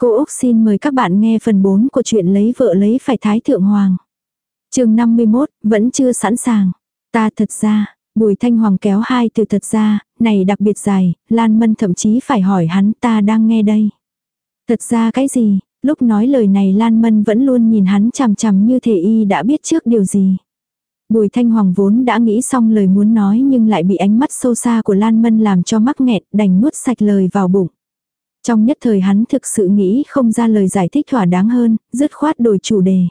Cô Úc xin mời các bạn nghe phần 4 của chuyện lấy vợ lấy phải Thái Thượng Hoàng. chương 51, vẫn chưa sẵn sàng. Ta thật ra, Bùi Thanh Hoàng kéo hai từ thật ra, này đặc biệt dài, Lan Mân thậm chí phải hỏi hắn ta đang nghe đây. Thật ra cái gì, lúc nói lời này Lan Mân vẫn luôn nhìn hắn chằm chằm như thể y đã biết trước điều gì. Bùi Thanh Hoàng vốn đã nghĩ xong lời muốn nói nhưng lại bị ánh mắt sâu xa của Lan Mân làm cho mắc nghẹt đành nuốt sạch lời vào bụng. Trong nhất thời hắn thực sự nghĩ không ra lời giải thích thỏa đáng hơn, dứt khoát đổi chủ đề.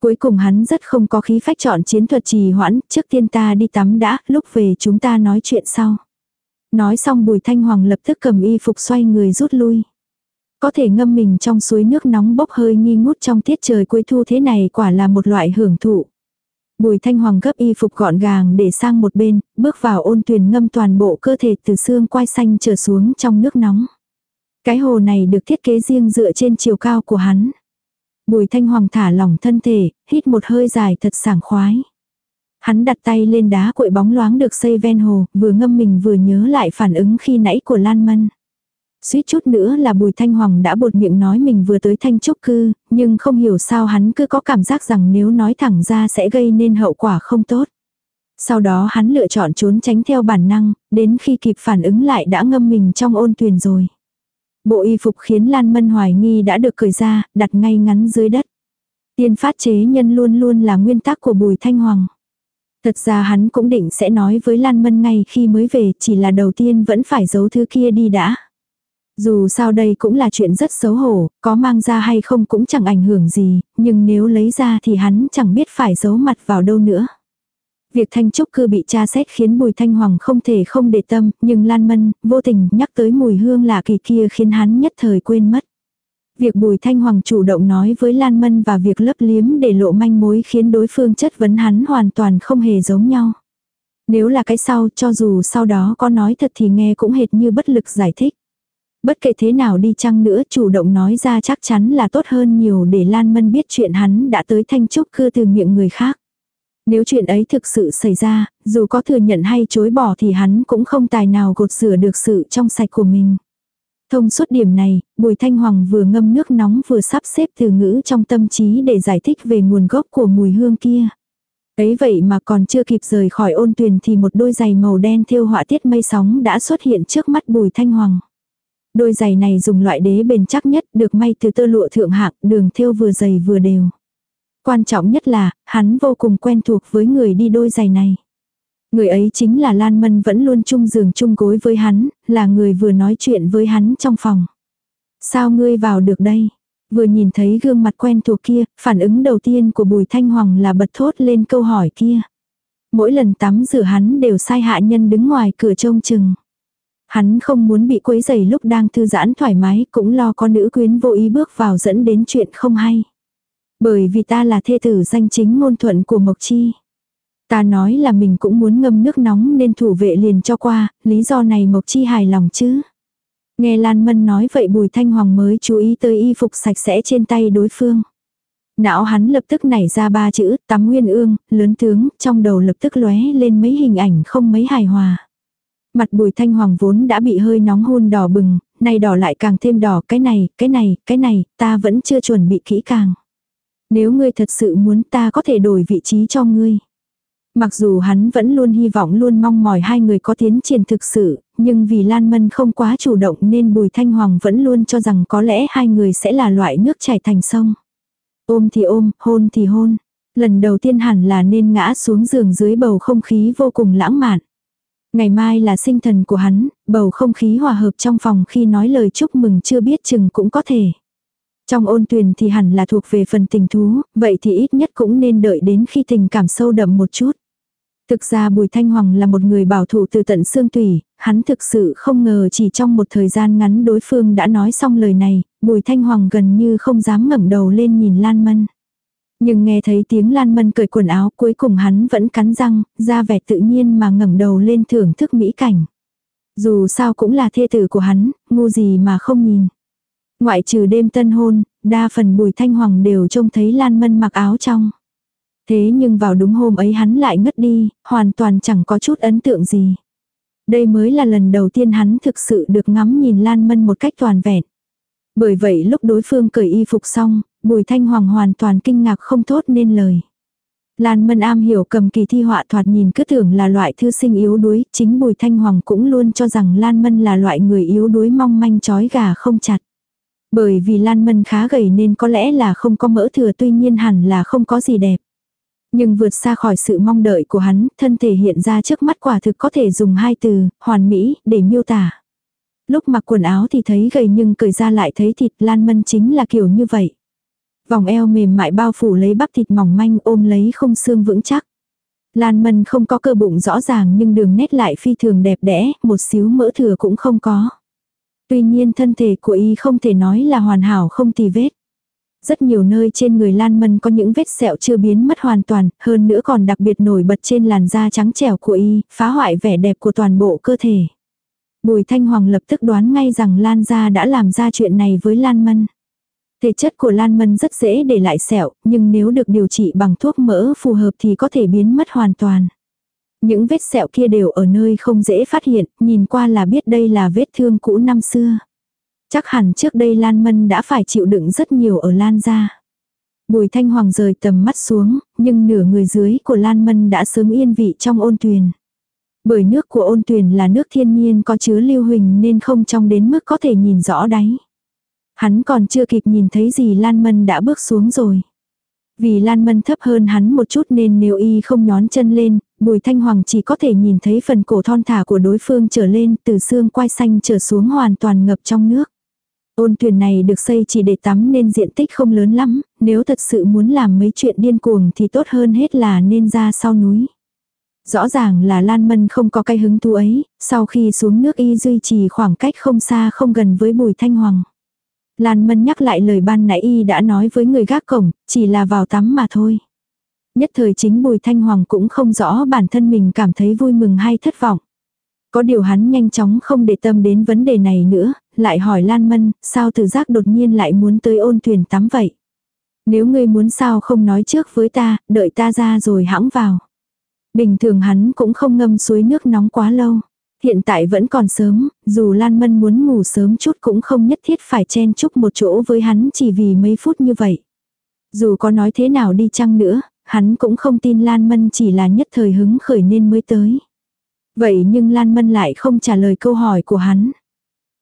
Cuối cùng hắn rất không có khí phách chọn chiến thuật trì hoãn, trước tiên ta đi tắm đã, lúc về chúng ta nói chuyện sau. Nói xong bùi thanh hoàng lập tức cầm y phục xoay người rút lui. Có thể ngâm mình trong suối nước nóng bốc hơi nghi ngút trong tiết trời cuối thu thế này quả là một loại hưởng thụ. Bùi thanh hoàng gấp y phục gọn gàng để sang một bên, bước vào ôn tuyền ngâm toàn bộ cơ thể từ xương quai xanh trở xuống trong nước nóng. Cái hồ này được thiết kế riêng dựa trên chiều cao của hắn. Bùi thanh hoàng thả lỏng thân thể, hít một hơi dài thật sảng khoái. Hắn đặt tay lên đá cuội bóng loáng được xây ven hồ, vừa ngâm mình vừa nhớ lại phản ứng khi nãy của Lan Mân. Suýt chút nữa là Bùi Thanh Hoàng đã bột miệng nói mình vừa tới Thanh Trúc Cư, nhưng không hiểu sao hắn cứ có cảm giác rằng nếu nói thẳng ra sẽ gây nên hậu quả không tốt. Sau đó hắn lựa chọn trốn tránh theo bản năng, đến khi kịp phản ứng lại đã ngâm mình trong ôn tuyền rồi. Bộ y phục khiến Lan Mân hoài nghi đã được cởi ra, đặt ngay ngắn dưới đất. Tiên phát chế nhân luôn luôn là nguyên tắc của Bùi Thanh Hoàng. Thật ra hắn cũng định sẽ nói với Lan Mân ngay khi mới về, chỉ là đầu tiên vẫn phải giấu thứ kia đi đã. Dù sao đây cũng là chuyện rất xấu hổ, có mang ra hay không cũng chẳng ảnh hưởng gì, nhưng nếu lấy ra thì hắn chẳng biết phải giấu mặt vào đâu nữa. Việc Thanh Trúc cư bị tra xét khiến Bùi Thanh Hoàng không thể không để tâm, nhưng Lan Mân, vô tình nhắc tới mùi hương lạ kỳ kia khiến hắn nhất thời quên mất. Việc Bùi Thanh Hoàng chủ động nói với Lan Mân và việc lấp liếm để lộ manh mối khiến đối phương chất vấn hắn hoàn toàn không hề giống nhau. Nếu là cái sau, cho dù sau đó có nói thật thì nghe cũng hệt như bất lực giải thích. Bất kể thế nào đi chăng nữa chủ động nói ra chắc chắn là tốt hơn nhiều để Lan Mân biết chuyện hắn đã tới Thanh Trúc cư từ miệng người khác. Nếu chuyện ấy thực sự xảy ra, dù có thừa nhận hay chối bỏ thì hắn cũng không tài nào gột rửa được sự trong sạch của mình. Thông suốt điểm này, Bùi Thanh Hoàng vừa ngâm nước nóng vừa sắp xếp từ ngữ trong tâm trí để giải thích về nguồn gốc của mùi hương kia. Ấy vậy mà còn chưa kịp rời khỏi ôn tuyền thì một đôi giày màu đen thêu họa tiết mây sóng đã xuất hiện trước mắt Bùi Thanh Hoàng. Đôi giày này dùng loại đế bền chắc nhất được may từ tơ lụa thượng hạng đường thêu vừa dày vừa đều. Quan trọng nhất là, hắn vô cùng quen thuộc với người đi đôi giày này. Người ấy chính là Lan Mân vẫn luôn chung giường chung gối với hắn, là người vừa nói chuyện với hắn trong phòng. Sao ngươi vào được đây? Vừa nhìn thấy gương mặt quen thuộc kia, phản ứng đầu tiên của Bùi Thanh Hoàng là bật thốt lên câu hỏi kia. Mỗi lần tắm rửa hắn đều sai hạ nhân đứng ngoài cửa trông chừng. Hắn không muốn bị quấy rầy lúc đang thư giãn thoải mái, cũng lo có nữ quyến vô ý bước vào dẫn đến chuyện không hay. Bởi vì ta là thê tử danh chính ngôn thuận của Mộc Chi. Ta nói là mình cũng muốn ngâm nước nóng nên thủ vệ liền cho qua, lý do này Mộc Chi hài lòng chứ. Nghe Lan Mân nói vậy Bùi Thanh Hoàng mới chú ý tới y phục sạch sẽ trên tay đối phương. Não hắn lập tức nảy ra ba chữ tắm nguyên ương, lớn tướng, trong đầu lập tức lóe lên mấy hình ảnh không mấy hài hòa. Mặt bùi thanh hoàng vốn đã bị hơi nóng hôn đỏ bừng, nay đỏ lại càng thêm đỏ cái này, cái này, cái này, ta vẫn chưa chuẩn bị kỹ càng. Nếu ngươi thật sự muốn ta có thể đổi vị trí cho ngươi. Mặc dù hắn vẫn luôn hy vọng luôn mong mỏi hai người có tiến triển thực sự, nhưng vì Lan Mân không quá chủ động nên Bùi Thanh Hoàng vẫn luôn cho rằng có lẽ hai người sẽ là loại nước chảy thành sông. Ôm thì ôm, hôn thì hôn. Lần đầu tiên hẳn là nên ngã xuống giường dưới bầu không khí vô cùng lãng mạn. Ngày mai là sinh thần của hắn, bầu không khí hòa hợp trong phòng khi nói lời chúc mừng chưa biết chừng cũng có thể. Trong ôn tuyền thì hẳn là thuộc về phần tình thú, vậy thì ít nhất cũng nên đợi đến khi tình cảm sâu đậm một chút. Thực ra Bùi Thanh Hoàng là một người bảo thủ từ tận xương tủy, hắn thực sự không ngờ chỉ trong một thời gian ngắn đối phương đã nói xong lời này, Bùi Thanh Hoàng gần như không dám ngẩng đầu lên nhìn Lan Mân. Nhưng nghe thấy tiếng Lan Mân cởi quần áo cuối cùng hắn vẫn cắn răng, ra vẻ tự nhiên mà ngẩng đầu lên thưởng thức mỹ cảnh. Dù sao cũng là thê tử của hắn, ngu gì mà không nhìn. Ngoại trừ đêm tân hôn, đa phần bùi thanh hoàng đều trông thấy Lan Mân mặc áo trong. Thế nhưng vào đúng hôm ấy hắn lại ngất đi, hoàn toàn chẳng có chút ấn tượng gì. Đây mới là lần đầu tiên hắn thực sự được ngắm nhìn Lan Mân một cách toàn vẹn. Bởi vậy lúc đối phương cởi y phục xong, Bùi Thanh Hoàng hoàn toàn kinh ngạc không thốt nên lời. Lan Mân Am hiểu cầm kỳ thi họa thoạt nhìn cứ tưởng là loại thư sinh yếu đuối, chính Bùi Thanh Hoàng cũng luôn cho rằng Lan Mân là loại người yếu đuối mong manh chói gà không chặt. Bởi vì Lan Mân khá gầy nên có lẽ là không có mỡ thừa tuy nhiên hẳn là không có gì đẹp. Nhưng vượt xa khỏi sự mong đợi của hắn, thân thể hiện ra trước mắt quả thực có thể dùng hai từ, hoàn mỹ, để miêu tả. Lúc mặc quần áo thì thấy gầy nhưng cởi ra lại thấy thịt Lan Mân chính là kiểu như vậy. Vòng eo mềm mại bao phủ lấy bắp thịt mỏng manh ôm lấy không xương vững chắc. Lan Mân không có cơ bụng rõ ràng nhưng đường nét lại phi thường đẹp đẽ, một xíu mỡ thừa cũng không có. Tuy nhiên thân thể của y không thể nói là hoàn hảo không tì vết. Rất nhiều nơi trên người Lan Mân có những vết sẹo chưa biến mất hoàn toàn, hơn nữa còn đặc biệt nổi bật trên làn da trắng trẻo của y, phá hoại vẻ đẹp của toàn bộ cơ thể. Bùi Thanh Hoàng lập tức đoán ngay rằng Lan gia đã làm ra chuyện này với Lan Mân. Thể chất của Lan Mân rất dễ để lại sẹo, nhưng nếu được điều trị bằng thuốc mỡ phù hợp thì có thể biến mất hoàn toàn. Những vết sẹo kia đều ở nơi không dễ phát hiện, nhìn qua là biết đây là vết thương cũ năm xưa. Chắc hẳn trước đây Lan Mân đã phải chịu đựng rất nhiều ở Lan gia. Bùi Thanh Hoàng rời tầm mắt xuống, nhưng nửa người dưới của Lan Mân đã sớm yên vị trong ôn tuyền. Bởi nước của ôn tuyền là nước thiên nhiên có chứa lưu huỳnh nên không trong đến mức có thể nhìn rõ đáy. Hắn còn chưa kịp nhìn thấy gì Lan Mân đã bước xuống rồi. Vì Lan Mân thấp hơn hắn một chút nên nếu y không nhón chân lên, Bùi Thanh Hoàng chỉ có thể nhìn thấy phần cổ thon thả của đối phương trở lên từ xương quai xanh trở xuống hoàn toàn ngập trong nước. Ôn thuyền này được xây chỉ để tắm nên diện tích không lớn lắm, nếu thật sự muốn làm mấy chuyện điên cuồng thì tốt hơn hết là nên ra sau núi. Rõ ràng là Lan Mân không có cái hứng thú ấy, sau khi xuống nước y duy trì khoảng cách không xa không gần với Bùi Thanh Hoàng. Lan Mân nhắc lại lời ban nãy y đã nói với người gác cổng, chỉ là vào tắm mà thôi. Nhất thời chính Bùi Thanh Hoàng cũng không rõ bản thân mình cảm thấy vui mừng hay thất vọng. Có điều hắn nhanh chóng không để tâm đến vấn đề này nữa, lại hỏi Lan Mân, sao từ giác đột nhiên lại muốn tới ôn thuyền tắm vậy? Nếu ngươi muốn sao không nói trước với ta, đợi ta ra rồi hãng vào. Bình thường hắn cũng không ngâm suối nước nóng quá lâu. Hiện tại vẫn còn sớm, dù Lan Mân muốn ngủ sớm chút cũng không nhất thiết phải chen chúc một chỗ với hắn chỉ vì mấy phút như vậy. Dù có nói thế nào đi chăng nữa, hắn cũng không tin Lan Mân chỉ là nhất thời hứng khởi nên mới tới. Vậy nhưng Lan Mân lại không trả lời câu hỏi của hắn.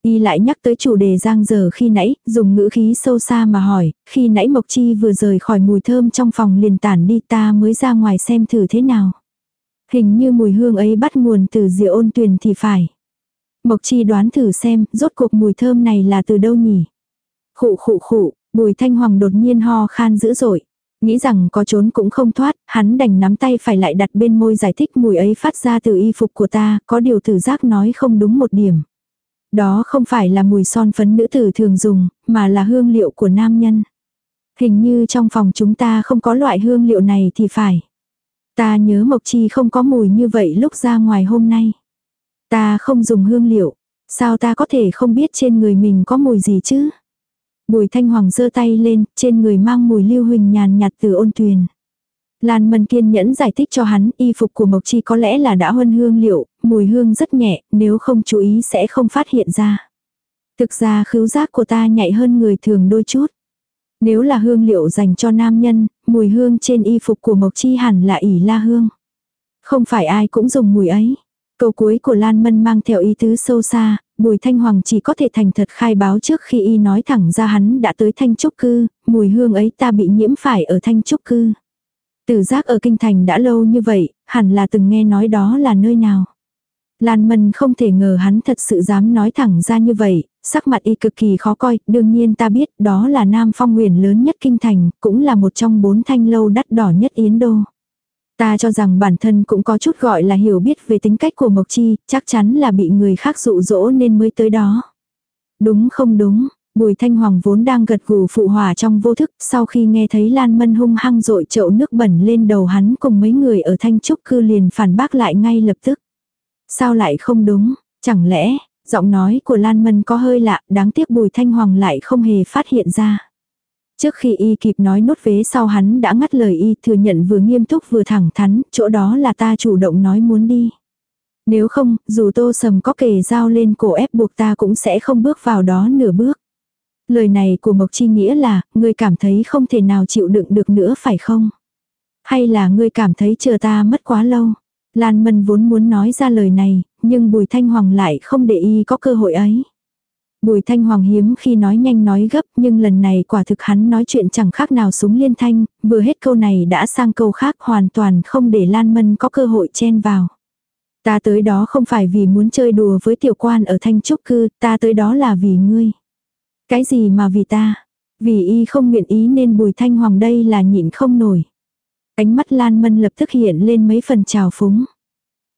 Y lại nhắc tới chủ đề giang giờ khi nãy, dùng ngữ khí sâu xa mà hỏi, khi nãy Mộc Chi vừa rời khỏi mùi thơm trong phòng liền tản đi ta mới ra ngoài xem thử thế nào. Hình như mùi hương ấy bắt nguồn từ rượu ôn tuyền thì phải. Mộc Chi đoán thử xem, rốt cuộc mùi thơm này là từ đâu nhỉ? Khụ khụ khụ, bùi thanh hoàng đột nhiên ho khan dữ dội. Nghĩ rằng có trốn cũng không thoát, hắn đành nắm tay phải lại đặt bên môi giải thích mùi ấy phát ra từ y phục của ta, có điều tử giác nói không đúng một điểm. Đó không phải là mùi son phấn nữ tử thường dùng, mà là hương liệu của nam nhân. Hình như trong phòng chúng ta không có loại hương liệu này thì phải. Ta nhớ Mộc Chi không có mùi như vậy lúc ra ngoài hôm nay. Ta không dùng hương liệu. Sao ta có thể không biết trên người mình có mùi gì chứ? Bùi thanh hoàng giơ tay lên, trên người mang mùi lưu huỳnh nhàn nhạt từ ôn tuyền. Lan Mân kiên nhẫn giải thích cho hắn, y phục của Mộc Chi có lẽ là đã huân hương liệu, mùi hương rất nhẹ, nếu không chú ý sẽ không phát hiện ra. Thực ra khứu giác của ta nhạy hơn người thường đôi chút. Nếu là hương liệu dành cho nam nhân, mùi hương trên y phục của Mộc Chi hẳn là ỉ la hương. Không phải ai cũng dùng mùi ấy. Câu cuối của Lan Mân mang theo ý tứ sâu xa, Bùi Thanh Hoàng chỉ có thể thành thật khai báo trước khi y nói thẳng ra hắn đã tới Thanh Trúc Cư, mùi hương ấy ta bị nhiễm phải ở Thanh Trúc Cư. Tử giác ở Kinh Thành đã lâu như vậy, hẳn là từng nghe nói đó là nơi nào. Lan Mân không thể ngờ hắn thật sự dám nói thẳng ra như vậy, sắc mặt y cực kỳ khó coi, đương nhiên ta biết đó là Nam Phong Nguyền lớn nhất Kinh Thành, cũng là một trong bốn thanh lâu đắt đỏ nhất Yến Đô. Ta cho rằng bản thân cũng có chút gọi là hiểu biết về tính cách của Mộc Chi, chắc chắn là bị người khác dụ dỗ nên mới tới đó. Đúng không đúng, Bùi Thanh Hoàng vốn đang gật gù phụ hòa trong vô thức, sau khi nghe thấy Lan Mân hung hăng rội chậu nước bẩn lên đầu hắn cùng mấy người ở Thanh Trúc cư liền phản bác lại ngay lập tức. Sao lại không đúng, chẳng lẽ, giọng nói của Lan Mân có hơi lạ, đáng tiếc Bùi Thanh Hoàng lại không hề phát hiện ra. Trước khi y kịp nói nốt vế sau hắn đã ngắt lời y thừa nhận vừa nghiêm túc vừa thẳng thắn, chỗ đó là ta chủ động nói muốn đi. Nếu không, dù tô sầm có kề dao lên cổ ép buộc ta cũng sẽ không bước vào đó nửa bước. Lời này của Mộc Chi nghĩa là, ngươi cảm thấy không thể nào chịu đựng được nữa phải không? Hay là ngươi cảm thấy chờ ta mất quá lâu? Lan Mân vốn muốn nói ra lời này, nhưng Bùi Thanh Hoàng lại không để y có cơ hội ấy. Bùi Thanh Hoàng hiếm khi nói nhanh nói gấp, nhưng lần này quả thực hắn nói chuyện chẳng khác nào súng liên thanh, vừa hết câu này đã sang câu khác hoàn toàn không để Lan Mân có cơ hội chen vào. Ta tới đó không phải vì muốn chơi đùa với tiểu quan ở Thanh Trúc Cư, ta tới đó là vì ngươi. Cái gì mà vì ta? Vì y không nguyện ý nên Bùi Thanh Hoàng đây là nhịn không nổi. Ánh mắt Lan Mân lập tức hiện lên mấy phần trào phúng.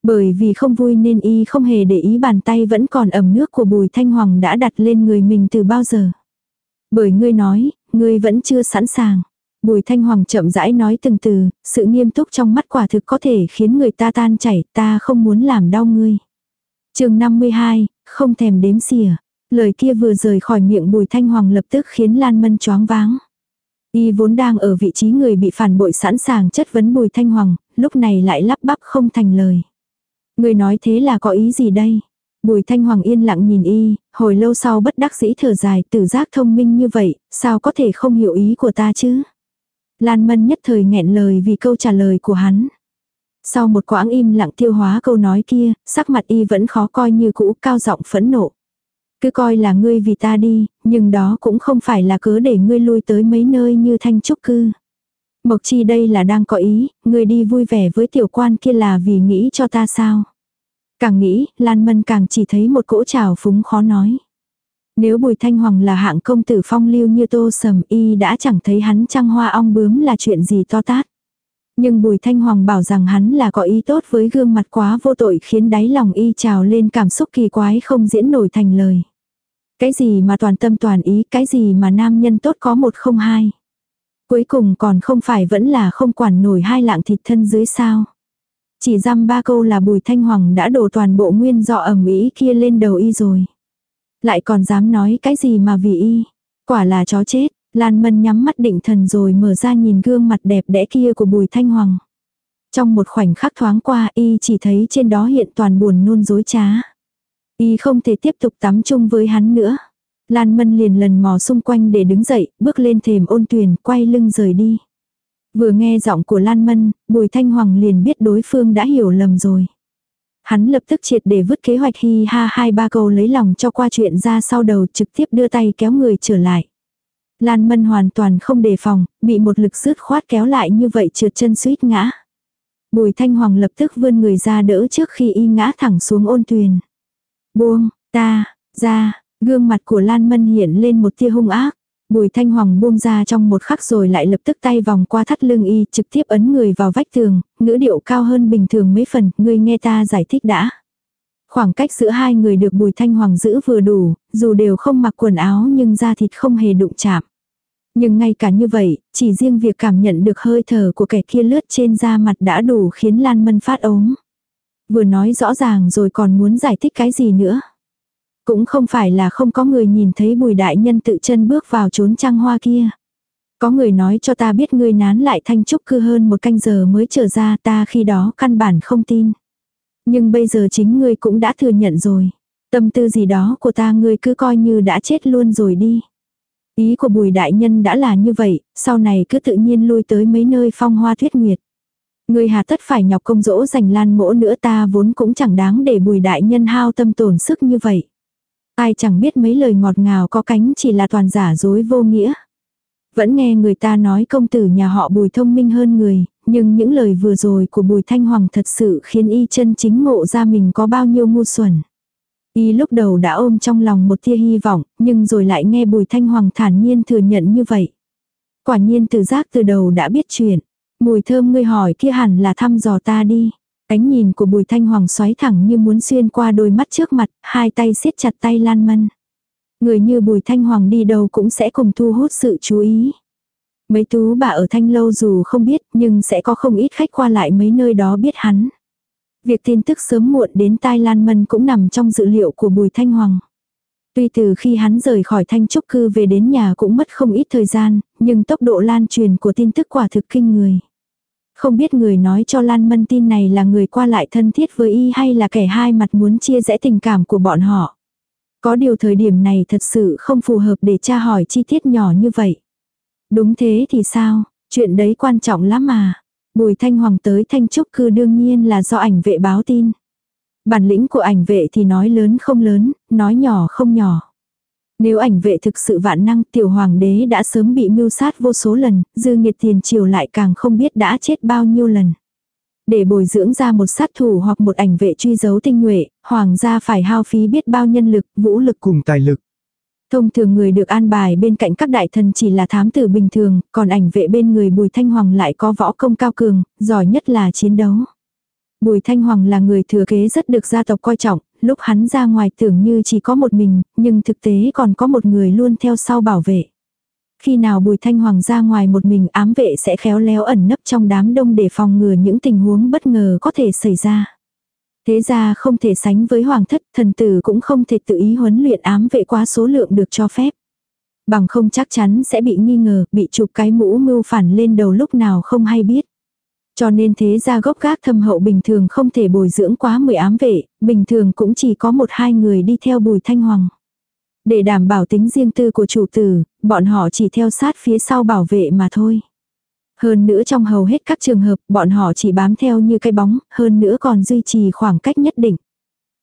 Bởi vì không vui nên y không hề để ý bàn tay vẫn còn ẩm nước của Bùi Thanh Hoàng đã đặt lên người mình từ bao giờ. Bởi ngươi nói, ngươi vẫn chưa sẵn sàng. Bùi Thanh Hoàng chậm rãi nói từng từ, sự nghiêm túc trong mắt quả thực có thể khiến người ta tan chảy, ta không muốn làm đau ngươi. chương 52, không thèm đếm xỉa. Lời kia vừa rời khỏi miệng Bùi Thanh Hoàng lập tức khiến Lan Mân choáng váng. Y vốn đang ở vị trí người bị phản bội sẵn sàng chất vấn Bùi Thanh Hoàng, lúc này lại lắp bắp không thành lời. Người nói thế là có ý gì đây? Bùi Thanh Hoàng yên lặng nhìn y, hồi lâu sau bất đắc dĩ thở dài, tử giác thông minh như vậy, sao có thể không hiểu ý của ta chứ? Lan Mân nhất thời nghẹn lời vì câu trả lời của hắn. Sau một quãng im lặng tiêu hóa câu nói kia, sắc mặt y vẫn khó coi như cũ cao giọng phẫn nộ. Cứ coi là ngươi vì ta đi, nhưng đó cũng không phải là cớ để ngươi lui tới mấy nơi như thanh trúc cư. Mộc chi đây là đang có ý, người đi vui vẻ với tiểu quan kia là vì nghĩ cho ta sao. Càng nghĩ, Lan Mân càng chỉ thấy một cỗ trào phúng khó nói. Nếu Bùi Thanh Hoàng là hạng công tử phong lưu như tô sầm y đã chẳng thấy hắn trăng hoa ong bướm là chuyện gì to tát. Nhưng Bùi Thanh Hoàng bảo rằng hắn là có ý tốt với gương mặt quá vô tội khiến đáy lòng y trào lên cảm xúc kỳ quái không diễn nổi thành lời. Cái gì mà toàn tâm toàn ý, cái gì mà nam nhân tốt có một không hai. Cuối cùng còn không phải vẫn là không quản nổi hai lạng thịt thân dưới sao. Chỉ dăm ba câu là bùi thanh hoàng đã đổ toàn bộ nguyên do ẩm ý kia lên đầu y rồi. Lại còn dám nói cái gì mà vì y. Quả là chó chết, Lan Mân nhắm mắt định thần rồi mở ra nhìn gương mặt đẹp đẽ kia của bùi thanh hoàng. Trong một khoảnh khắc thoáng qua y chỉ thấy trên đó hiện toàn buồn nôn dối trá. Y không thể tiếp tục tắm chung với hắn nữa. Lan Mân liền lần mò xung quanh để đứng dậy, bước lên thềm ôn tuyền, quay lưng rời đi. Vừa nghe giọng của Lan Mân, Bùi Thanh Hoàng liền biết đối phương đã hiểu lầm rồi. Hắn lập tức triệt để vứt kế hoạch hi ha hai ba câu lấy lòng cho qua chuyện ra sau đầu trực tiếp đưa tay kéo người trở lại. Lan Mân hoàn toàn không đề phòng, bị một lực sứt khoát kéo lại như vậy trượt chân suýt ngã. Bùi Thanh Hoàng lập tức vươn người ra đỡ trước khi y ngã thẳng xuống ôn tuyền. Buông, ta, ra, gương mặt của Lan Mân hiện lên một tia hung ác. Bùi Thanh Hoàng buông ra trong một khắc rồi lại lập tức tay vòng qua thắt lưng y trực tiếp ấn người vào vách tường, ngữ điệu cao hơn bình thường mấy phần, ngươi nghe ta giải thích đã. Khoảng cách giữa hai người được Bùi Thanh Hoàng giữ vừa đủ, dù đều không mặc quần áo nhưng da thịt không hề đụng chạm. Nhưng ngay cả như vậy, chỉ riêng việc cảm nhận được hơi thở của kẻ kia lướt trên da mặt đã đủ khiến Lan Mân phát ống. Vừa nói rõ ràng rồi còn muốn giải thích cái gì nữa. Cũng không phải là không có người nhìn thấy bùi đại nhân tự chân bước vào trốn trăng hoa kia. Có người nói cho ta biết ngươi nán lại thanh trúc cư hơn một canh giờ mới trở ra ta khi đó căn bản không tin. Nhưng bây giờ chính ngươi cũng đã thừa nhận rồi. Tâm tư gì đó của ta ngươi cứ coi như đã chết luôn rồi đi. Ý của bùi đại nhân đã là như vậy, sau này cứ tự nhiên lui tới mấy nơi phong hoa thuyết nguyệt. Ngươi hà tất phải nhọc công dỗ dành lan mỗ nữa ta vốn cũng chẳng đáng để bùi đại nhân hao tâm tổn sức như vậy. Ai chẳng biết mấy lời ngọt ngào có cánh chỉ là toàn giả dối vô nghĩa. Vẫn nghe người ta nói công tử nhà họ bùi thông minh hơn người, nhưng những lời vừa rồi của bùi thanh hoàng thật sự khiến y chân chính ngộ ra mình có bao nhiêu ngu xuẩn. Y lúc đầu đã ôm trong lòng một tia hy vọng, nhưng rồi lại nghe bùi thanh hoàng thản nhiên thừa nhận như vậy. Quả nhiên từ giác từ đầu đã biết chuyện. Mùi thơm ngươi hỏi kia hẳn là thăm dò ta đi. Ánh nhìn của bùi thanh hoàng xoáy thẳng như muốn xuyên qua đôi mắt trước mặt, hai tay siết chặt tay lan mân. Người như bùi thanh hoàng đi đâu cũng sẽ cùng thu hút sự chú ý. Mấy tú bà ở thanh lâu dù không biết nhưng sẽ có không ít khách qua lại mấy nơi đó biết hắn. Việc tin tức sớm muộn đến tai Lan Mân cũng nằm trong dự liệu của Bùi Thanh Hoàng. Tuy từ khi hắn rời khỏi thanh trúc cư về đến nhà cũng mất không ít thời gian, nhưng tốc độ lan truyền của tin tức quả thực kinh người. Không biết người nói cho Lan Mân tin này là người qua lại thân thiết với y hay là kẻ hai mặt muốn chia rẽ tình cảm của bọn họ. Có điều thời điểm này thật sự không phù hợp để tra hỏi chi tiết nhỏ như vậy. Đúng thế thì sao, chuyện đấy quan trọng lắm mà. Bùi Thanh Hoàng tới Thanh Trúc cư đương nhiên là do ảnh vệ báo tin. Bản lĩnh của ảnh vệ thì nói lớn không lớn, nói nhỏ không nhỏ. Nếu ảnh vệ thực sự vạn năng tiểu hoàng đế đã sớm bị mưu sát vô số lần, dư nghiệt tiền triều lại càng không biết đã chết bao nhiêu lần. Để bồi dưỡng ra một sát thủ hoặc một ảnh vệ truy dấu tinh nhuệ, hoàng gia phải hao phí biết bao nhân lực, vũ lực cùng tài lực. Thông thường người được an bài bên cạnh các đại thần chỉ là thám tử bình thường, còn ảnh vệ bên người Bùi Thanh Hoàng lại có võ công cao cường, giỏi nhất là chiến đấu. Bùi Thanh Hoàng là người thừa kế rất được gia tộc coi trọng, lúc hắn ra ngoài tưởng như chỉ có một mình, nhưng thực tế còn có một người luôn theo sau bảo vệ. Khi nào Bùi Thanh Hoàng ra ngoài một mình ám vệ sẽ khéo léo ẩn nấp trong đám đông để phòng ngừa những tình huống bất ngờ có thể xảy ra. Thế ra không thể sánh với hoàng thất, thần tử cũng không thể tự ý huấn luyện ám vệ quá số lượng được cho phép. Bằng không chắc chắn sẽ bị nghi ngờ, bị chụp cái mũ mưu phản lên đầu lúc nào không hay biết. Cho nên thế ra gốc gác thâm hậu bình thường không thể bồi dưỡng quá 10 ám vệ, bình thường cũng chỉ có một hai người đi theo bùi thanh hoàng. Để đảm bảo tính riêng tư của chủ tử, bọn họ chỉ theo sát phía sau bảo vệ mà thôi. Hơn nữa trong hầu hết các trường hợp, bọn họ chỉ bám theo như cái bóng, hơn nữa còn duy trì khoảng cách nhất định.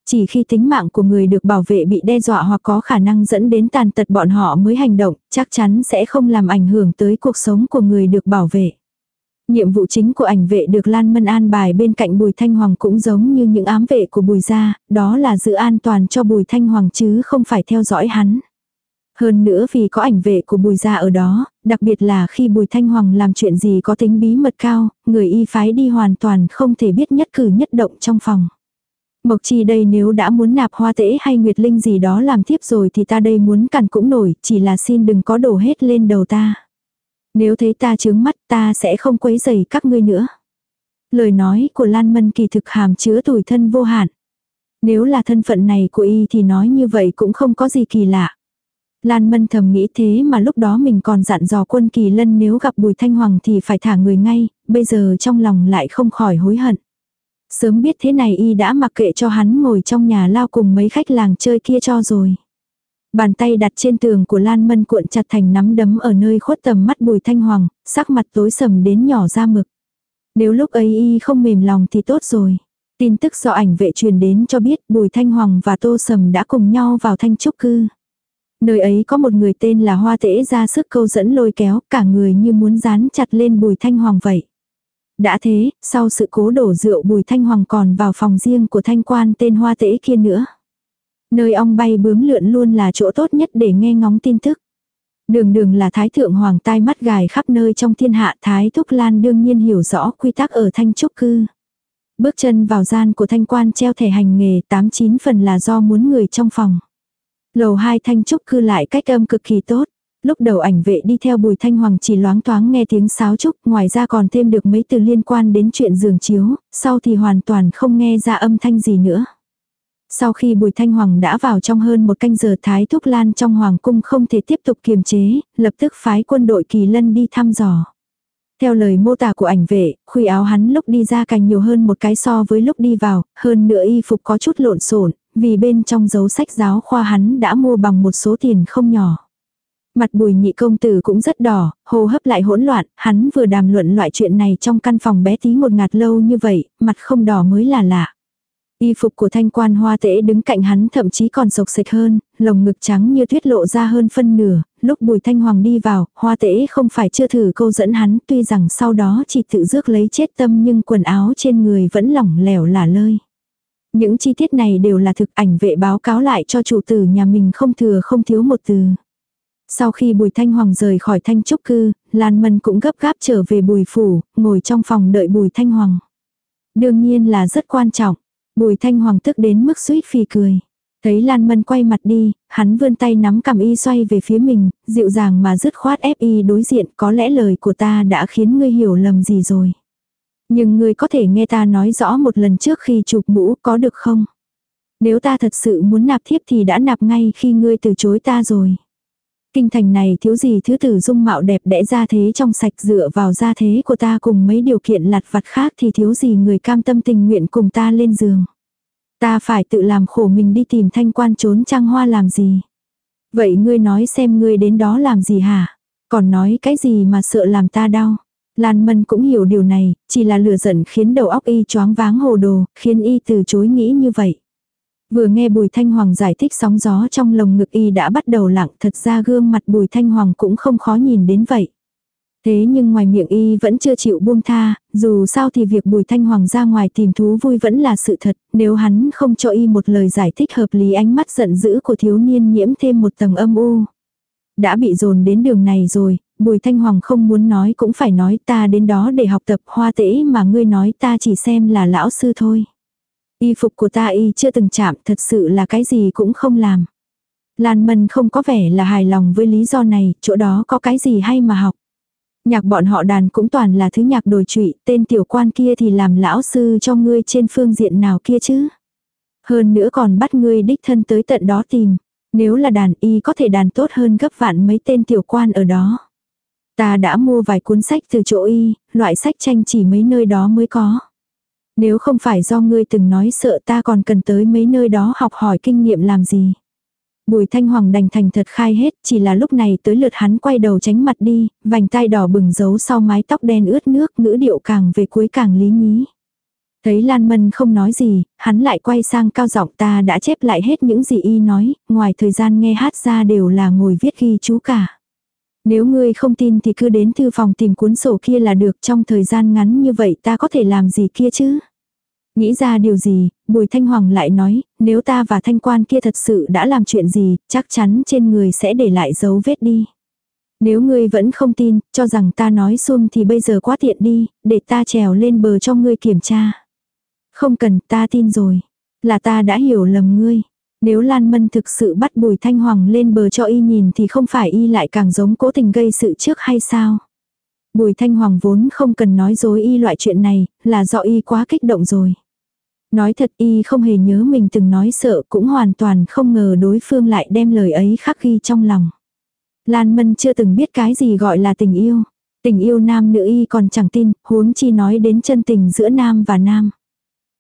Chỉ khi tính mạng của người được bảo vệ bị đe dọa hoặc có khả năng dẫn đến tàn tật bọn họ mới hành động, chắc chắn sẽ không làm ảnh hưởng tới cuộc sống của người được bảo vệ. Nhiệm vụ chính của ảnh vệ được Lan Mân an bài bên cạnh Bùi Thanh Hoàng cũng giống như những ám vệ của Bùi gia, đó là giữ an toàn cho Bùi Thanh Hoàng chứ không phải theo dõi hắn. Hơn nữa vì có ảnh vệ của Bùi gia ở đó, đặc biệt là khi Bùi Thanh Hoàng làm chuyện gì có tính bí mật cao, người y phái đi hoàn toàn không thể biết nhất cử nhất động trong phòng. Mộc chi đây nếu đã muốn nạp hoa tễ hay nguyệt linh gì đó làm tiếp rồi thì ta đây muốn cằn cũng nổi, chỉ là xin đừng có đổ hết lên đầu ta. Nếu thấy ta chướng mắt ta sẽ không quấy rầy các ngươi nữa. Lời nói của Lan Mân kỳ thực hàm chứa tủi thân vô hạn. Nếu là thân phận này của y thì nói như vậy cũng không có gì kỳ lạ. Lan Mân thầm nghĩ thế mà lúc đó mình còn dặn dò quân kỳ lân nếu gặp Bùi Thanh Hoàng thì phải thả người ngay, bây giờ trong lòng lại không khỏi hối hận. Sớm biết thế này y đã mặc kệ cho hắn ngồi trong nhà lao cùng mấy khách làng chơi kia cho rồi. Bàn tay đặt trên tường của Lan Mân cuộn chặt thành nắm đấm ở nơi khuất tầm mắt Bùi Thanh Hoàng, sắc mặt tối sầm đến nhỏ ra mực. Nếu lúc ấy y không mềm lòng thì tốt rồi. Tin tức do ảnh vệ truyền đến cho biết Bùi Thanh Hoàng và Tô Sầm đã cùng nhau vào thanh trúc cư. Nơi ấy có một người tên là Hoa Tễ ra sức câu dẫn lôi kéo, cả người như muốn dán chặt lên Bùi Thanh Hoàng vậy. Đã thế, sau sự cố đổ rượu Bùi Thanh Hoàng còn vào phòng riêng của thanh quan tên Hoa Tễ kia nữa. Nơi ong bay bướm lượn luôn là chỗ tốt nhất để nghe ngóng tin tức. Đường đường là thái thượng hoàng tai mắt gài khắp nơi trong thiên hạ thái thúc lan đương nhiên hiểu rõ quy tắc ở thanh trúc cư. Bước chân vào gian của thanh quan treo thẻ hành nghề 89 phần là do muốn người trong phòng. Lầu hai thanh trúc cư lại cách âm cực kỳ tốt. Lúc đầu ảnh vệ đi theo bùi thanh hoàng chỉ loáng thoáng nghe tiếng sáo trúc, ngoài ra còn thêm được mấy từ liên quan đến chuyện giường chiếu, sau thì hoàn toàn không nghe ra âm thanh gì nữa. Sau khi Bùi Thanh Hoàng đã vào trong hơn một canh giờ Thái Thúc Lan trong Hoàng cung không thể tiếp tục kiềm chế, lập tức phái quân đội kỳ lân đi thăm dò. Theo lời mô tả của ảnh vệ, khuy áo hắn lúc đi ra càng nhiều hơn một cái so với lúc đi vào, hơn nữa y phục có chút lộn xộn vì bên trong dấu sách giáo khoa hắn đã mua bằng một số tiền không nhỏ. Mặt bùi nhị công tử cũng rất đỏ, hô hấp lại hỗn loạn, hắn vừa đàm luận loại chuyện này trong căn phòng bé tí một ngạt lâu như vậy, mặt không đỏ mới là lạ. Y phục của thanh quan hoa tễ đứng cạnh hắn thậm chí còn sộc sạch hơn, lồng ngực trắng như tuyết lộ ra hơn phân nửa, lúc bùi thanh hoàng đi vào, hoa tễ không phải chưa thử câu dẫn hắn tuy rằng sau đó chỉ tự rước lấy chết tâm nhưng quần áo trên người vẫn lỏng lẻo lả lơi. Những chi tiết này đều là thực ảnh vệ báo cáo lại cho chủ tử nhà mình không thừa không thiếu một từ. Sau khi Bùi Thanh Hoàng rời khỏi Thanh Trúc Cư, Lan Mân cũng gấp gáp trở về Bùi Phủ, ngồi trong phòng đợi Bùi Thanh Hoàng. Đương nhiên là rất quan trọng. Bùi thanh hoàng tức đến mức suýt phì cười. Thấy Lan Mân quay mặt đi, hắn vươn tay nắm cầm y xoay về phía mình, dịu dàng mà dứt khoát ép y đối diện có lẽ lời của ta đã khiến ngươi hiểu lầm gì rồi. Nhưng ngươi có thể nghe ta nói rõ một lần trước khi chụp mũ có được không? Nếu ta thật sự muốn nạp thiếp thì đã nạp ngay khi ngươi từ chối ta rồi. Kinh thành này thiếu gì thứ tử dung mạo đẹp đẽ ra thế trong sạch dựa vào gia thế của ta cùng mấy điều kiện lặt vặt khác thì thiếu gì người cam tâm tình nguyện cùng ta lên giường. Ta phải tự làm khổ mình đi tìm thanh quan trốn trăng hoa làm gì. Vậy ngươi nói xem ngươi đến đó làm gì hả? Còn nói cái gì mà sợ làm ta đau? Lan Mân cũng hiểu điều này, chỉ là lửa giận khiến đầu óc y choáng váng hồ đồ, khiến y từ chối nghĩ như vậy. Vừa nghe Bùi Thanh Hoàng giải thích sóng gió trong lồng ngực y đã bắt đầu lặng, thật ra gương mặt Bùi Thanh Hoàng cũng không khó nhìn đến vậy. Thế nhưng ngoài miệng y vẫn chưa chịu buông tha, dù sao thì việc Bùi Thanh Hoàng ra ngoài tìm thú vui vẫn là sự thật, nếu hắn không cho y một lời giải thích hợp lý ánh mắt giận dữ của thiếu niên nhiễm thêm một tầng âm u. Đã bị dồn đến đường này rồi, Bùi Thanh Hoàng không muốn nói cũng phải nói ta đến đó để học tập hoa tễ mà ngươi nói ta chỉ xem là lão sư thôi. Y phục của ta y chưa từng chạm thật sự là cái gì cũng không làm. Lan Mân không có vẻ là hài lòng với lý do này, chỗ đó có cái gì hay mà học. Nhạc bọn họ đàn cũng toàn là thứ nhạc đồi trụy, tên tiểu quan kia thì làm lão sư cho ngươi trên phương diện nào kia chứ. Hơn nữa còn bắt ngươi đích thân tới tận đó tìm. Nếu là đàn y có thể đàn tốt hơn gấp vạn mấy tên tiểu quan ở đó. Ta đã mua vài cuốn sách từ chỗ y, loại sách tranh chỉ mấy nơi đó mới có. Nếu không phải do ngươi từng nói sợ ta còn cần tới mấy nơi đó học hỏi kinh nghiệm làm gì. Bùi thanh hoàng đành thành thật khai hết, chỉ là lúc này tới lượt hắn quay đầu tránh mặt đi, vành tai đỏ bừng giấu sau mái tóc đen ướt nước, ngữ điệu càng về cuối càng lý nhí. Thấy Lan Mân không nói gì, hắn lại quay sang cao giọng ta đã chép lại hết những gì y nói, ngoài thời gian nghe hát ra đều là ngồi viết ghi chú cả. Nếu ngươi không tin thì cứ đến thư phòng tìm cuốn sổ kia là được trong thời gian ngắn như vậy ta có thể làm gì kia chứ. Nghĩ ra điều gì, Bùi Thanh Hoàng lại nói, nếu ta và thanh quan kia thật sự đã làm chuyện gì, chắc chắn trên người sẽ để lại dấu vết đi. Nếu ngươi vẫn không tin, cho rằng ta nói xuông thì bây giờ quá tiện đi, để ta trèo lên bờ cho ngươi kiểm tra. Không cần, ta tin rồi. Là ta đã hiểu lầm ngươi. Nếu Lan Mân thực sự bắt Bùi Thanh Hoàng lên bờ cho y nhìn thì không phải y lại càng giống cố tình gây sự trước hay sao? Bùi Thanh Hoàng vốn không cần nói dối y loại chuyện này, là do y quá kích động rồi. Nói thật y không hề nhớ mình từng nói sợ cũng hoàn toàn không ngờ đối phương lại đem lời ấy khắc ghi trong lòng. Lan Mân chưa từng biết cái gì gọi là tình yêu. Tình yêu nam nữ y còn chẳng tin, huống chi nói đến chân tình giữa nam và nam.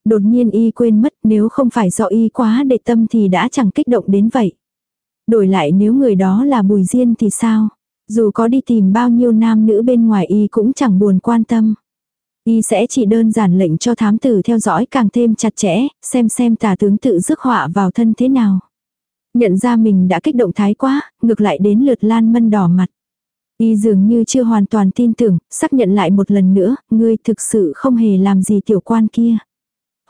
Đột nhiên y quên mất nếu không phải do y quá để tâm thì đã chẳng kích động đến vậy. Đổi lại nếu người đó là bùi diên thì sao? Dù có đi tìm bao nhiêu nam nữ bên ngoài y cũng chẳng buồn quan tâm. Y sẽ chỉ đơn giản lệnh cho thám tử theo dõi càng thêm chặt chẽ, xem xem tà tướng tự rước họa vào thân thế nào. Nhận ra mình đã kích động thái quá, ngược lại đến lượt Lan Mân đỏ mặt. Y dường như chưa hoàn toàn tin tưởng, xác nhận lại một lần nữa, ngươi thực sự không hề làm gì tiểu quan kia.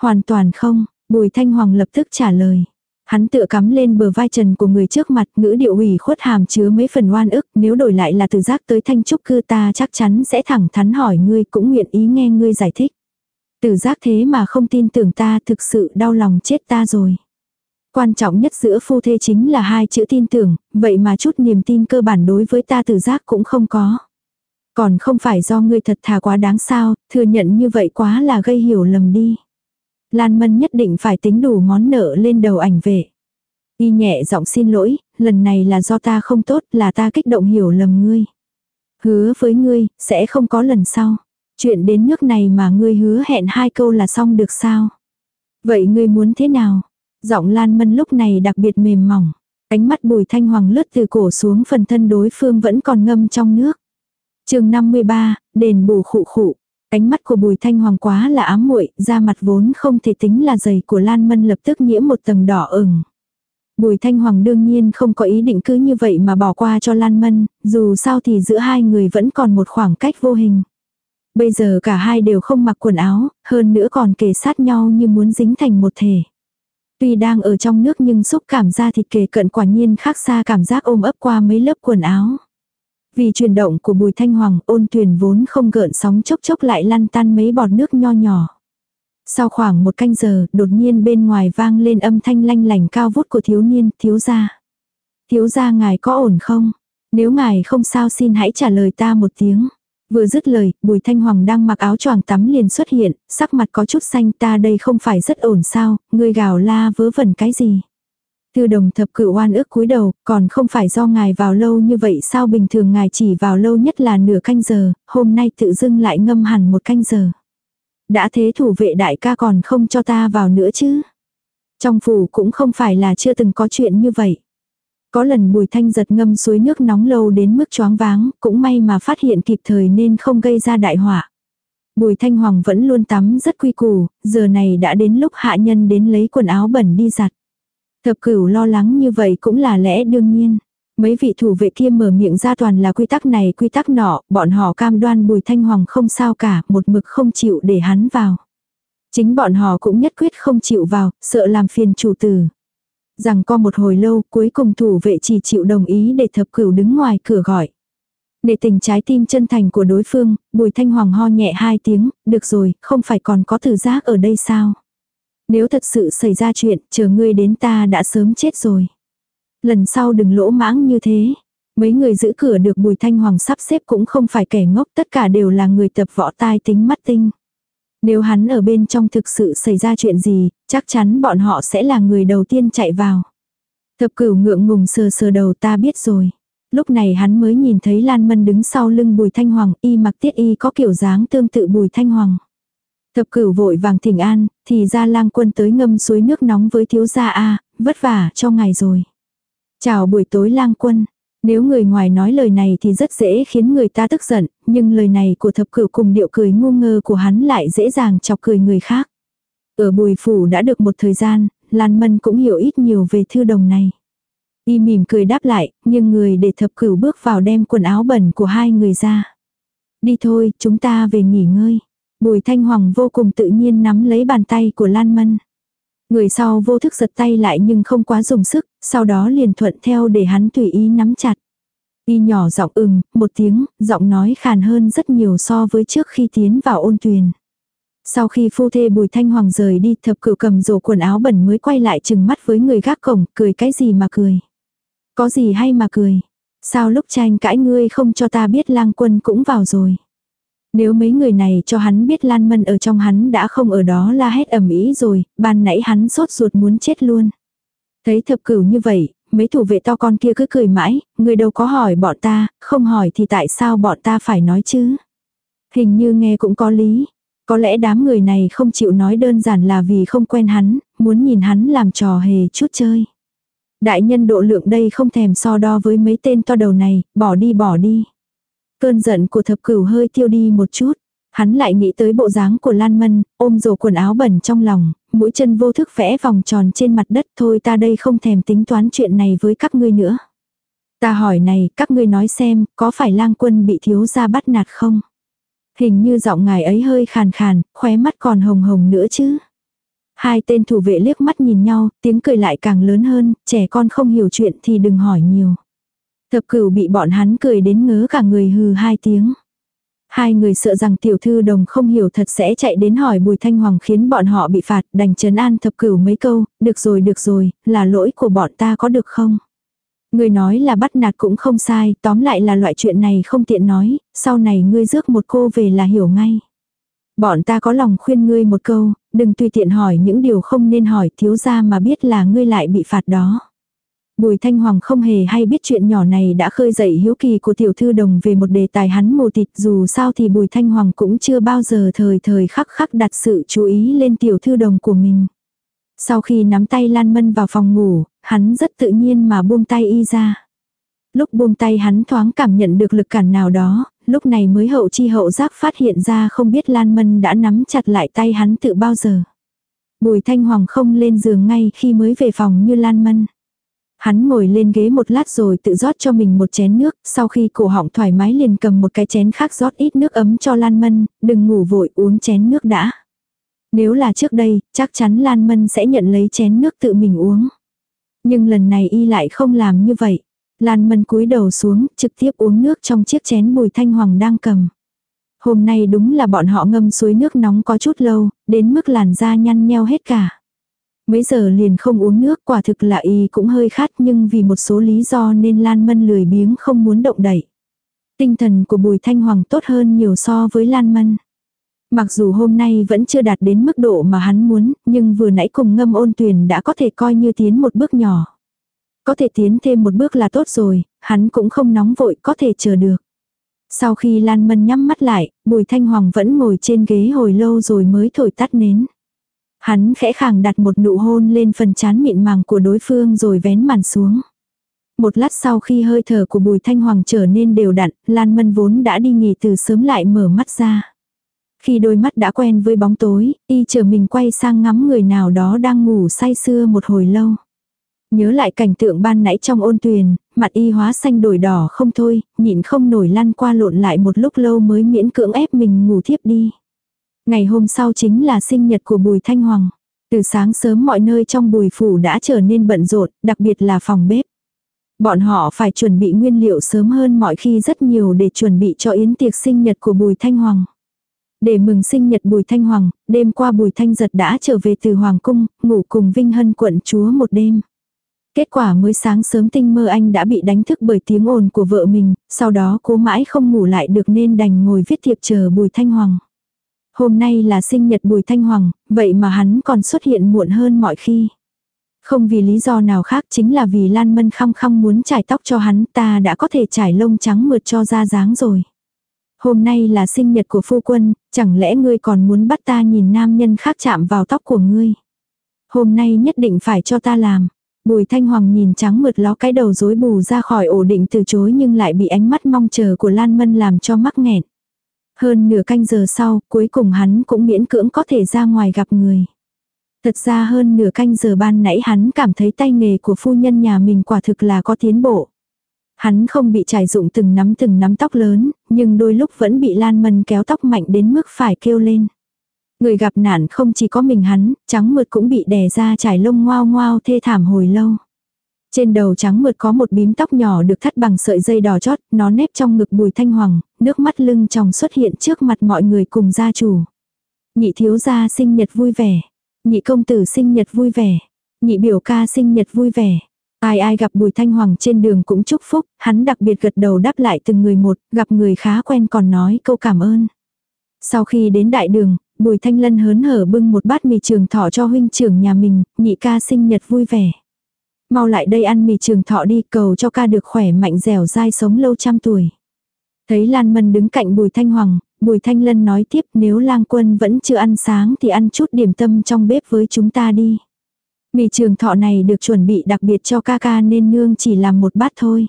Hoàn toàn không, Bùi Thanh Hoàng lập tức trả lời. Hắn tựa cắm lên bờ vai trần của người trước mặt ngữ điệu hủy khuất hàm chứa mấy phần oan ức nếu đổi lại là từ giác tới thanh trúc cư ta chắc chắn sẽ thẳng thắn hỏi ngươi cũng nguyện ý nghe ngươi giải thích. Từ giác thế mà không tin tưởng ta thực sự đau lòng chết ta rồi. Quan trọng nhất giữa phu thê chính là hai chữ tin tưởng, vậy mà chút niềm tin cơ bản đối với ta từ giác cũng không có. Còn không phải do ngươi thật thà quá đáng sao, thừa nhận như vậy quá là gây hiểu lầm đi. Lan Mân nhất định phải tính đủ món nợ lên đầu ảnh vệ. Y nhẹ giọng xin lỗi, lần này là do ta không tốt, là ta kích động hiểu lầm ngươi. Hứa với ngươi, sẽ không có lần sau. Chuyện đến nước này mà ngươi hứa hẹn hai câu là xong được sao? Vậy ngươi muốn thế nào? Giọng Lan Mân lúc này đặc biệt mềm mỏng. Ánh mắt bùi thanh hoàng lướt từ cổ xuống phần thân đối phương vẫn còn ngâm trong nước. chương 53, đền bù khụ khụ. Ánh mắt của Bùi Thanh Hoàng quá là ám muội, da mặt vốn không thể tính là dày của Lan Mân lập tức nhiễm một tầng đỏ ửng. Bùi Thanh Hoàng đương nhiên không có ý định cứ như vậy mà bỏ qua cho Lan Mân, dù sao thì giữa hai người vẫn còn một khoảng cách vô hình. Bây giờ cả hai đều không mặc quần áo, hơn nữa còn kề sát nhau như muốn dính thành một thể. Tuy đang ở trong nước nhưng xúc cảm da thịt kề cận quả nhiên khác xa cảm giác ôm ấp qua mấy lớp quần áo. Vì chuyển động của bùi thanh hoàng ôn thuyền vốn không gợn sóng chốc chốc lại lăn tan mấy bọt nước nho nhỏ. Sau khoảng một canh giờ, đột nhiên bên ngoài vang lên âm thanh lanh lành cao vút của thiếu niên, thiếu gia. Thiếu gia ngài có ổn không? Nếu ngài không sao xin hãy trả lời ta một tiếng. Vừa dứt lời, Bùi Thanh Hoàng đang mặc áo choàng tắm liền xuất hiện, sắc mặt có chút xanh ta đây không phải rất ổn sao, người gào la vớ vẩn cái gì. Thư đồng thập cự oan ước cúi đầu, còn không phải do ngài vào lâu như vậy sao bình thường ngài chỉ vào lâu nhất là nửa canh giờ, hôm nay tự dưng lại ngâm hẳn một canh giờ. Đã thế thủ vệ đại ca còn không cho ta vào nữa chứ. Trong phủ cũng không phải là chưa từng có chuyện như vậy. Có lần Bùi Thanh giật ngâm suối nước nóng lâu đến mức choáng váng, cũng may mà phát hiện kịp thời nên không gây ra đại họa. Bùi Thanh Hoàng vẫn luôn tắm rất quy củ, giờ này đã đến lúc hạ nhân đến lấy quần áo bẩn đi giặt. Thập cửu lo lắng như vậy cũng là lẽ đương nhiên. Mấy vị thủ vệ kia mở miệng ra toàn là quy tắc này quy tắc nọ, bọn họ cam đoan Bùi Thanh Hoàng không sao cả, một mực không chịu để hắn vào. Chính bọn họ cũng nhất quyết không chịu vào, sợ làm phiền chủ tử. Rằng co một hồi lâu, cuối cùng thủ vệ chỉ chịu đồng ý để thập cửu đứng ngoài cửa gọi. Để tình trái tim chân thành của đối phương, bùi thanh hoàng ho nhẹ hai tiếng, được rồi, không phải còn có tử giác ở đây sao? Nếu thật sự xảy ra chuyện, chờ ngươi đến ta đã sớm chết rồi. Lần sau đừng lỗ mãng như thế. Mấy người giữ cửa được bùi thanh hoàng sắp xếp cũng không phải kẻ ngốc, tất cả đều là người tập võ tai tính mắt tinh. Nếu hắn ở bên trong thực sự xảy ra chuyện gì, chắc chắn bọn họ sẽ là người đầu tiên chạy vào. Thập cửu ngượng ngùng sờ sờ đầu ta biết rồi. Lúc này hắn mới nhìn thấy Lan Mân đứng sau lưng Bùi Thanh Hoàng, y mặc tiết y có kiểu dáng tương tự Bùi Thanh Hoàng. Thập cửu vội vàng thỉnh an, thì ra lang quân tới ngâm suối nước nóng với thiếu gia A, vất vả cho ngài rồi. Chào buổi tối lang quân. Nếu người ngoài nói lời này thì rất dễ khiến người ta tức giận, nhưng lời này của thập cửu cùng điệu cười ngu ngơ của hắn lại dễ dàng chọc cười người khác. Ở bùi phủ đã được một thời gian, Lan Mân cũng hiểu ít nhiều về thư đồng này. Y mỉm cười đáp lại, nhưng người để thập cửu bước vào đem quần áo bẩn của hai người ra. Đi thôi, chúng ta về nghỉ ngơi. Bùi Thanh Hoàng vô cùng tự nhiên nắm lấy bàn tay của Lan Mân. Người sau vô thức giật tay lại nhưng không quá dùng sức, sau đó liền thuận theo để hắn tùy ý nắm chặt. Y nhỏ giọng ừm, một tiếng, giọng nói khàn hơn rất nhiều so với trước khi tiến vào ôn tuyền. Sau khi phu thê bùi thanh hoàng rời đi thập cửu cầm rổ quần áo bẩn mới quay lại chừng mắt với người gác cổng, cười cái gì mà cười. Có gì hay mà cười. Sao lúc tranh cãi ngươi không cho ta biết lang quân cũng vào rồi. Nếu mấy người này cho hắn biết Lan Mân ở trong hắn đã không ở đó la hét ầm ĩ rồi, ban nãy hắn sốt ruột muốn chết luôn. Thấy thập cửu như vậy, mấy thủ vệ to con kia cứ cười mãi, người đâu có hỏi bọn ta, không hỏi thì tại sao bọn ta phải nói chứ. Hình như nghe cũng có lý. Có lẽ đám người này không chịu nói đơn giản là vì không quen hắn, muốn nhìn hắn làm trò hề chút chơi. Đại nhân độ lượng đây không thèm so đo với mấy tên to đầu này, bỏ đi bỏ đi. Cơn giận của thập cửu hơi tiêu đi một chút. Hắn lại nghĩ tới bộ dáng của Lan Mân, ôm rổ quần áo bẩn trong lòng, mũi chân vô thức vẽ vòng tròn trên mặt đất thôi ta đây không thèm tính toán chuyện này với các ngươi nữa. Ta hỏi này, các ngươi nói xem, có phải lang quân bị thiếu gia bắt nạt không? Hình như giọng ngài ấy hơi khàn khàn, khóe mắt còn hồng hồng nữa chứ. Hai tên thủ vệ liếc mắt nhìn nhau, tiếng cười lại càng lớn hơn, trẻ con không hiểu chuyện thì đừng hỏi nhiều. Thập cửu bị bọn hắn cười đến ngớ cả người hừ hai tiếng. Hai người sợ rằng tiểu thư đồng không hiểu thật sẽ chạy đến hỏi Bùi Thanh Hoàng khiến bọn họ bị phạt, đành trấn an thập cửu mấy câu, được rồi được rồi, là lỗi của bọn ta có được không? Người nói là bắt nạt cũng không sai, tóm lại là loại chuyện này không tiện nói, sau này ngươi rước một cô về là hiểu ngay. Bọn ta có lòng khuyên ngươi một câu, đừng tùy tiện hỏi những điều không nên hỏi thiếu ra mà biết là ngươi lại bị phạt đó. Bùi Thanh Hoàng không hề hay biết chuyện nhỏ này đã khơi dậy hiếu kỳ của tiểu thư đồng về một đề tài hắn mù tịt dù sao thì Bùi Thanh Hoàng cũng chưa bao giờ thời thời khắc khắc đặt sự chú ý lên tiểu thư đồng của mình. Sau khi nắm tay Lan Mân vào phòng ngủ, hắn rất tự nhiên mà buông tay y ra. Lúc buông tay hắn thoáng cảm nhận được lực cản nào đó, lúc này mới hậu chi hậu giác phát hiện ra không biết Lan Mân đã nắm chặt lại tay hắn tự bao giờ. Bùi Thanh Hoàng không lên giường ngay khi mới về phòng như Lan Mân. Hắn ngồi lên ghế một lát rồi tự rót cho mình một chén nước, sau khi cổ họng thoải mái liền cầm một cái chén khác rót ít nước ấm cho Lan Mân, đừng ngủ vội uống chén nước đã. Nếu là trước đây, chắc chắn Lan Mân sẽ nhận lấy chén nước tự mình uống. Nhưng lần này y lại không làm như vậy. Lan Mân cúi đầu xuống, trực tiếp uống nước trong chiếc chén bùi thanh hoàng đang cầm. Hôm nay đúng là bọn họ ngâm suối nước nóng có chút lâu, đến mức làn da nhăn nheo hết cả. Mấy giờ liền không uống nước quả thực là y cũng hơi khát nhưng vì một số lý do nên Lan Mân lười biếng không muốn động đậy. Tinh thần của Bùi Thanh Hoàng tốt hơn nhiều so với Lan Mân. Mặc dù hôm nay vẫn chưa đạt đến mức độ mà hắn muốn, nhưng vừa nãy cùng ngâm ôn tuyển đã có thể coi như tiến một bước nhỏ. Có thể tiến thêm một bước là tốt rồi, hắn cũng không nóng vội có thể chờ được. Sau khi Lan Mân nhắm mắt lại, Bùi Thanh Hoàng vẫn ngồi trên ghế hồi lâu rồi mới thổi tắt nến. Hắn khẽ khàng đặt một nụ hôn lên phần chán mịn màng của đối phương rồi vén màn xuống. Một lát sau khi hơi thở của Bùi Thanh Hoàng trở nên đều đặn, Lan Mân vốn đã đi nghỉ từ sớm lại mở mắt ra. Khi đôi mắt đã quen với bóng tối, y chờ mình quay sang ngắm người nào đó đang ngủ say sưa một hồi lâu. Nhớ lại cảnh tượng ban nãy trong ôn tuyền, mặt y hóa xanh đổi đỏ không thôi, nhịn không nổi lăn qua lộn lại một lúc lâu mới miễn cưỡng ép mình ngủ thiếp đi. Ngày hôm sau chính là sinh nhật của Bùi Thanh Hoàng. Từ sáng sớm mọi nơi trong bùi phủ đã trở nên bận rộn, đặc biệt là phòng bếp. Bọn họ phải chuẩn bị nguyên liệu sớm hơn mọi khi rất nhiều để chuẩn bị cho yến tiệc sinh nhật của Bùi Thanh Hoàng. Để mừng sinh nhật Bùi Thanh Hoàng, đêm qua Bùi Thanh Giật đã trở về từ Hoàng Cung, ngủ cùng Vinh Hân quận chúa một đêm. Kết quả mới sáng sớm tinh mơ anh đã bị đánh thức bởi tiếng ồn của vợ mình, sau đó cố mãi không ngủ lại được nên đành ngồi viết thiệp chờ Bùi Thanh Hoàng. Hôm nay là sinh nhật Bùi Thanh Hoàng, vậy mà hắn còn xuất hiện muộn hơn mọi khi. Không vì lý do nào khác chính là vì Lan Mân khăng khăng muốn trải tóc cho hắn ta đã có thể trải lông trắng mượt cho ra dáng rồi. Hôm nay là sinh nhật của phu quân, chẳng lẽ ngươi còn muốn bắt ta nhìn nam nhân khác chạm vào tóc của ngươi. Hôm nay nhất định phải cho ta làm. Bùi Thanh Hoàng nhìn trắng mượt ló cái đầu rối bù ra khỏi ổ định từ chối nhưng lại bị ánh mắt mong chờ của Lan Mân làm cho mắc nghẹn. Hơn nửa canh giờ sau, cuối cùng hắn cũng miễn cưỡng có thể ra ngoài gặp người. Thật ra hơn nửa canh giờ ban nãy hắn cảm thấy tay nghề của phu nhân nhà mình quả thực là có tiến bộ. Hắn không bị trải dụng từng nắm từng nắm tóc lớn, nhưng đôi lúc vẫn bị Lan Mân kéo tóc mạnh đến mức phải kêu lên. Người gặp nạn không chỉ có mình hắn, trắng mượt cũng bị đè ra trải lông ngoao ngoao thê thảm hồi lâu. Trên đầu trắng mượt có một bím tóc nhỏ được thắt bằng sợi dây đỏ chót, nó nếp trong ngực bùi thanh hoàng, nước mắt lưng tròng xuất hiện trước mặt mọi người cùng gia chủ. Nhị thiếu gia sinh nhật vui vẻ. Nhị công tử sinh nhật vui vẻ. Nhị biểu ca sinh nhật vui vẻ. Ai ai gặp Bùi Thanh Hoàng trên đường cũng chúc phúc, hắn đặc biệt gật đầu đáp lại từng người một, gặp người khá quen còn nói câu cảm ơn. Sau khi đến đại đường, Bùi Thanh Lân hớn hở bưng một bát mì trường thọ cho huynh trưởng nhà mình, nhị ca sinh nhật vui vẻ. Mau lại đây ăn mì trường thọ đi cầu cho ca được khỏe mạnh dẻo dai sống lâu trăm tuổi. Thấy Lan Mân đứng cạnh Bùi Thanh Hoàng, Bùi Thanh Lân nói tiếp nếu lang quân vẫn chưa ăn sáng thì ăn chút điểm tâm trong bếp với chúng ta đi. Mì trường thọ này được chuẩn bị đặc biệt cho ca ca nên nương chỉ làm một bát thôi.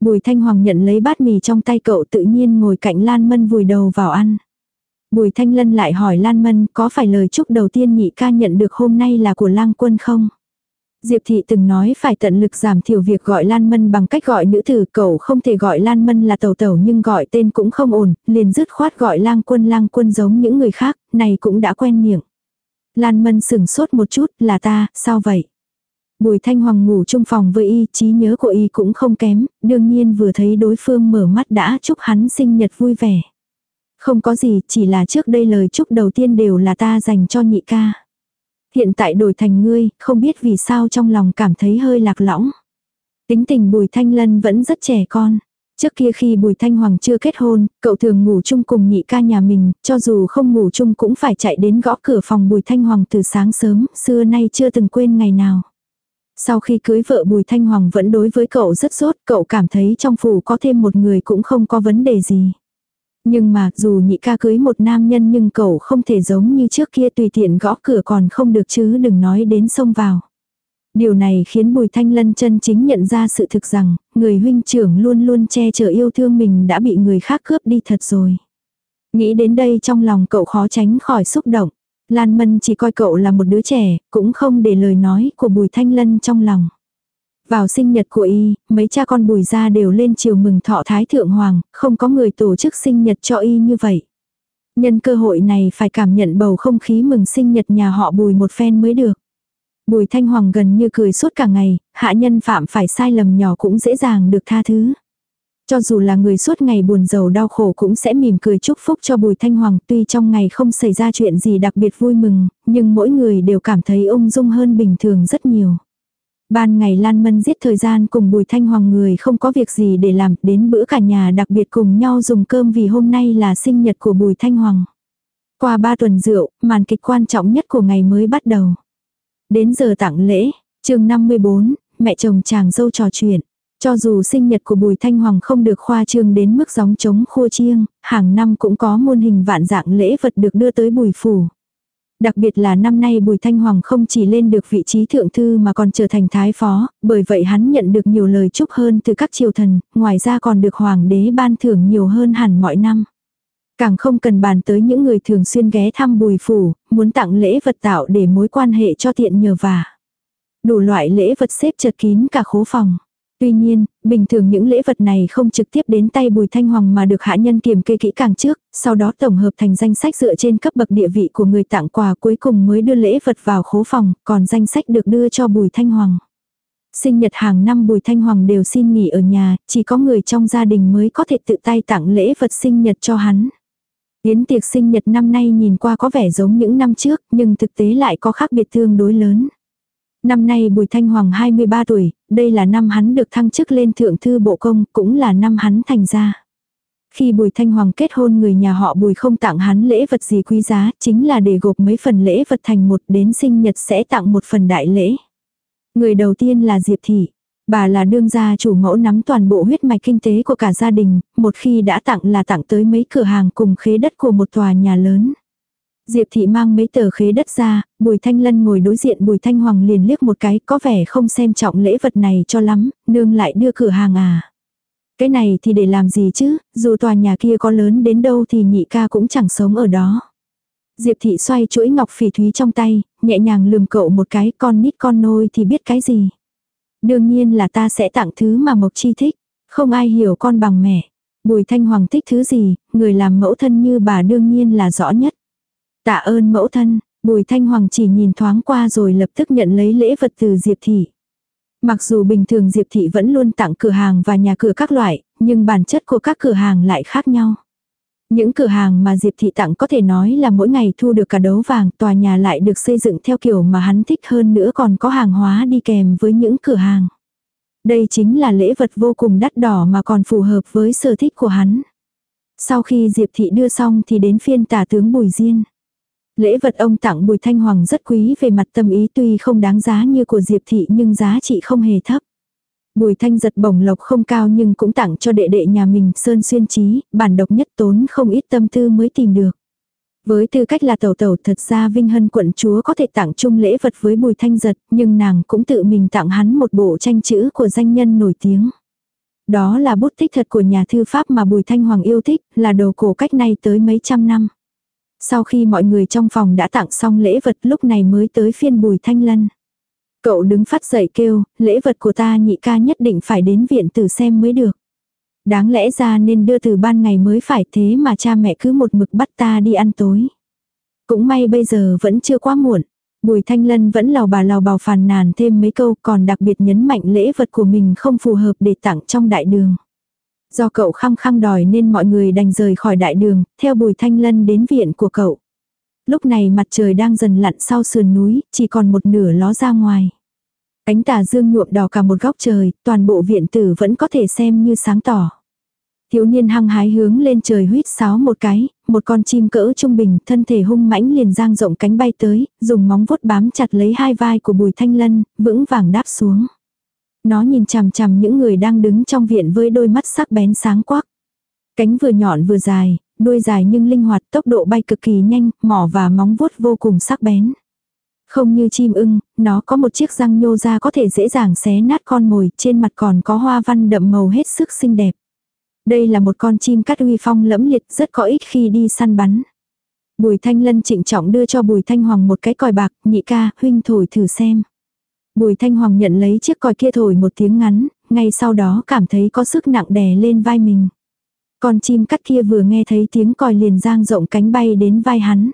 Bùi Thanh Hoàng nhận lấy bát mì trong tay cậu tự nhiên ngồi cạnh Lan Mân vùi đầu vào ăn. Bùi Thanh Lân lại hỏi Lan Mân có phải lời chúc đầu tiên nhị ca nhận được hôm nay là của lang quân không? Diệp Thị từng nói phải tận lực giảm thiểu việc gọi Lan Mân bằng cách gọi nữ tử cậu không thể gọi Lan Mân là tàu tàu nhưng gọi tên cũng không ổn, liền dứt khoát gọi lang quân lang quân giống những người khác, này cũng đã quen miệng. Lan Mân sửng sốt một chút là ta, sao vậy? Bùi Thanh Hoàng ngủ chung phòng với y, trí nhớ của y cũng không kém, đương nhiên vừa thấy đối phương mở mắt đã chúc hắn sinh nhật vui vẻ. Không có gì, chỉ là trước đây lời chúc đầu tiên đều là ta dành cho nhị ca. Hiện tại đổi thành ngươi, không biết vì sao trong lòng cảm thấy hơi lạc lõng. Tính tình Bùi Thanh Lân vẫn rất trẻ con. Trước kia khi Bùi Thanh Hoàng chưa kết hôn, cậu thường ngủ chung cùng nhị ca nhà mình, cho dù không ngủ chung cũng phải chạy đến gõ cửa phòng Bùi Thanh Hoàng từ sáng sớm, xưa nay chưa từng quên ngày nào. Sau khi cưới vợ Bùi Thanh Hoàng vẫn đối với cậu rất tốt, cậu cảm thấy trong phủ có thêm một người cũng không có vấn đề gì. Nhưng mà dù nhị ca cưới một nam nhân nhưng cậu không thể giống như trước kia tùy tiện gõ cửa còn không được chứ đừng nói đến xông vào. Điều này khiến Bùi Thanh Lân chân chính nhận ra sự thực rằng, người huynh trưởng luôn luôn che chở yêu thương mình đã bị người khác cướp đi thật rồi. Nghĩ đến đây trong lòng cậu khó tránh khỏi xúc động. Lan Mân chỉ coi cậu là một đứa trẻ, cũng không để lời nói của Bùi Thanh Lân trong lòng. Vào sinh nhật của y, mấy cha con bùi ra đều lên chiều mừng thọ Thái Thượng Hoàng, không có người tổ chức sinh nhật cho y như vậy. Nhân cơ hội này phải cảm nhận bầu không khí mừng sinh nhật nhà họ bùi một phen mới được. Bùi Thanh Hoàng gần như cười suốt cả ngày, hạ nhân phạm phải sai lầm nhỏ cũng dễ dàng được tha thứ. Cho dù là người suốt ngày buồn giàu đau khổ cũng sẽ mỉm cười chúc phúc cho Bùi Thanh Hoàng tuy trong ngày không xảy ra chuyện gì đặc biệt vui mừng, nhưng mỗi người đều cảm thấy ung dung hơn bình thường rất nhiều. Ban ngày Lan Mân giết thời gian cùng Bùi Thanh Hoàng người không có việc gì để làm, đến bữa cả nhà đặc biệt cùng nhau dùng cơm vì hôm nay là sinh nhật của Bùi Thanh Hoàng. Qua ba tuần rượu, màn kịch quan trọng nhất của ngày mới bắt đầu. Đến giờ tặng lễ, chương 54, mẹ chồng chàng dâu trò chuyện. Cho dù sinh nhật của Bùi Thanh Hoàng không được khoa trương đến mức gióng trống khua chiêng, hàng năm cũng có muôn hình vạn dạng lễ vật được đưa tới Bùi Phủ. Đặc biệt là năm nay Bùi Thanh Hoàng không chỉ lên được vị trí thượng thư mà còn trở thành thái phó, bởi vậy hắn nhận được nhiều lời chúc hơn từ các triều thần, ngoài ra còn được hoàng đế ban thưởng nhiều hơn hẳn mọi năm. Càng không cần bàn tới những người thường xuyên ghé thăm bùi phủ, muốn tặng lễ vật tạo để mối quan hệ cho tiện nhờ vả. Đủ loại lễ vật xếp chật kín cả khố phòng. Tuy nhiên, bình thường những lễ vật này không trực tiếp đến tay Bùi Thanh Hoàng mà được hạ nhân kiểm kê kỹ càng trước, sau đó tổng hợp thành danh sách dựa trên cấp bậc địa vị của người tặng quà cuối cùng mới đưa lễ vật vào khố phòng, còn danh sách được đưa cho Bùi Thanh Hoàng. Sinh nhật hàng năm Bùi Thanh Hoàng đều xin nghỉ ở nhà, chỉ có người trong gia đình mới có thể tự tay tặng lễ vật sinh nhật cho hắn. Yến tiệc sinh nhật năm nay nhìn qua có vẻ giống những năm trước, nhưng thực tế lại có khác biệt tương đối lớn. Năm nay Bùi Thanh Hoàng 23 tuổi, đây là năm hắn được thăng chức lên thượng thư bộ công, cũng là năm hắn thành gia. Khi Bùi Thanh Hoàng kết hôn người nhà họ Bùi không tặng hắn lễ vật gì quý giá, chính là để gộp mấy phần lễ vật thành một đến sinh nhật sẽ tặng một phần đại lễ. Người đầu tiên là Diệp Thị. Bà là đương gia chủ mẫu nắm toàn bộ huyết mạch kinh tế của cả gia đình, một khi đã tặng là tặng tới mấy cửa hàng cùng khế đất của một tòa nhà lớn. Diệp thị mang mấy tờ khế đất ra, Bùi Thanh Lân ngồi đối diện Bùi Thanh Hoàng liền liếc một cái, có vẻ không xem trọng lễ vật này cho lắm, nương lại đưa cửa hàng à. Cái này thì để làm gì chứ, dù tòa nhà kia có lớn đến đâu thì nhị ca cũng chẳng sống ở đó. Diệp thị xoay chuỗi ngọc phỉ thúy trong tay, nhẹ nhàng lườm cậu một cái con nít con nôi thì biết cái gì. Đương nhiên là ta sẽ tặng thứ mà Mộc Chi thích, không ai hiểu con bằng mẹ. Bùi Thanh Hoàng thích thứ gì, người làm mẫu thân như bà đương nhiên là rõ nhất. Tạ ơn mẫu thân, Bùi Thanh Hoàng chỉ nhìn thoáng qua rồi lập tức nhận lấy lễ vật từ Diệp Thị. Mặc dù bình thường Diệp Thị vẫn luôn tặng cửa hàng và nhà cửa các loại, nhưng bản chất của các cửa hàng lại khác nhau. Những cửa hàng mà Diệp Thị tặng có thể nói là mỗi ngày thu được cả đấu vàng, tòa nhà lại được xây dựng theo kiểu mà hắn thích hơn nữa còn có hàng hóa đi kèm với những cửa hàng. Đây chính là lễ vật vô cùng đắt đỏ mà còn phù hợp với sở thích của hắn. Sau khi Diệp Thị đưa xong thì đến phiên tả tướng Bùi Diên. Lễ vật ông tặng Bùi Thanh Hoàng rất quý về mặt tâm ý tuy không đáng giá như của Diệp Thị nhưng giá trị không hề thấp. Bùi Thanh giật bổng lộc không cao nhưng cũng tặng cho đệ đệ nhà mình Sơn Xuyên Trí, bản độc nhất tốn không ít tâm tư mới tìm được. Với tư cách là tẩu tẩu thật ra Vinh Hân quận chúa có thể tặng chung lễ vật với Bùi Thanh giật nhưng nàng cũng tự mình tặng hắn một bộ tranh chữ của danh nhân nổi tiếng. Đó là bút tích thật của nhà thư pháp mà Bùi Thanh Hoàng yêu thích, là đồ cổ cách nay tới mấy trăm năm. Sau khi mọi người trong phòng đã tặng xong lễ vật lúc này mới tới phiên Bùi Thanh Lân. Cậu đứng phát dậy kêu, lễ vật của ta nhị ca nhất định phải đến viện tử xem mới được. Đáng lẽ ra nên đưa từ ban ngày mới phải thế mà cha mẹ cứ một mực bắt ta đi ăn tối. Cũng may bây giờ vẫn chưa quá muộn. Bùi Thanh Lân vẫn lào bà lào bào phàn nàn thêm mấy câu còn đặc biệt nhấn mạnh lễ vật của mình không phù hợp để tặng trong đại đường. Do cậu khăng khăng đòi nên mọi người đành rời khỏi đại đường, theo Bùi Thanh Lân đến viện của cậu. Lúc này mặt trời đang dần lặn sau sườn núi, chỉ còn một nửa ló ra ngoài. Ánh tà dương nhuộm đỏ cả một góc trời, toàn bộ viện tử vẫn có thể xem như sáng tỏ. Thiếu niên hăng hái hướng lên trời huýt sáo một cái, một con chim cỡ trung bình, thân thể hung mãnh liền giang rộng cánh bay tới, dùng móng vuốt bám chặt lấy hai vai của Bùi Thanh Lân, vững vàng đáp xuống. Nó nhìn chằm chằm những người đang đứng trong viện với đôi mắt sắc bén sáng quắc. Cánh vừa nhọn vừa dài, đuôi dài nhưng linh hoạt, tốc độ bay cực kỳ nhanh, mỏ và móng vuốt vô cùng sắc bén. Không như chim ưng, nó có một chiếc răng nhô ra có thể dễ dàng xé nát con mồi, trên mặt còn có hoa văn đậm màu hết sức xinh đẹp. Đây là một con chim cắt uy phong lẫm liệt rất có ích khi đi săn bắn. Bùi Thanh Lân trịnh trọng đưa cho Bùi Thanh Hoàng một cái còi bạc, nhị ca, huynh thổi thử xem. Bùi Thanh Hoàng nhận lấy chiếc còi kia thổi một tiếng ngắn, ngay sau đó cảm thấy có sức nặng đè lên vai mình. Con chim cắt kia vừa nghe thấy tiếng còi liền giang rộng cánh bay đến vai hắn.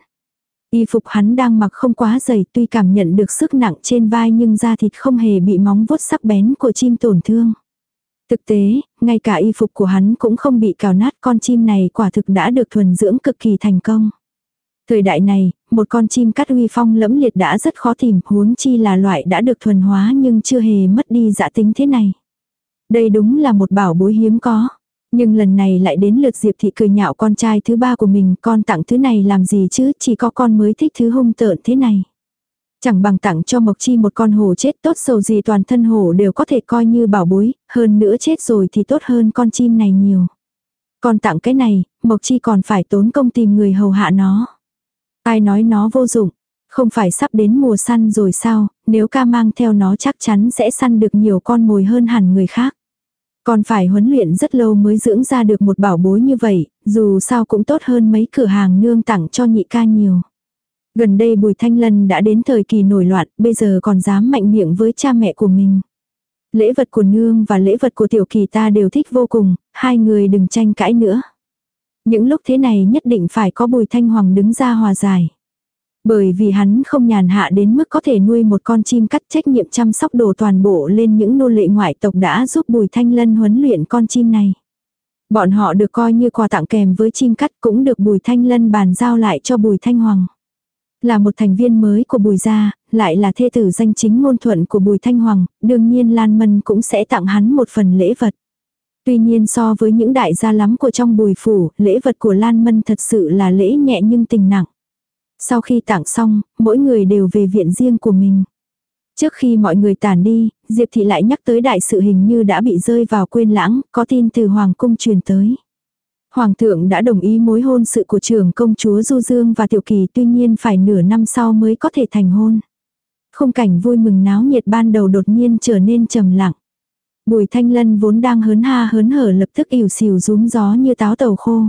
Y phục hắn đang mặc không quá dày tuy cảm nhận được sức nặng trên vai nhưng da thịt không hề bị móng vuốt sắc bén của chim tổn thương. Thực tế, ngay cả y phục của hắn cũng không bị cào nát con chim này quả thực đã được thuần dưỡng cực kỳ thành công. Thời đại này, một con chim cắt uy phong lẫm liệt đã rất khó tìm, huống chi là loại đã được thuần hóa nhưng chưa hề mất đi dã tính thế này. Đây đúng là một bảo bối hiếm có. Nhưng lần này lại đến lượt Diệp Thị cười nhạo con trai thứ ba của mình, con tặng thứ này làm gì chứ, chỉ có con mới thích thứ hung tợn thế này. Chẳng bằng tặng cho Mộc Chi một con hổ chết tốt sầu gì toàn thân hổ đều có thể coi như bảo bối, hơn nữa chết rồi thì tốt hơn con chim này nhiều. Con tặng cái này, Mộc Chi còn phải tốn công tìm người hầu hạ nó. Ai nói nó vô dụng, Không phải sắp đến mùa săn rồi sao, nếu ca mang theo nó chắc chắn sẽ săn được nhiều con mồi hơn hẳn người khác. Còn phải huấn luyện rất lâu mới dưỡng ra được một bảo bối như vậy, dù sao cũng tốt hơn mấy cửa hàng nương tặng cho nhị ca nhiều. Gần đây Bùi Thanh Lân đã đến thời kỳ nổi loạn, bây giờ còn dám mạnh miệng với cha mẹ của mình. Lễ vật của nương và lễ vật của tiểu kỳ ta đều thích vô cùng, hai người đừng tranh cãi nữa. Những lúc thế này nhất định phải có Bùi Thanh Hoàng đứng ra hòa giải. Bởi vì hắn không nhàn hạ đến mức có thể nuôi một con chim cắt trách nhiệm chăm sóc đồ toàn bộ lên những nô lệ ngoại tộc đã giúp Bùi Thanh Lân huấn luyện con chim này. Bọn họ được coi như quà tặng kèm với chim cắt cũng được Bùi Thanh Lân bàn giao lại cho Bùi Thanh Hoàng. Là một thành viên mới của Bùi gia, lại là thê tử danh chính ngôn thuận của Bùi Thanh Hoàng, đương nhiên Lan Mân cũng sẽ tặng hắn một phần lễ vật. Tuy nhiên so với những đại gia lắm của trong bùi phủ, lễ vật của Lan Mân thật sự là lễ nhẹ nhưng tình nặng. Sau khi tặng xong, mỗi người đều về viện riêng của mình. Trước khi mọi người tản đi, Diệp Thị lại nhắc tới đại sự hình như đã bị rơi vào quên lãng, có tin từ Hoàng cung truyền tới. Hoàng thượng đã đồng ý mối hôn sự của trưởng công chúa Du Dương và Tiểu Kỳ tuy nhiên phải nửa năm sau mới có thể thành hôn. Không cảnh vui mừng náo nhiệt ban đầu đột nhiên trở nên trầm lặng. Bùi thanh lân vốn đang hớn ha hớn hở lập tức ỉu xìu rúm gió như táo tàu khô.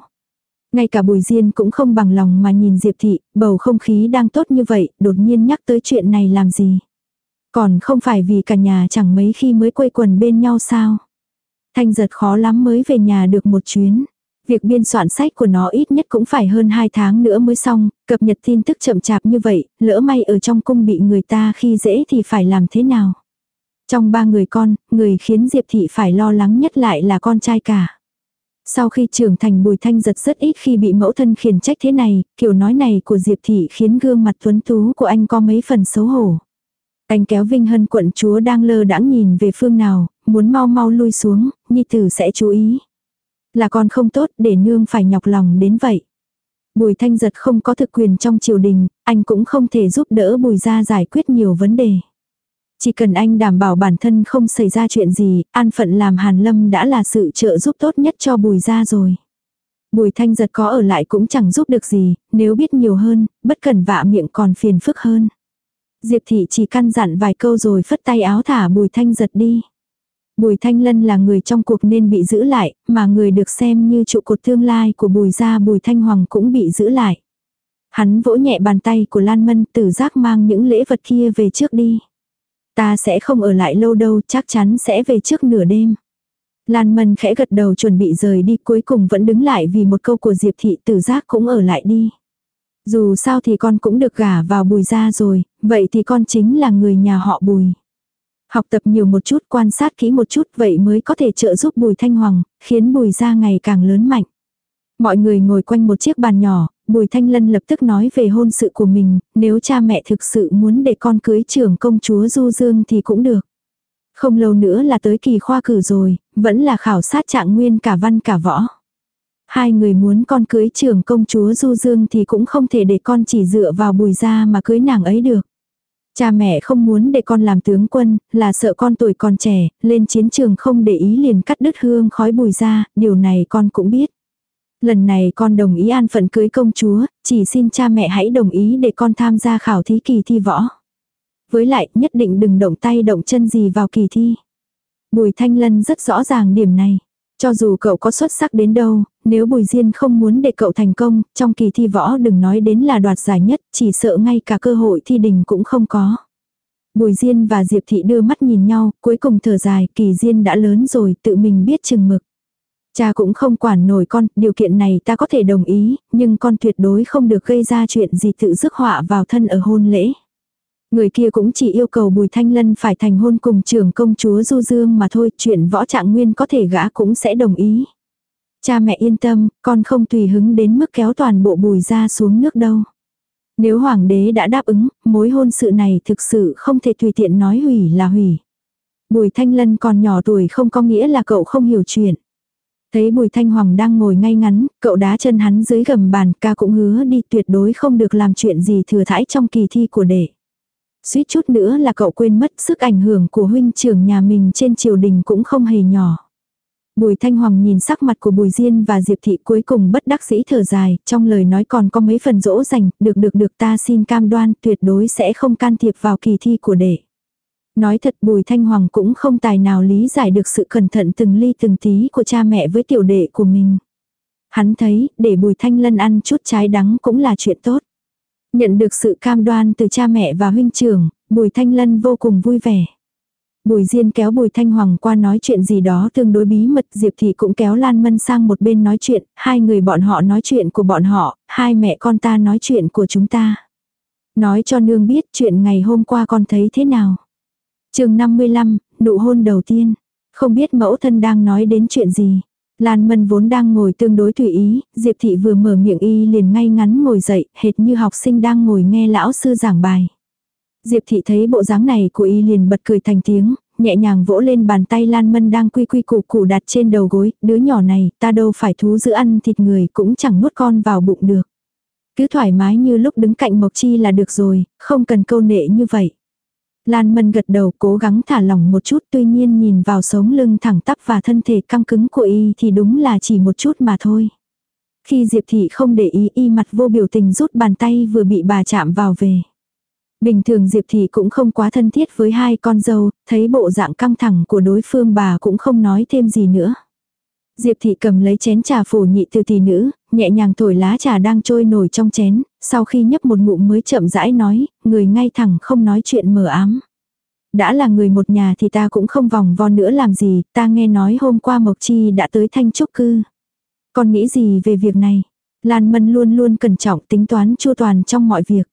Ngay cả bùi diên cũng không bằng lòng mà nhìn Diệp Thị, bầu không khí đang tốt như vậy, đột nhiên nhắc tới chuyện này làm gì. Còn không phải vì cả nhà chẳng mấy khi mới quây quần bên nhau sao. Thanh giật khó lắm mới về nhà được một chuyến. Việc biên soạn sách của nó ít nhất cũng phải hơn 2 tháng nữa mới xong, cập nhật tin tức chậm chạp như vậy, lỡ may ở trong cung bị người ta khi dễ thì phải làm thế nào. Trong ba người con, người khiến Diệp Thị phải lo lắng nhất lại là con trai cả. Sau khi trưởng thành Bùi Thanh giật rất ít khi bị mẫu thân khiển trách thế này, kiểu nói này của Diệp Thị khiến gương mặt tuấn tú của anh có mấy phần xấu hổ. Anh kéo Vinh Hân quận chúa đang lơ đãng nhìn về phương nào, muốn mau mau lui xuống, Nhi tử sẽ chú ý. Là con không tốt để nương phải nhọc lòng đến vậy. Bùi Thanh giật không có thực quyền trong triều đình, anh cũng không thể giúp đỡ Bùi ra giải quyết nhiều vấn đề. Chỉ cần anh đảm bảo bản thân không xảy ra chuyện gì, an phận làm hàn lâm đã là sự trợ giúp tốt nhất cho bùi ra rồi. Bùi thanh giật có ở lại cũng chẳng giúp được gì, nếu biết nhiều hơn, bất cần vạ miệng còn phiền phức hơn. Diệp thị chỉ căn dặn vài câu rồi phất tay áo thả bùi thanh giật đi. Bùi thanh lân là người trong cuộc nên bị giữ lại, mà người được xem như trụ cột tương lai của bùi gia bùi thanh hoàng cũng bị giữ lại. Hắn vỗ nhẹ bàn tay của Lan Mân tử giác mang những lễ vật kia về trước đi. Ta sẽ không ở lại lâu đâu, chắc chắn sẽ về trước nửa đêm. Lan Mân khẽ gật đầu chuẩn bị rời đi cuối cùng vẫn đứng lại vì một câu của Diệp Thị tử giác cũng ở lại đi. Dù sao thì con cũng được gả vào bùi gia rồi, vậy thì con chính là người nhà họ bùi. Học tập nhiều một chút quan sát kỹ một chút vậy mới có thể trợ giúp bùi thanh hoàng, khiến bùi gia ngày càng lớn mạnh. Mọi người ngồi quanh một chiếc bàn nhỏ, Bùi Thanh Lân lập tức nói về hôn sự của mình, nếu cha mẹ thực sự muốn để con cưới trưởng công chúa Du Dương thì cũng được. Không lâu nữa là tới kỳ khoa cử rồi, vẫn là khảo sát trạng nguyên cả văn cả võ. Hai người muốn con cưới trưởng công chúa Du Dương thì cũng không thể để con chỉ dựa vào bùi gia mà cưới nàng ấy được. Cha mẹ không muốn để con làm tướng quân, là sợ con tuổi còn trẻ, lên chiến trường không để ý liền cắt đứt hương khói bùi ra, điều này con cũng biết. Lần này con đồng ý an phận cưới công chúa, chỉ xin cha mẹ hãy đồng ý để con tham gia khảo thí kỳ thi võ. Với lại nhất định đừng động tay động chân gì vào kỳ thi. Bùi Thanh Lân rất rõ ràng điểm này. Cho dù cậu có xuất sắc đến đâu, nếu Bùi Diên không muốn để cậu thành công, trong kỳ thi võ đừng nói đến là đoạt giải nhất, chỉ sợ ngay cả cơ hội thi đình cũng không có. Bùi Diên và Diệp Thị đưa mắt nhìn nhau, cuối cùng thở dài, kỳ Diên đã lớn rồi, tự mình biết chừng mực. Cha cũng không quản nổi con, điều kiện này ta có thể đồng ý, nhưng con tuyệt đối không được gây ra chuyện gì tự rước họa vào thân ở hôn lễ. Người kia cũng chỉ yêu cầu Bùi Thanh Lân phải thành hôn cùng trưởng công chúa Du Dương mà thôi, chuyện võ trạng nguyên có thể gã cũng sẽ đồng ý. Cha mẹ yên tâm, con không tùy hứng đến mức kéo toàn bộ bùi ra xuống nước đâu. Nếu hoàng đế đã đáp ứng, mối hôn sự này thực sự không thể tùy tiện nói hủy là hủy. Bùi Thanh Lân còn nhỏ tuổi không có nghĩa là cậu không hiểu chuyện. Thấy Bùi Thanh Hoàng đang ngồi ngay ngắn, cậu đá chân hắn dưới gầm bàn ca cũng hứa đi tuyệt đối không được làm chuyện gì thừa thãi trong kỳ thi của đệ. Suýt chút nữa là cậu quên mất sức ảnh hưởng của huynh trưởng nhà mình trên triều đình cũng không hề nhỏ. Bùi Thanh Hoàng nhìn sắc mặt của Bùi Diên và Diệp Thị cuối cùng bất đắc dĩ thở dài, trong lời nói còn có mấy phần dỗ dành, được được được ta xin cam đoan tuyệt đối sẽ không can thiệp vào kỳ thi của đệ. Nói thật Bùi Thanh Hoàng cũng không tài nào lý giải được sự cẩn thận từng ly từng tí của cha mẹ với tiểu đệ của mình. Hắn thấy, để Bùi Thanh Lân ăn chút trái đắng cũng là chuyện tốt. Nhận được sự cam đoan từ cha mẹ và huynh trưởng, Bùi Thanh Lân vô cùng vui vẻ. Bùi Diên kéo Bùi Thanh Hoàng qua nói chuyện gì đó tương đối bí mật, Diệp Thị cũng kéo Lan Mân sang một bên nói chuyện, hai người bọn họ nói chuyện của bọn họ, hai mẹ con ta nói chuyện của chúng ta. Nói cho nương biết chuyện ngày hôm qua con thấy thế nào chương 55, nụ hôn đầu tiên. Không biết mẫu thân đang nói đến chuyện gì. Lan Mân vốn đang ngồi tương đối tùy ý, Diệp Thị vừa mở miệng y liền ngay ngắn ngồi dậy, hệt như học sinh đang ngồi nghe lão sư giảng bài. Diệp thị thấy bộ dáng này của y liền bật cười thành tiếng, nhẹ nhàng vỗ lên bàn tay Lan Mân đang quy quy củ củ đặt trên đầu gối, đứa nhỏ này, ta đâu phải thú giữ ăn thịt người cũng chẳng nuốt con vào bụng được. Cứ thoải mái như lúc đứng cạnh Mộc Chi là được rồi, không cần câu nệ như vậy. Lan Mân gật đầu cố gắng thả lỏng một chút tuy nhiên nhìn vào sống lưng thẳng tắp và thân thể căng cứng của y thì đúng là chỉ một chút mà thôi. Khi Diệp Thị không để ý y mặt vô biểu tình rút bàn tay vừa bị bà chạm vào về. Bình thường Diệp Thị cũng không quá thân thiết với hai con dâu, thấy bộ dạng căng thẳng của đối phương bà cũng không nói thêm gì nữa. Diệp Thị cầm lấy chén trà phủ nhị từ tỷ nữ, nhẹ nhàng thổi lá trà đang trôi nổi trong chén, sau khi nhấp một ngụm mới chậm rãi nói, người ngay thẳng không nói chuyện mờ ám. Đã là người một nhà thì ta cũng không vòng vo nữa làm gì, ta nghe nói hôm qua Mộc Chi đã tới Thanh Trúc Cư. Con nghĩ gì về việc này? Lan Mân luôn luôn cẩn trọng tính toán chu toàn trong mọi việc.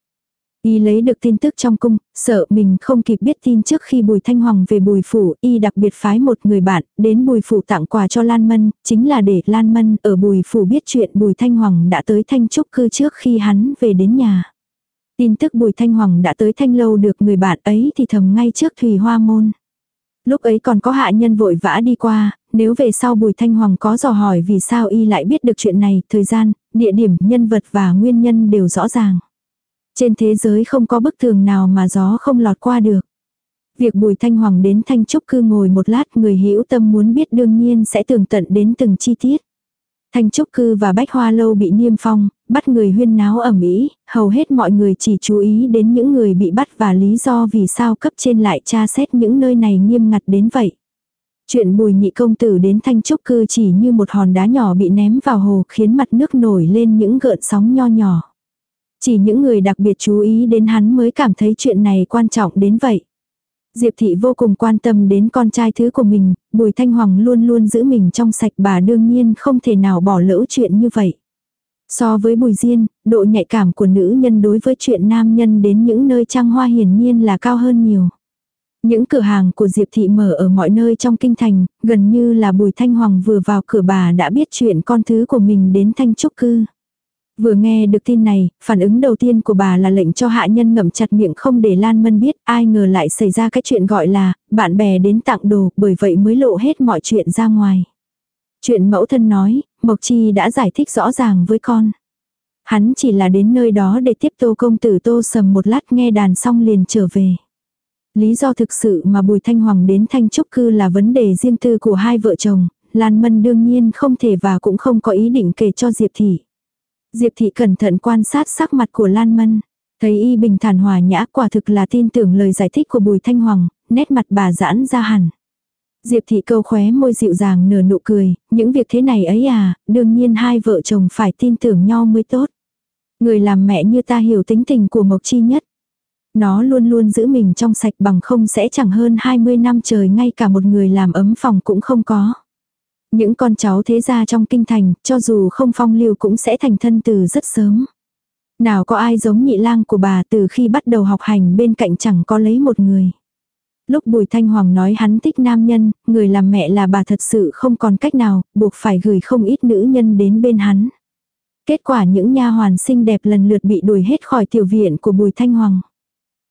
Y lấy được tin tức trong cung, sợ mình không kịp biết tin trước khi Bùi Thanh Hoàng về Bùi Phủ, Y đặc biệt phái một người bạn đến Bùi Phủ tặng quà cho Lan Mân, chính là để Lan Mân ở Bùi Phủ biết chuyện Bùi Thanh Hoàng đã tới Thanh Trúc cư trước khi hắn về đến nhà. Tin tức Bùi Thanh Hoàng đã tới Thanh Lâu được người bạn ấy thì thầm ngay trước Thùy Hoa Môn. Lúc ấy còn có hạ nhân vội vã đi qua, nếu về sau Bùi Thanh Hoàng có dò hỏi vì sao y lại biết được chuyện này, thời gian, địa điểm, nhân vật và nguyên nhân đều rõ ràng. Trên thế giới không có bức tường nào mà gió không lọt qua được. Việc Bùi Thanh Hoàng đến Thanh Trúc cư ngồi một lát người hữu tâm muốn biết đương nhiên sẽ tường tận đến từng chi tiết. Thanh Trúc cư và Bách Hoa lâu bị niêm phong, bắt người huyên náo ẩm ý, hầu hết mọi người chỉ chú ý đến những người bị bắt và lý do vì sao cấp trên lại tra xét những nơi này nghiêm ngặt đến vậy. Chuyện bùi nhị công tử đến Thanh Trúc cư chỉ như một hòn đá nhỏ bị ném vào hồ khiến mặt nước nổi lên những gợn sóng nho nhỏ. Chỉ những người đặc biệt chú ý đến hắn mới cảm thấy chuyện này quan trọng đến vậy. Diệp thị vô cùng quan tâm đến con trai thứ của mình, Bùi Thanh Hoàng luôn luôn giữ mình trong sạch bà đương nhiên không thể nào bỏ lỡ chuyện như vậy. So với Bùi Diên, độ nhạy cảm của nữ nhân đối với chuyện nam nhân đến những nơi trăng hoa hiển nhiên là cao hơn nhiều. Những cửa hàng của Diệp Thị mở ở mọi nơi trong kinh thành, gần như là Bùi Thanh Hoàng vừa vào cửa bà đã biết chuyện con thứ của mình đến Thanh Trúc Cư. Vừa nghe được tin này, phản ứng đầu tiên của bà là lệnh cho hạ nhân ngậm chặt miệng không để Lan Mân biết ai ngờ lại xảy ra cái chuyện gọi là bạn bè đến tặng đồ bởi vậy mới lộ hết mọi chuyện ra ngoài. Chuyện mẫu thân nói, Mộc Chi đã giải thích rõ ràng với con. Hắn chỉ là đến nơi đó để tiếp tô công tử tô sầm một lát nghe đàn xong liền trở về. Lý do thực sự mà Bùi Thanh Hoàng đến Thanh Trúc Cư là vấn đề riêng tư của hai vợ chồng, Lan Mân đương nhiên không thể và cũng không có ý định kể cho Diệp Thị. Diệp thị cẩn thận quan sát sắc mặt của Lan Mân. Thấy y bình thản hòa nhã quả thực là tin tưởng lời giải thích của Bùi Thanh Hoàng, nét mặt bà giãn ra hẳn. Diệp thị câu khóe môi dịu dàng nở nụ cười, những việc thế này ấy à, đương nhiên hai vợ chồng phải tin tưởng nhau mới tốt. Người làm mẹ như ta hiểu tính tình của Mộc Chi nhất. Nó luôn luôn giữ mình trong sạch bằng không sẽ chẳng hơn 20 năm trời ngay cả một người làm ấm phòng cũng không có. Những con cháu thế gia trong kinh thành, cho dù không phong lưu cũng sẽ thành thân từ rất sớm. Nào có ai giống nhị lang của bà từ khi bắt đầu học hành bên cạnh chẳng có lấy một người. Lúc Bùi Thanh Hoàng nói hắn thích nam nhân, người làm mẹ là bà thật sự không còn cách nào, buộc phải gửi không ít nữ nhân đến bên hắn. Kết quả những nha hoàn xinh đẹp lần lượt bị đuổi hết khỏi tiểu viện của Bùi Thanh Hoàng.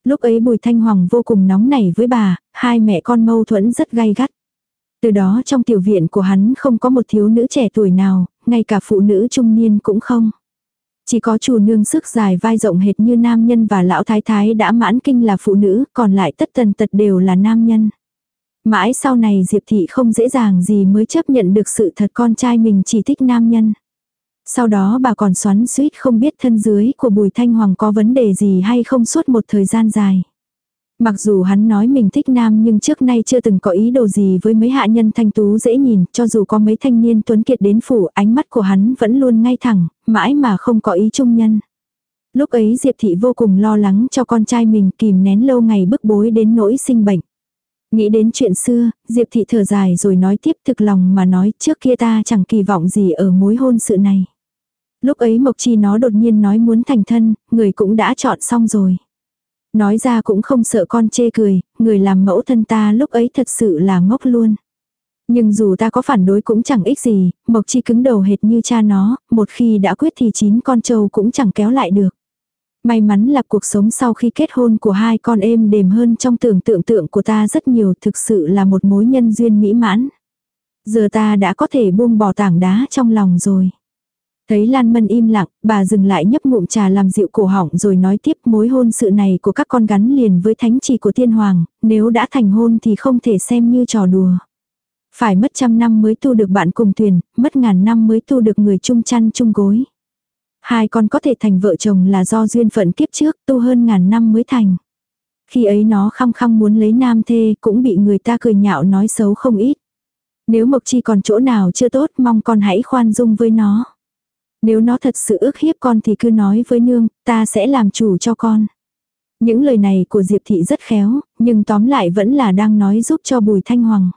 Lúc ấy Bùi Thanh Hoàng vô cùng nóng nảy với bà, hai mẹ con mâu thuẫn rất gay gắt. Từ đó trong tiểu viện của hắn không có một thiếu nữ trẻ tuổi nào, ngay cả phụ nữ trung niên cũng không. Chỉ có chủ nương sức dài vai rộng hệt như nam nhân và lão thái thái đã mãn kinh là phụ nữ, còn lại tất tần tật đều là nam nhân. Mãi sau này Diệp Thị không dễ dàng gì mới chấp nhận được sự thật con trai mình chỉ thích nam nhân. Sau đó bà còn xoắn suýt không biết thân dưới của Bùi Thanh Hoàng có vấn đề gì hay không suốt một thời gian dài. Mặc dù hắn nói mình thích nam nhưng trước nay chưa từng có ý đồ gì với mấy hạ nhân thanh tú dễ nhìn, cho dù có mấy thanh niên tuấn kiệt đến phủ, ánh mắt của hắn vẫn luôn ngay thẳng, mãi mà không có ý trung nhân. Lúc ấy Diệp Thị vô cùng lo lắng cho con trai mình kìm nén lâu ngày bức bối đến nỗi sinh bệnh. Nghĩ đến chuyện xưa, Diệp Thị thở dài rồi nói tiếp thực lòng mà nói trước kia ta chẳng kỳ vọng gì ở mối hôn sự này. Lúc ấy Mộc Chi nó đột nhiên nói muốn thành thân, người cũng đã chọn xong rồi. Nói ra cũng không sợ con chê cười, người làm mẫu thân ta lúc ấy thật sự là ngốc luôn. Nhưng dù ta có phản đối cũng chẳng ích gì, Mộc Chi cứng đầu hệt như cha nó, một khi đã quyết thì chín con trâu cũng chẳng kéo lại được. May mắn là cuộc sống sau khi kết hôn của hai con êm đềm hơn trong tưởng tượng tượng của ta rất nhiều thực sự là một mối nhân duyên mỹ mãn. Giờ ta đã có thể buông bỏ tảng đá trong lòng rồi. Thấy Lan Mân im lặng, bà dừng lại nhấp ngụm trà làm dịu cổ họng rồi nói tiếp mối hôn sự này của các con gắn liền với thánh trì của tiên hoàng, nếu đã thành hôn thì không thể xem như trò đùa. Phải mất trăm năm mới tu được bạn cùng thuyền, mất ngàn năm mới tu được người chung chăn chung gối. Hai con có thể thành vợ chồng là do duyên phận kiếp trước tu hơn ngàn năm mới thành. Khi ấy nó khăng khăng muốn lấy nam thê cũng bị người ta cười nhạo nói xấu không ít. Nếu Mộc Chi còn chỗ nào chưa tốt mong con hãy khoan dung với nó. Nếu nó thật sự ước hiếp con thì cứ nói với nương, ta sẽ làm chủ cho con. Những lời này của Diệp Thị rất khéo, nhưng tóm lại vẫn là đang nói giúp cho Bùi Thanh Hoàng.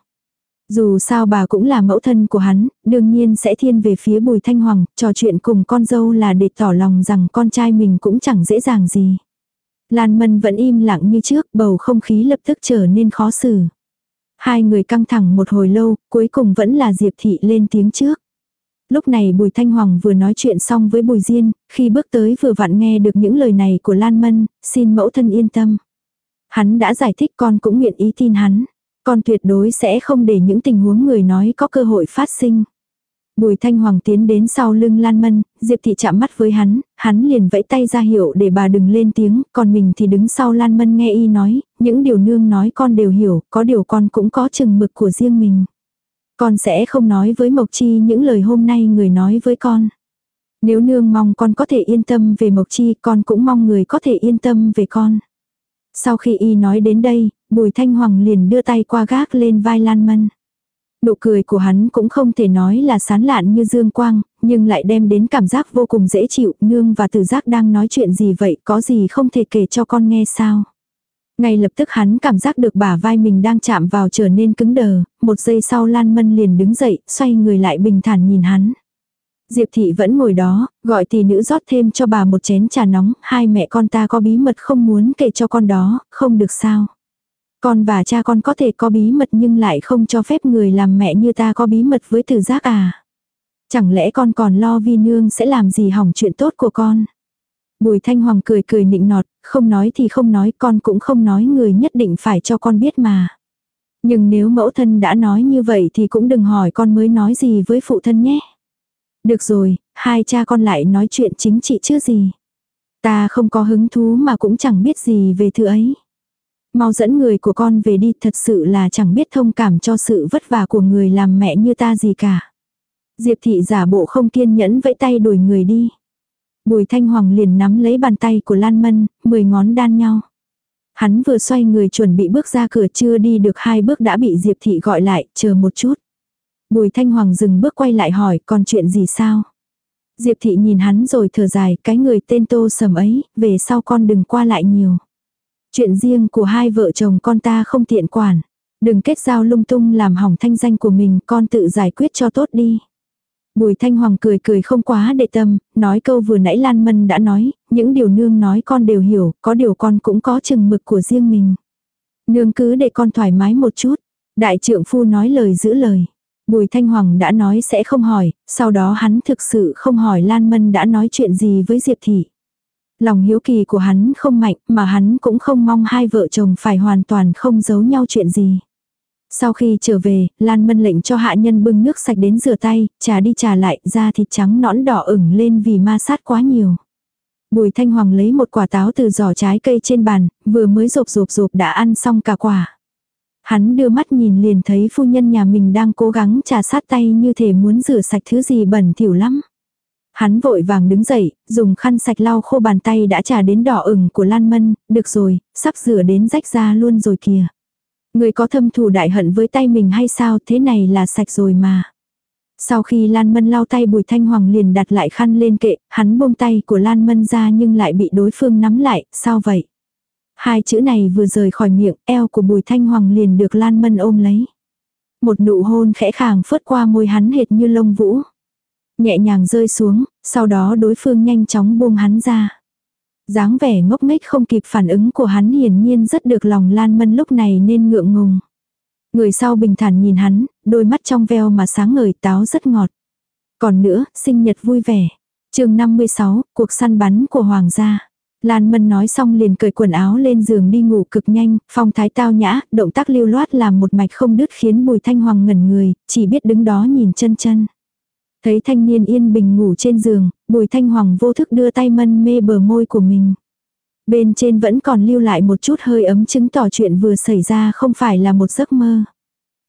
Dù sao bà cũng là mẫu thân của hắn, đương nhiên sẽ thiên về phía Bùi Thanh Hoàng, trò chuyện cùng con dâu là để tỏ lòng rằng con trai mình cũng chẳng dễ dàng gì. Lan Mân vẫn im lặng như trước, bầu không khí lập tức trở nên khó xử. Hai người căng thẳng một hồi lâu, cuối cùng vẫn là Diệp Thị lên tiếng trước. Lúc này Bùi Thanh Hoàng vừa nói chuyện xong với Bùi Diên, khi bước tới vừa vặn nghe được những lời này của Lan Mân, xin mẫu thân yên tâm. Hắn đã giải thích con cũng nguyện ý tin hắn. Con tuyệt đối sẽ không để những tình huống người nói có cơ hội phát sinh. Bùi Thanh Hoàng tiến đến sau lưng Lan Mân, Diệp Thị chạm mắt với hắn, hắn liền vẫy tay ra hiệu để bà đừng lên tiếng, còn mình thì đứng sau Lan Mân nghe y nói, những điều nương nói con đều hiểu, có điều con cũng có chừng mực của riêng mình. Con sẽ không nói với Mộc Chi những lời hôm nay người nói với con. Nếu nương mong con có thể yên tâm về Mộc Chi, con cũng mong người có thể yên tâm về con. Sau khi y nói đến đây, Bùi Thanh Hoàng liền đưa tay qua gác lên vai Lan Mân. Nụ cười của hắn cũng không thể nói là sán lạn như dương quang, nhưng lại đem đến cảm giác vô cùng dễ chịu. Nương và tử giác đang nói chuyện gì vậy, có gì không thể kể cho con nghe sao. Ngay lập tức hắn cảm giác được bả vai mình đang chạm vào trở nên cứng đờ, một giây sau Lan Mân liền đứng dậy, xoay người lại bình thản nhìn hắn. Diệp thị vẫn ngồi đó, gọi tỷ nữ rót thêm cho bà một chén trà nóng, hai mẹ con ta có bí mật không muốn kể cho con đó, không được sao. Con và cha con có thể có bí mật nhưng lại không cho phép người làm mẹ như ta có bí mật với tử giác à. Chẳng lẽ con còn lo vi nương sẽ làm gì hỏng chuyện tốt của con. Bùi Thanh Hoàng cười cười nịnh nọt, không nói thì không nói con cũng không nói người nhất định phải cho con biết mà. Nhưng nếu mẫu thân đã nói như vậy thì cũng đừng hỏi con mới nói gì với phụ thân nhé. Được rồi, hai cha con lại nói chuyện chính trị chứ gì. Ta không có hứng thú mà cũng chẳng biết gì về thứ ấy. Mau dẫn người của con về đi thật sự là chẳng biết thông cảm cho sự vất vả của người làm mẹ như ta gì cả. Diệp thị giả bộ không kiên nhẫn vẫy tay đuổi người đi. Bùi Thanh Hoàng liền nắm lấy bàn tay của Lan Mân, mười ngón đan nhau. Hắn vừa xoay người chuẩn bị bước ra cửa chưa đi được hai bước đã bị Diệp Thị gọi lại, chờ một chút. Bùi Thanh Hoàng dừng bước quay lại hỏi, còn chuyện gì sao? Diệp Thị nhìn hắn rồi thở dài, cái người tên Tô Sầm ấy, về sau con đừng qua lại nhiều. Chuyện riêng của hai vợ chồng con ta không tiện quản. Đừng kết giao lung tung làm hỏng thanh danh của mình, con tự giải quyết cho tốt đi. Bùi Thanh Hoàng cười cười không quá để tâm, nói câu vừa nãy Lan Mân đã nói, những điều nương nói con đều hiểu, có điều con cũng có chừng mực của riêng mình. Nương cứ để con thoải mái một chút. Đại trượng phu nói lời giữ lời. Bùi Thanh Hoàng đã nói sẽ không hỏi, sau đó hắn thực sự không hỏi Lan Mân đã nói chuyện gì với Diệp Thị. Lòng hiếu kỳ của hắn không mạnh mà hắn cũng không mong hai vợ chồng phải hoàn toàn không giấu nhau chuyện gì. Sau khi trở về, Lan Mân lệnh cho hạ nhân bưng nước sạch đến rửa tay, trà đi trà lại, da thịt trắng nõn đỏ ửng lên vì ma sát quá nhiều. Bùi Thanh Hoàng lấy một quả táo từ giỏ trái cây trên bàn, vừa mới rộp rộp rộp đã ăn xong cả quả. Hắn đưa mắt nhìn liền thấy phu nhân nhà mình đang cố gắng trà sát tay như thể muốn rửa sạch thứ gì bẩn thỉu lắm. Hắn vội vàng đứng dậy, dùng khăn sạch lau khô bàn tay đã trà đến đỏ ửng của Lan Mân, được rồi, sắp rửa đến rách ra luôn rồi kìa. Người có thâm thù đại hận với tay mình hay sao thế này là sạch rồi mà. Sau khi Lan Mân lau tay Bùi Thanh Hoàng liền đặt lại khăn lên kệ, hắn buông tay của Lan Mân ra nhưng lại bị đối phương nắm lại, sao vậy? Hai chữ này vừa rời khỏi miệng, eo của Bùi Thanh Hoàng liền được Lan Mân ôm lấy. Một nụ hôn khẽ khàng phớt qua môi hắn hệt như lông vũ. Nhẹ nhàng rơi xuống, sau đó đối phương nhanh chóng buông hắn ra dáng vẻ ngốc nghếch không kịp phản ứng của hắn hiển nhiên rất được lòng Lan Mân lúc này nên ngượng ngùng. Người sau bình thản nhìn hắn, đôi mắt trong veo mà sáng ngời táo rất ngọt. Còn nữa, sinh nhật vui vẻ. chương 56, cuộc săn bắn của Hoàng gia. Lan Mân nói xong liền cởi quần áo lên giường đi ngủ cực nhanh, phong thái tao nhã, động tác lưu loát làm một mạch không đứt khiến Bùi Thanh Hoàng ngẩn người, chỉ biết đứng đó nhìn chân chân. Thấy thanh niên yên bình ngủ trên giường, Bùi Thanh Hoàng vô thức đưa tay mân mê bờ môi của mình. Bên trên vẫn còn lưu lại một chút hơi ấm chứng tỏ chuyện vừa xảy ra không phải là một giấc mơ.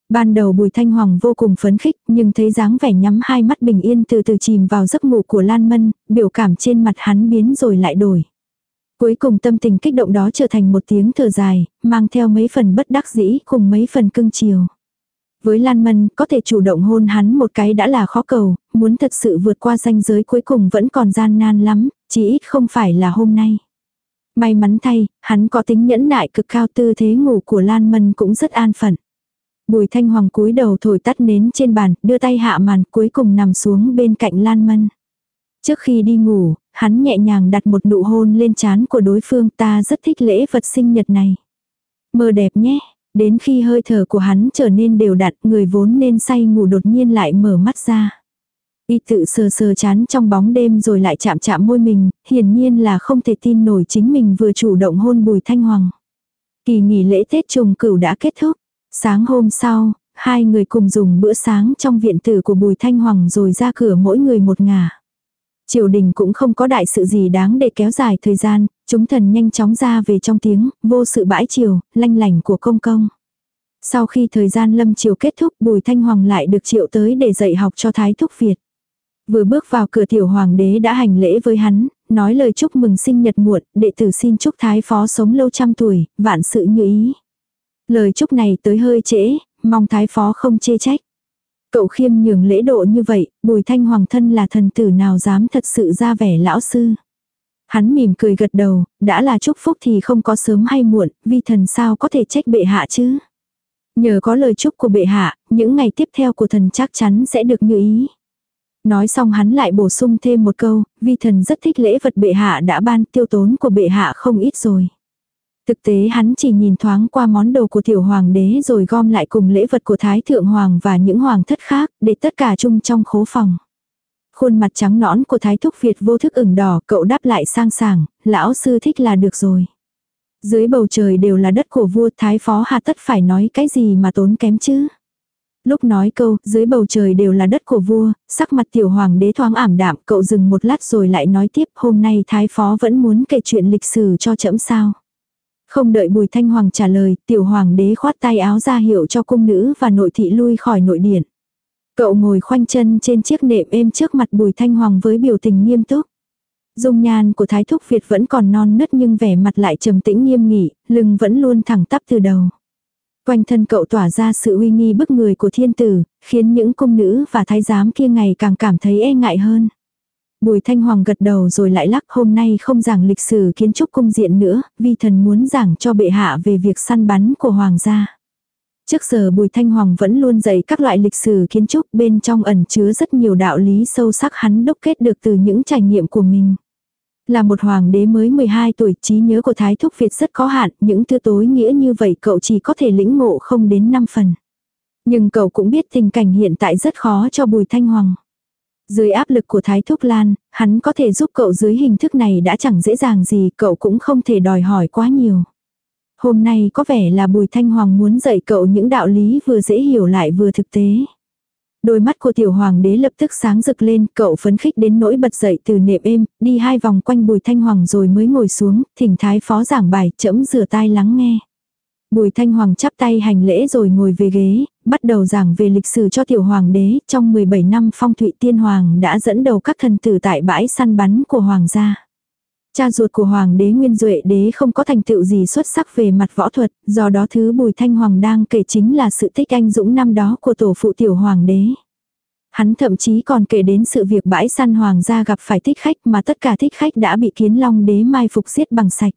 Ban đầu Bùi Thanh Hoàng vô cùng phấn khích, nhưng thấy dáng vẻ nhắm hai mắt bình yên từ từ chìm vào giấc ngủ của Lan Mân, biểu cảm trên mặt hắn biến rồi lại đổi. Cuối cùng tâm tình kích động đó trở thành một tiếng thở dài, mang theo mấy phần bất đắc dĩ cùng mấy phần cưng chiều. Với Lan Mân, có thể chủ động hôn hắn một cái đã là khó cầu, muốn thật sự vượt qua ranh giới cuối cùng vẫn còn gian nan lắm, chỉ ít không phải là hôm nay. May mắn thay, hắn có tính nhẫn nại cực cao tư thế ngủ của Lan Mân cũng rất an phận. Bùi thanh hoàng cúi đầu thổi tắt nến trên bàn, đưa tay hạ màn cuối cùng nằm xuống bên cạnh Lan Mân. Trước khi đi ngủ, hắn nhẹ nhàng đặt một nụ hôn lên trán của đối phương ta rất thích lễ vật sinh nhật này. Mơ đẹp nhé, đến khi hơi thở của hắn trở nên đều đặn người vốn nên say ngủ đột nhiên lại mở mắt ra. Y tự sờ sờ chán trong bóng đêm rồi lại chạm chạm môi mình, hiển nhiên là không thể tin nổi chính mình vừa chủ động hôn bùi thanh hoàng. Kỳ nghỉ lễ Tết trùng cửu đã kết thúc. Sáng hôm sau, hai người cùng dùng bữa sáng trong viện tử của Bùi Thanh Hoàng rồi ra cửa mỗi người một ngả. Triều đình cũng không có đại sự gì đáng để kéo dài thời gian, chúng thần nhanh chóng ra về trong tiếng, vô sự bãi triều, lanh lành của công công. Sau khi thời gian lâm triều kết thúc Bùi Thanh Hoàng lại được triệu tới để dạy học cho Thái Thúc Việt. Vừa bước vào cửa tiểu hoàng đế đã hành lễ với hắn, nói lời chúc mừng sinh nhật muộn, đệ tử xin chúc Thái Phó sống lâu trăm tuổi, vạn sự như ý. Lời chúc này tới hơi trễ, mong thái phó không chê trách. Cậu khiêm nhường lễ độ như vậy, bùi thanh hoàng thân là thần tử nào dám thật sự ra vẻ lão sư. Hắn mỉm cười gật đầu, đã là chúc phúc thì không có sớm hay muộn, vi thần sao có thể trách bệ hạ chứ. Nhờ có lời chúc của bệ hạ, những ngày tiếp theo của thần chắc chắn sẽ được như ý. Nói xong hắn lại bổ sung thêm một câu, vi thần rất thích lễ vật bệ hạ đã ban tiêu tốn của bệ hạ không ít rồi. Thực tế hắn chỉ nhìn thoáng qua món đồ của tiểu hoàng đế rồi gom lại cùng lễ vật của thái thượng hoàng và những hoàng thất khác, để tất cả chung trong khố phòng. Khuôn mặt trắng nõn của thái thúc Việt vô thức ửng đỏ, cậu đáp lại sang sảng, lão sư thích là được rồi. Dưới bầu trời đều là đất của vua thái phó hà tất phải nói cái gì mà tốn kém chứ. Lúc nói câu, dưới bầu trời đều là đất của vua, sắc mặt tiểu hoàng đế thoáng ảm đạm, cậu dừng một lát rồi lại nói tiếp, hôm nay thái phó vẫn muốn kể chuyện lịch sử cho trẫm sao. Không đợi Bùi Thanh Hoàng trả lời, tiểu hoàng đế khoát tay áo ra hiệu cho cung nữ và nội thị lui khỏi nội điện. Cậu ngồi khoanh chân trên chiếc nệm êm trước mặt Bùi Thanh Hoàng với biểu tình nghiêm túc. Dung nhan của Thái Thúc Việt vẫn còn non nớt nhưng vẻ mặt lại trầm tĩnh nghiêm nghị, lưng vẫn luôn thẳng tắp từ đầu. Quanh thân cậu tỏa ra sự uy nghi bức người của thiên tử, khiến những cung nữ và thái giám kia ngày càng cảm thấy e ngại hơn. Bùi Thanh Hoàng gật đầu rồi lại lắc hôm nay không giảng lịch sử kiến trúc cung diện nữa, vì thần muốn giảng cho bệ hạ về việc săn bắn của hoàng gia. Trước giờ Bùi Thanh Hoàng vẫn luôn dạy các loại lịch sử kiến trúc bên trong ẩn chứa rất nhiều đạo lý sâu sắc hắn đúc kết được từ những trải nghiệm của mình. Là một hoàng đế mới 12 tuổi, trí nhớ của Thái Thúc Việt rất có hạn, những thứ tối nghĩa như vậy cậu chỉ có thể lĩnh ngộ không đến 5 phần. Nhưng cậu cũng biết tình cảnh hiện tại rất khó cho Bùi Thanh Hoàng. Dưới áp lực của Thái Thúc Lan, hắn có thể giúp cậu dưới hình thức này đã chẳng dễ dàng gì, cậu cũng không thể đòi hỏi quá nhiều. Hôm nay có vẻ là Bùi Thanh Hoàng muốn dạy cậu những đạo lý vừa dễ hiểu lại vừa thực tế. Đôi mắt của tiểu hoàng đế lập tức sáng rực lên, cậu phấn khích đến nỗi bật dậy từ nệm êm, đi hai vòng quanh bùi thanh hoàng rồi mới ngồi xuống, thỉnh thái phó giảng bài, chẫm rửa tai lắng nghe. Bùi Thanh Hoàng chắp tay hành lễ rồi ngồi về ghế, bắt đầu giảng về lịch sử cho tiểu hoàng đế. Trong 17 năm phong thụy tiên hoàng đã dẫn đầu các thần tử tại bãi săn bắn của hoàng gia. Cha ruột của hoàng đế Nguyên Duệ đế không có thành tựu gì xuất sắc về mặt võ thuật, do đó thứ Bùi Thanh Hoàng đang kể chính là sự tích anh dũng năm đó của tổ phụ tiểu hoàng đế. Hắn thậm chí còn kể đến sự việc bãi săn hoàng gia gặp phải thích khách mà tất cả thích khách đã bị kiến long đế mai phục giết bằng sạch.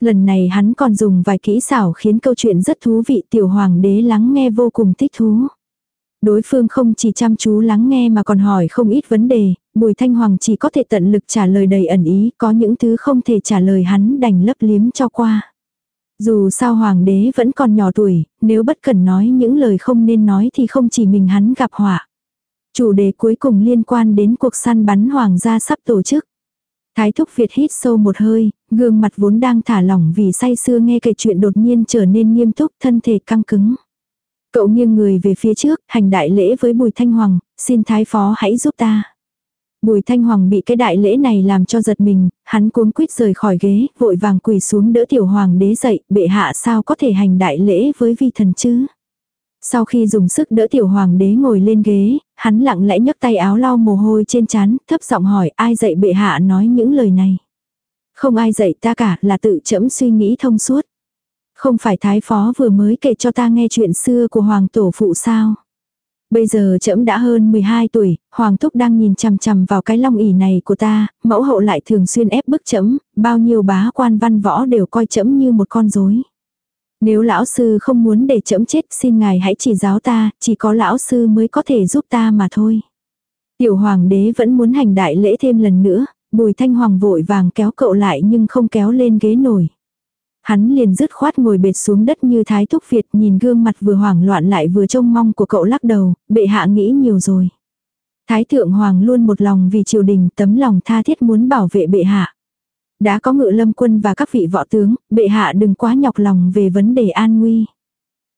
Lần này hắn còn dùng vài kỹ xảo khiến câu chuyện rất thú vị tiểu hoàng đế lắng nghe vô cùng thích thú. Đối phương không chỉ chăm chú lắng nghe mà còn hỏi không ít vấn đề, Bùi Thanh Hoàng chỉ có thể tận lực trả lời đầy ẩn ý, có những thứ không thể trả lời hắn đành lấp liếm cho qua. Dù sao hoàng đế vẫn còn nhỏ tuổi, nếu bất cần nói những lời không nên nói thì không chỉ mình hắn gặp họa. Chủ đề cuối cùng liên quan đến cuộc săn bắn hoàng gia sắp tổ chức. Thái thúc Việt hít sâu một hơi, gương mặt vốn đang thả lỏng vì say sưa nghe kể chuyện đột nhiên trở nên nghiêm túc, thân thể căng cứng. Cậu nghiêng người về phía trước, hành đại lễ với Bùi Thanh Hoàng, xin thái phó hãy giúp ta. Bùi Thanh Hoàng bị cái đại lễ này làm cho giật mình, hắn cuống quýt rời khỏi ghế, vội vàng quỳ xuống đỡ tiểu hoàng đế dậy, bệ hạ sao có thể hành đại lễ với vi thần chứ. Sau khi dùng sức đỡ tiểu hoàng đế ngồi lên ghế, hắn lặng lẽ nhấc tay áo lau mồ hôi trên trán, thấp giọng hỏi ai dạy bệ hạ nói những lời này. Không ai dạy ta cả là tự chẫm suy nghĩ thông suốt. Không phải thái phó vừa mới kể cho ta nghe chuyện xưa của hoàng tổ phụ sao. Bây giờ trẫm đã hơn 12 tuổi, Hoàng Thúc đang nhìn chằm chằm vào cái long ỉ này của ta, mẫu hậu lại thường xuyên ép bức trẫm bao nhiêu bá quan văn võ đều coi trẫm như một con rối. Nếu lão sư không muốn để trẫm chết xin ngài hãy chỉ giáo ta, chỉ có lão sư mới có thể giúp ta mà thôi. Tiểu hoàng đế vẫn muốn hành đại lễ thêm lần nữa, bùi thanh hoàng vội vàng kéo cậu lại nhưng không kéo lên ghế nổi. Hắn liền dứt khoát ngồi bệt xuống đất như thái thúc Việt nhìn gương mặt vừa hoảng loạn lại vừa trông mong của cậu lắc đầu, bệ hạ nghĩ nhiều rồi. Thái thượng hoàng luôn một lòng vì triều đình tấm lòng tha thiết muốn bảo vệ bệ hạ. Đã có ngự lâm quân và các vị võ tướng, bệ hạ đừng quá nhọc lòng về vấn đề an nguy.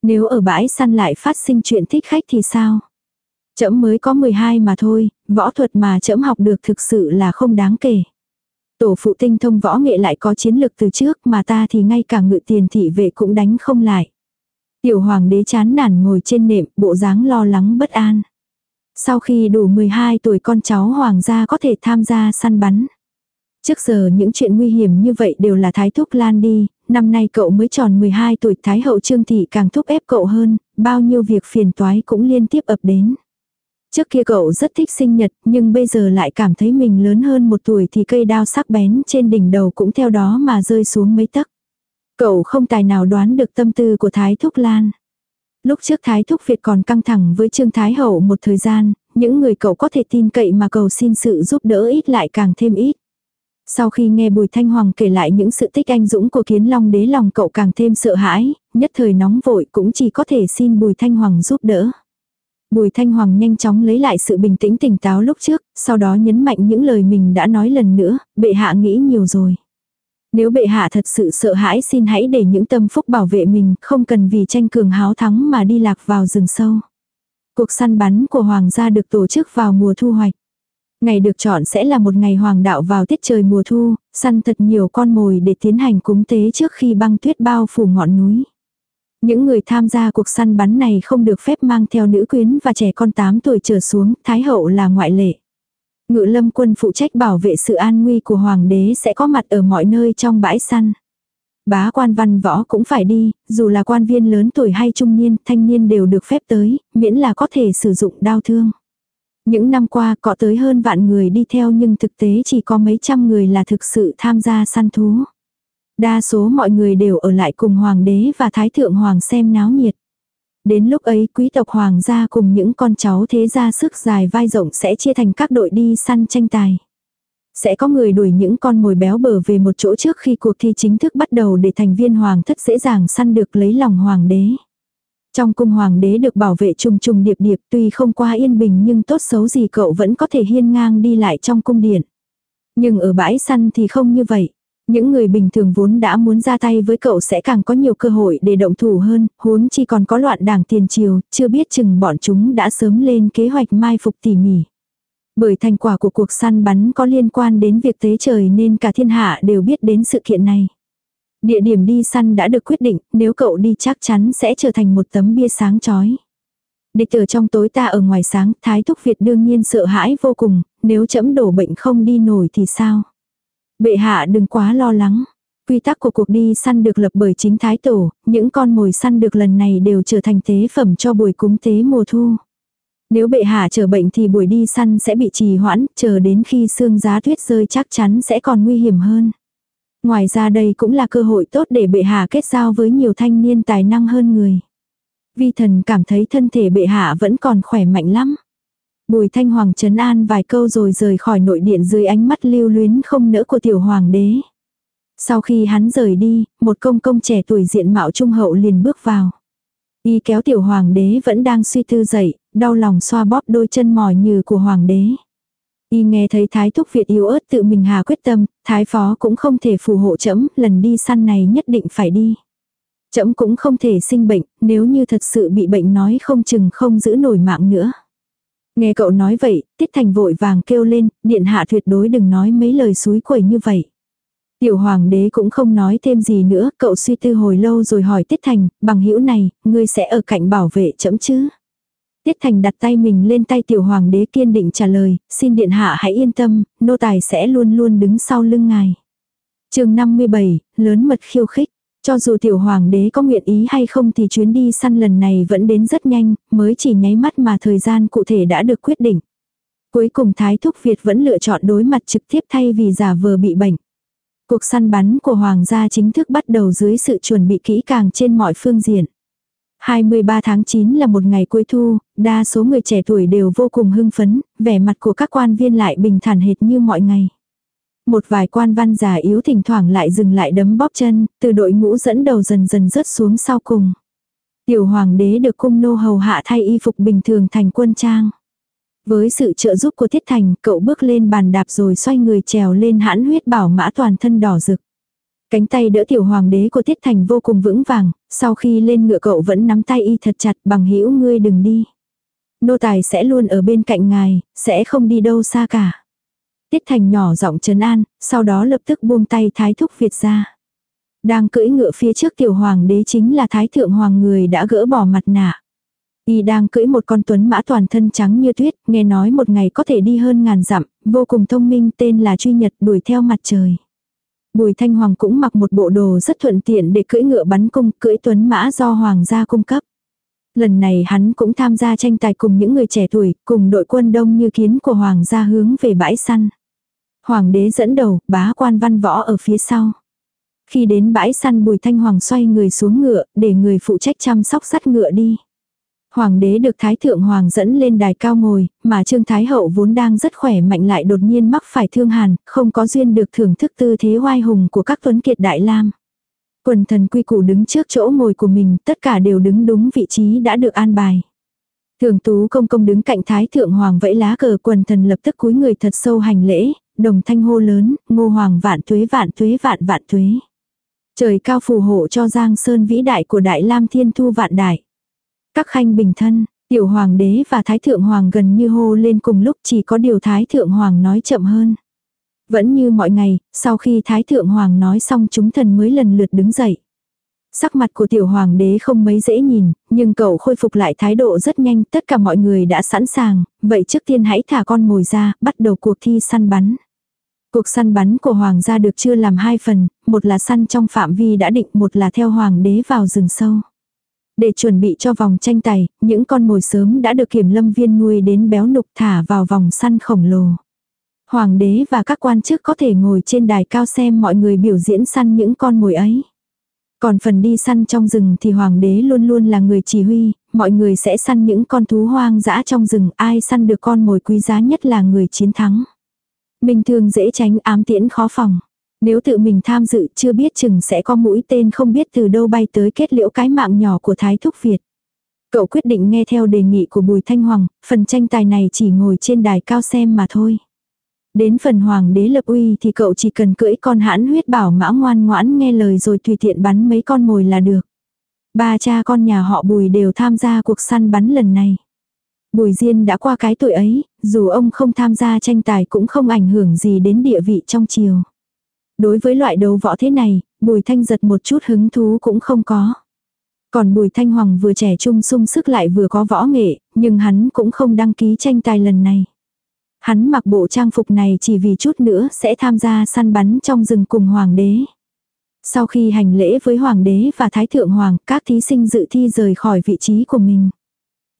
Nếu ở bãi săn lại phát sinh chuyện thích khách thì sao? Chấm mới có 12 mà thôi, võ thuật mà chấm học được thực sự là không đáng kể. Tổ phụ tinh thông võ nghệ lại có chiến lược từ trước mà ta thì ngay cả ngự tiền thị vệ cũng đánh không lại. Tiểu hoàng đế chán nản ngồi trên nệm, bộ dáng lo lắng bất an. Sau khi đủ 12 tuổi con cháu hoàng gia có thể tham gia săn bắn. Trước giờ những chuyện nguy hiểm như vậy đều là Thái Thúc Lan đi, năm nay cậu mới tròn 12 tuổi Thái Hậu Trương Thị càng thúc ép cậu hơn, bao nhiêu việc phiền toái cũng liên tiếp ập đến. Trước kia cậu rất thích sinh nhật, nhưng bây giờ lại cảm thấy mình lớn hơn một tuổi thì cây đao sắc bén trên đỉnh đầu cũng theo đó mà rơi xuống mấy tấc. Cậu không tài nào đoán được tâm tư của Thái Thúc Lan. Lúc trước Thái Thúc Việt còn căng thẳng với Trương Thái Hậu một thời gian, những người cậu có thể tin cậy mà cầu xin sự giúp đỡ ít lại càng thêm ít. Sau khi nghe Bùi Thanh Hoàng kể lại những sự tích anh dũng của kiến long đế lòng cậu càng thêm sợ hãi, nhất thời nóng vội cũng chỉ có thể xin Bùi Thanh Hoàng giúp đỡ. Bùi Thanh Hoàng nhanh chóng lấy lại sự bình tĩnh tỉnh táo lúc trước, sau đó nhấn mạnh những lời mình đã nói lần nữa, bệ hạ nghĩ nhiều rồi. Nếu bệ hạ thật sự sợ hãi xin hãy để những tâm phúc bảo vệ mình, không cần vì tranh cường háo thắng mà đi lạc vào rừng sâu. Cuộc săn bắn của hoàng gia được tổ chức vào mùa thu hoạch. Ngày được chọn sẽ là một ngày hoàng đạo vào tiết trời mùa thu, săn thật nhiều con mồi để tiến hành cúng tế trước khi băng tuyết bao phủ ngọn núi. Những người tham gia cuộc săn bắn này không được phép mang theo nữ quyến và trẻ con 8 tuổi trở xuống, Thái hậu là ngoại lệ. Ngự lâm quân phụ trách bảo vệ sự an nguy của hoàng đế sẽ có mặt ở mọi nơi trong bãi săn. Bá quan văn võ cũng phải đi, dù là quan viên lớn tuổi hay trung niên, thanh niên đều được phép tới, miễn là có thể sử dụng đao thương. Những năm qua có tới hơn vạn người đi theo nhưng thực tế chỉ có mấy trăm người là thực sự tham gia săn thú. Đa số mọi người đều ở lại cùng hoàng đế và thái thượng hoàng xem náo nhiệt. Đến lúc ấy quý tộc hoàng gia cùng những con cháu thế gia sức dài vai rộng sẽ chia thành các đội đi săn tranh tài. Sẽ có người đuổi những con mồi béo bở về một chỗ trước khi cuộc thi chính thức bắt đầu để thành viên hoàng thất dễ dàng săn được lấy lòng hoàng đế. Trong cung hoàng đế được bảo vệ trùng trùng điệp điệp tuy không qua yên bình nhưng tốt xấu gì cậu vẫn có thể hiên ngang đi lại trong cung điện. Nhưng ở bãi săn thì không như vậy. Những người bình thường vốn đã muốn ra tay với cậu sẽ càng có nhiều cơ hội để động thủ hơn, huống chi còn có loạn đảng tiền triều, chưa biết chừng bọn chúng đã sớm lên kế hoạch mai phục tỉ mỉ. Bởi thành quả của cuộc săn bắn có liên quan đến việc tế trời nên cả thiên hạ đều biết đến sự kiện này. Địa điểm đi săn đã được quyết định, nếu cậu đi chắc chắn sẽ trở thành một tấm bia sáng chói. Địch ở trong tối ta ở ngoài sáng, Thái Thúc Việt đương nhiên sợ hãi vô cùng, nếu chấm đổ bệnh không đi nổi thì sao? Bệ hạ đừng quá lo lắng. Quy tắc của cuộc đi săn được lập bởi chính Thái Tổ, những con mồi săn được lần này đều trở thành tế phẩm cho buổi cúng tế mùa thu. Nếu bệ hạ trở bệnh thì buổi đi săn sẽ bị trì hoãn, chờ đến khi sương giá tuyết rơi chắc chắn sẽ còn nguy hiểm hơn. Ngoài ra đây cũng là cơ hội tốt để bệ hạ kết giao với nhiều thanh niên tài năng hơn người. Vi thần cảm thấy thân thể bệ hạ vẫn còn khỏe mạnh lắm. Bùi thanh hoàng trấn an vài câu rồi rời khỏi nội điện dưới ánh mắt lưu luyến không nỡ của tiểu hoàng đế. Sau khi hắn rời đi, một công công trẻ tuổi diện mạo trung hậu liền bước vào. Y kéo tiểu hoàng đế vẫn đang suy tư dậy, đau lòng xoa bóp đôi chân mỏi như của hoàng đế. Y nghe thấy thái thúc Việt yếu ớt tự mình hà quyết tâm, thái phó cũng không thể phù hộ trẫm lần đi săn này nhất định phải đi. Trẫm cũng không thể sinh bệnh, nếu như thật sự bị bệnh nói không chừng không giữ nổi mạng nữa. Nghe cậu nói vậy, Tiết Thành vội vàng kêu lên, điện hạ tuyệt đối đừng nói mấy lời suối quẩy như vậy. Tiểu hoàng đế cũng không nói thêm gì nữa, cậu suy tư hồi lâu rồi hỏi Tiết Thành, bằng hữu này, ngươi sẽ ở cạnh bảo vệ chấm chứ? Tiết Thành đặt tay mình lên tay tiểu hoàng đế kiên định trả lời, xin điện hạ hãy yên tâm, nô tài sẽ luôn luôn đứng sau lưng ngài. chương 57, lớn mật khiêu khích. Cho dù tiểu hoàng đế có nguyện ý hay không thì chuyến đi săn lần này vẫn đến rất nhanh, mới chỉ nháy mắt mà thời gian cụ thể đã được quyết định. Cuối cùng Thái Thúc Việt vẫn lựa chọn đối mặt trực tiếp thay vì giả vờ bị bệnh. Cuộc săn bắn của Hoàng gia chính thức bắt đầu dưới sự chuẩn bị kỹ càng trên mọi phương diện. 23 tháng 9 là một ngày cuối thu, đa số người trẻ tuổi đều vô cùng hưng phấn, vẻ mặt của các quan viên lại bình thản hệt như mọi ngày. Một vài quan văn già yếu thỉnh thoảng lại dừng lại đấm bóp chân, từ đội ngũ dẫn đầu dần dần rớt xuống sau cùng. Tiểu hoàng đế được cung nô hầu hạ thay y phục bình thường thành quân trang. Với sự trợ giúp của Thiết Thành, cậu bước lên bàn đạp rồi xoay người trèo lên hãn huyết bảo mã toàn thân đỏ rực. Cánh tay đỡ tiểu hoàng đế của Tiết Thành vô cùng vững vàng, sau khi lên ngựa cậu vẫn nắm tay y thật chặt bằng hữu ngươi đừng đi. Nô tài sẽ luôn ở bên cạnh ngài, sẽ không đi đâu xa cả. Tiết Thành nhỏ giọng trấn an, sau đó lập tức buông tay Thái Thúc Việt ra. Đang cưỡi ngựa phía trước tiểu hoàng đế chính là Thái Thượng Hoàng người đã gỡ bỏ mặt nạ. Y đang cưỡi một con tuấn mã toàn thân trắng như tuyết, nghe nói một ngày có thể đi hơn ngàn dặm, vô cùng thông minh tên là Truy Nhật đuổi theo mặt trời. Bùi Thanh Hoàng cũng mặc một bộ đồ rất thuận tiện để cưỡi ngựa bắn cung, cưỡi tuấn mã do Hoàng gia cung cấp. Lần này hắn cũng tham gia tranh tài cùng những người trẻ tuổi, cùng đội quân đông như kiến của Hoàng gia hướng về bãi săn. Hoàng đế dẫn đầu, bá quan văn võ ở phía sau. Khi đến bãi săn Bùi Thanh Hoàng xoay người xuống ngựa, để người phụ trách chăm sóc sắt ngựa đi. Hoàng đế được Thái Thượng Hoàng dẫn lên đài cao ngồi, mà Trương Thái Hậu vốn đang rất khỏe mạnh lại đột nhiên mắc phải thương hàn, không có duyên được thưởng thức tư thế oai hùng của các tuấn kiệt Đại Lam. Quần thần quy củ đứng trước chỗ ngồi của mình, tất cả đều đứng đúng vị trí đã được an bài. Thường tú công công đứng cạnh Thái Thượng Hoàng vẫy lá cờ quần thần lập tức cúi người thật sâu hành lễ, đồng thanh hô lớn, ngô hoàng vạn tuế vạn tuế vạn vạn tuế. Trời cao phù hộ cho Giang Sơn vĩ đại của Đại Lam Thiên Thu vạn đại. Các khanh bình thân, tiểu hoàng đế và thái thượng hoàng gần như hô lên cùng lúc chỉ có điều thái thượng hoàng nói chậm hơn. Vẫn như mọi ngày, sau khi thái thượng hoàng nói xong chúng thần mới lần lượt đứng dậy. Sắc mặt của tiểu hoàng đế không mấy dễ nhìn, nhưng cậu khôi phục lại thái độ rất nhanh, tất cả mọi người đã sẵn sàng, vậy trước tiên hãy thả con mồi ra, bắt đầu cuộc thi săn bắn. Cuộc săn bắn của hoàng gia được chia làm hai phần, một là săn trong phạm vi đã định, một là theo hoàng đế vào rừng sâu. Để chuẩn bị cho vòng tranh tài, những con mồi sớm đã được kiểm lâm viên nuôi đến béo nục thả vào vòng săn khổng lồ. Hoàng đế và các quan chức có thể ngồi trên đài cao xem mọi người biểu diễn săn những con mồi ấy. Còn phần đi săn trong rừng thì hoàng đế luôn luôn là người chỉ huy, mọi người sẽ săn những con thú hoang dã trong rừng, ai săn được con mồi quý giá nhất là người chiến thắng. Bình thường dễ tránh ám tiễn khó phòng. Nếu tự mình tham dự chưa biết chừng sẽ có mũi tên không biết từ đâu bay tới kết liễu cái mạng nhỏ của Thái Thúc Việt. Cậu quyết định nghe theo đề nghị của Bùi Thanh Hoàng, phần tranh tài này chỉ ngồi trên đài cao xem mà thôi. Đến phần hoàng đế lập uy thì cậu chỉ cần cưỡi con hãn huyết bảo mã ngoan ngoãn nghe lời rồi tùy tiện bắn mấy con mồi là được. Ba cha con nhà họ Bùi đều tham gia cuộc săn bắn lần này. Bùi Diên đã qua cái tuổi ấy, dù ông không tham gia tranh tài cũng không ảnh hưởng gì đến địa vị trong triều. Đối với loại đấu võ thế này, Bùi Thanh giật một chút hứng thú cũng không có. Còn Bùi Thanh Hoàng vừa trẻ trung sung sức lại vừa có võ nghệ, nhưng hắn cũng không đăng ký tranh tài lần này. Hắn mặc bộ trang phục này chỉ vì chút nữa sẽ tham gia săn bắn trong rừng cùng hoàng đế. Sau khi hành lễ với hoàng đế và thái thượng hoàng, các thí sinh dự thi rời khỏi vị trí của mình.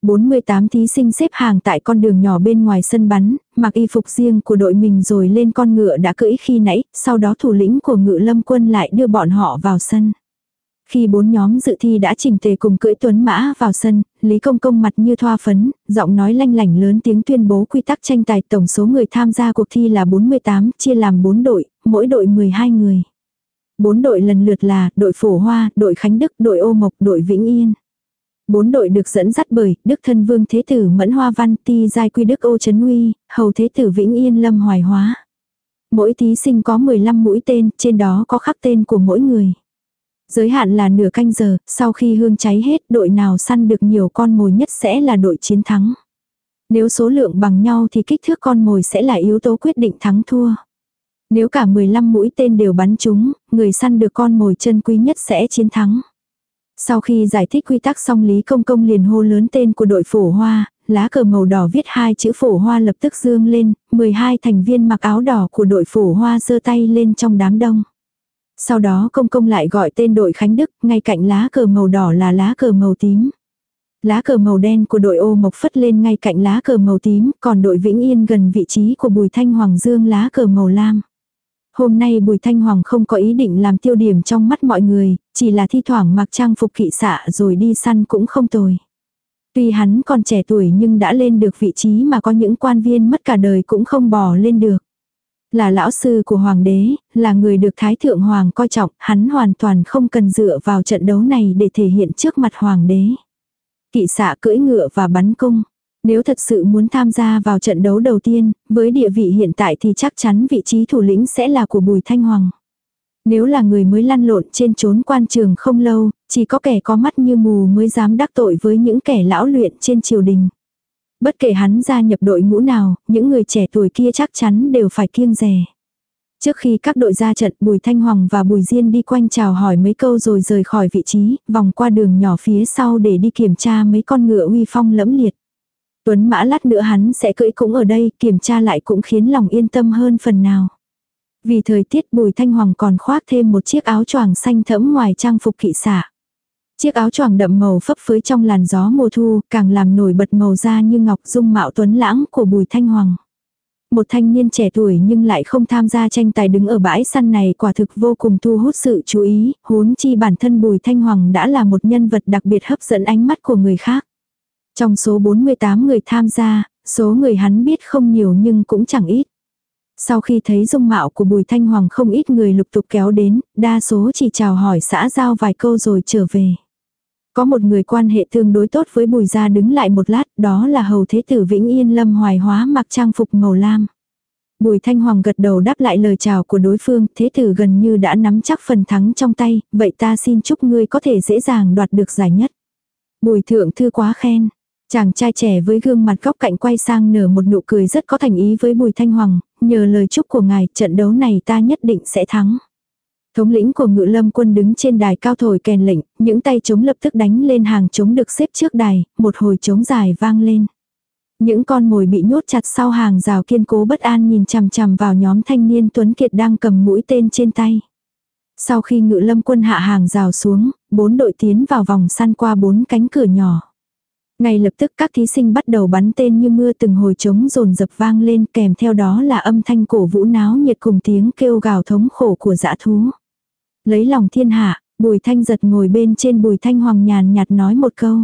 48 thí sinh xếp hàng tại con đường nhỏ bên ngoài sân bắn, mặc y phục riêng của đội mình rồi lên con ngựa đã cưỡi khi nãy, sau đó thủ lĩnh của ngự lâm quân lại đưa bọn họ vào sân. Khi bốn nhóm dự thi đã chỉnh tề cùng cưỡi tuấn mã vào sân, Lý Công Công mặt như thoa phấn, giọng nói lanh lảnh lớn tiếng tuyên bố quy tắc tranh tài tổng số người tham gia cuộc thi là 48, chia làm 4 đội, mỗi đội 12 người. Bốn đội lần lượt là đội Phổ Hoa, đội Khánh Đức, đội Ô Mộc, đội Vĩnh Yên. Bốn đội được dẫn dắt bởi Đức Thân Vương Thế Tử Mẫn Hoa Văn Ti Giai Quy Đức Ô Trấn Uy, Hầu Thế Tử Vĩnh Yên Lâm Hoài Hóa. Mỗi thí sinh có 15 mũi tên, trên đó có khắc tên của mỗi người. Giới hạn là nửa canh giờ, sau khi hương cháy hết đội nào săn được nhiều con mồi nhất sẽ là đội chiến thắng. Nếu số lượng bằng nhau thì kích thước con mồi sẽ là yếu tố quyết định thắng thua. Nếu cả 15 mũi tên đều bắn trúng, người săn được con mồi chân quý nhất sẽ chiến thắng. Sau khi giải thích quy tắc xong Lý Công Công liền hô lớn tên của đội phổ hoa, lá cờ màu đỏ viết hai chữ phổ hoa lập tức dương lên, 12 thành viên mặc áo đỏ của đội phổ hoa giơ tay lên trong đám đông. Sau đó công công lại gọi tên đội Khánh Đức, ngay cạnh lá cờ màu đỏ là lá cờ màu tím. Lá cờ màu đen của đội ô mộc phất lên ngay cạnh lá cờ màu tím, còn đội Vĩnh Yên gần vị trí của Bùi Thanh Hoàng dương lá cờ màu lam. Hôm nay Bùi Thanh Hoàng không có ý định làm tiêu điểm trong mắt mọi người, chỉ là thi thoảng mặc trang phục kỵ xạ rồi đi săn cũng không tồi. Tuy hắn còn trẻ tuổi nhưng đã lên được vị trí mà có những quan viên mất cả đời cũng không bò lên được. Là lão sư của hoàng đế, là người được thái thượng hoàng coi trọng, hắn hoàn toàn không cần dựa vào trận đấu này để thể hiện trước mặt hoàng đế. Kỵ xạ cưỡi ngựa và bắn cung. Nếu thật sự muốn tham gia vào trận đấu đầu tiên, với địa vị hiện tại thì chắc chắn vị trí thủ lĩnh sẽ là của Bùi Thanh Hoàng. Nếu là người mới lăn lộn trên trốn quan trường không lâu, chỉ có kẻ có mắt như mù mới dám đắc tội với những kẻ lão luyện trên triều đình. Bất kể hắn gia nhập đội ngũ nào, những người trẻ tuổi kia chắc chắn đều phải kiêng rè. Trước khi các đội ra trận Bùi Thanh Hoàng và Bùi Diên đi quanh chào hỏi mấy câu rồi rời khỏi vị trí, vòng qua đường nhỏ phía sau để đi kiểm tra mấy con ngựa uy phong lẫm liệt. Tuấn mã lát nữa hắn sẽ cưỡi cũng ở đây, kiểm tra lại cũng khiến lòng yên tâm hơn phần nào. Vì thời tiết Bùi Thanh Hoàng còn khoác thêm một chiếc áo choàng xanh thẫm ngoài trang phục kỵ xả. Chiếc áo choàng đậm màu phấp phới trong làn gió mùa thu, càng làm nổi bật màu da như ngọc dung mạo tuấn lãng của Bùi Thanh Hoàng. Một thanh niên trẻ tuổi nhưng lại không tham gia tranh tài đứng ở bãi săn này quả thực vô cùng thu hút sự chú ý, huống chi bản thân Bùi Thanh Hoàng đã là một nhân vật đặc biệt hấp dẫn ánh mắt của người khác. Trong số 48 người tham gia, số người hắn biết không nhiều nhưng cũng chẳng ít. Sau khi thấy dung mạo của Bùi Thanh Hoàng không ít người lục tục kéo đến, đa số chỉ chào hỏi xã giao vài câu rồi trở về. Có một người quan hệ tương đối tốt với Bùi gia đứng lại một lát, đó là hầu thế tử Vĩnh Yên Lâm Hoài Hóa mặc trang phục màu lam. Bùi Thanh Hoàng gật đầu đáp lại lời chào của đối phương, thế tử gần như đã nắm chắc phần thắng trong tay, vậy ta xin chúc ngươi có thể dễ dàng đoạt được giải nhất. Bùi thượng thư quá khen, Chàng trai trẻ với gương mặt góc cạnh quay sang nở một nụ cười rất có thành ý với Bùi Thanh Hoàng, nhờ lời chúc của ngài trận đấu này ta nhất định sẽ thắng. Thống lĩnh của ngự lâm quân đứng trên đài cao thổi kèn lệnh, những tay trống lập tức đánh lên hàng trống được xếp trước đài, một hồi trống dài vang lên. Những con mồi bị nhốt chặt sau hàng rào kiên cố bất an nhìn chằm chằm vào nhóm thanh niên Tuấn Kiệt đang cầm mũi tên trên tay. Sau khi ngự lâm quân hạ hàng rào xuống, bốn đội tiến vào vòng săn qua bốn cánh cửa nhỏ. Ngay lập tức các thí sinh bắt đầu bắn tên như mưa từng hồi trống rồn dập vang lên kèm theo đó là âm thanh cổ vũ náo nhiệt cùng tiếng kêu gào thống khổ của dã thú. Lấy lòng thiên hạ, bùi thanh giật ngồi bên trên bùi thanh hoàng nhàn nhạt nói một câu.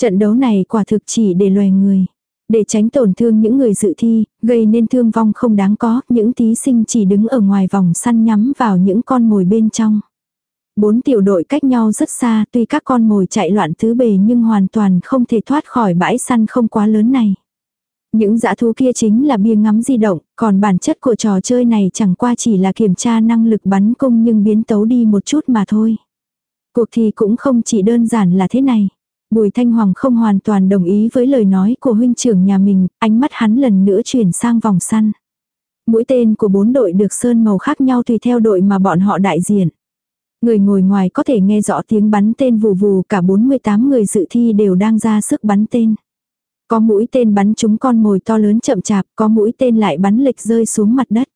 Trận đấu này quả thực chỉ để loài người. Để tránh tổn thương những người dự thi, gây nên thương vong không đáng có, những thí sinh chỉ đứng ở ngoài vòng săn nhắm vào những con mồi bên trong. Bốn tiểu đội cách nhau rất xa, tuy các con mồi chạy loạn tứ bề nhưng hoàn toàn không thể thoát khỏi bãi săn không quá lớn này. Những dã thú kia chính là bia ngắm di động, còn bản chất của trò chơi này chẳng qua chỉ là kiểm tra năng lực bắn cung nhưng biến tấu đi một chút mà thôi. Cuộc thi cũng không chỉ đơn giản là thế này. Bùi Thanh Hoàng không hoàn toàn đồng ý với lời nói của huynh trưởng nhà mình, ánh mắt hắn lần nữa chuyển sang vòng săn. Mũi tên của bốn đội được sơn màu khác nhau tùy theo đội mà bọn họ đại diện. Người ngồi ngoài có thể nghe rõ tiếng bắn tên vù vù cả 48 người dự thi đều đang ra sức bắn tên. Có mũi tên bắn chúng con mồi to lớn chậm chạp, có mũi tên lại bắn lệch rơi xuống mặt đất.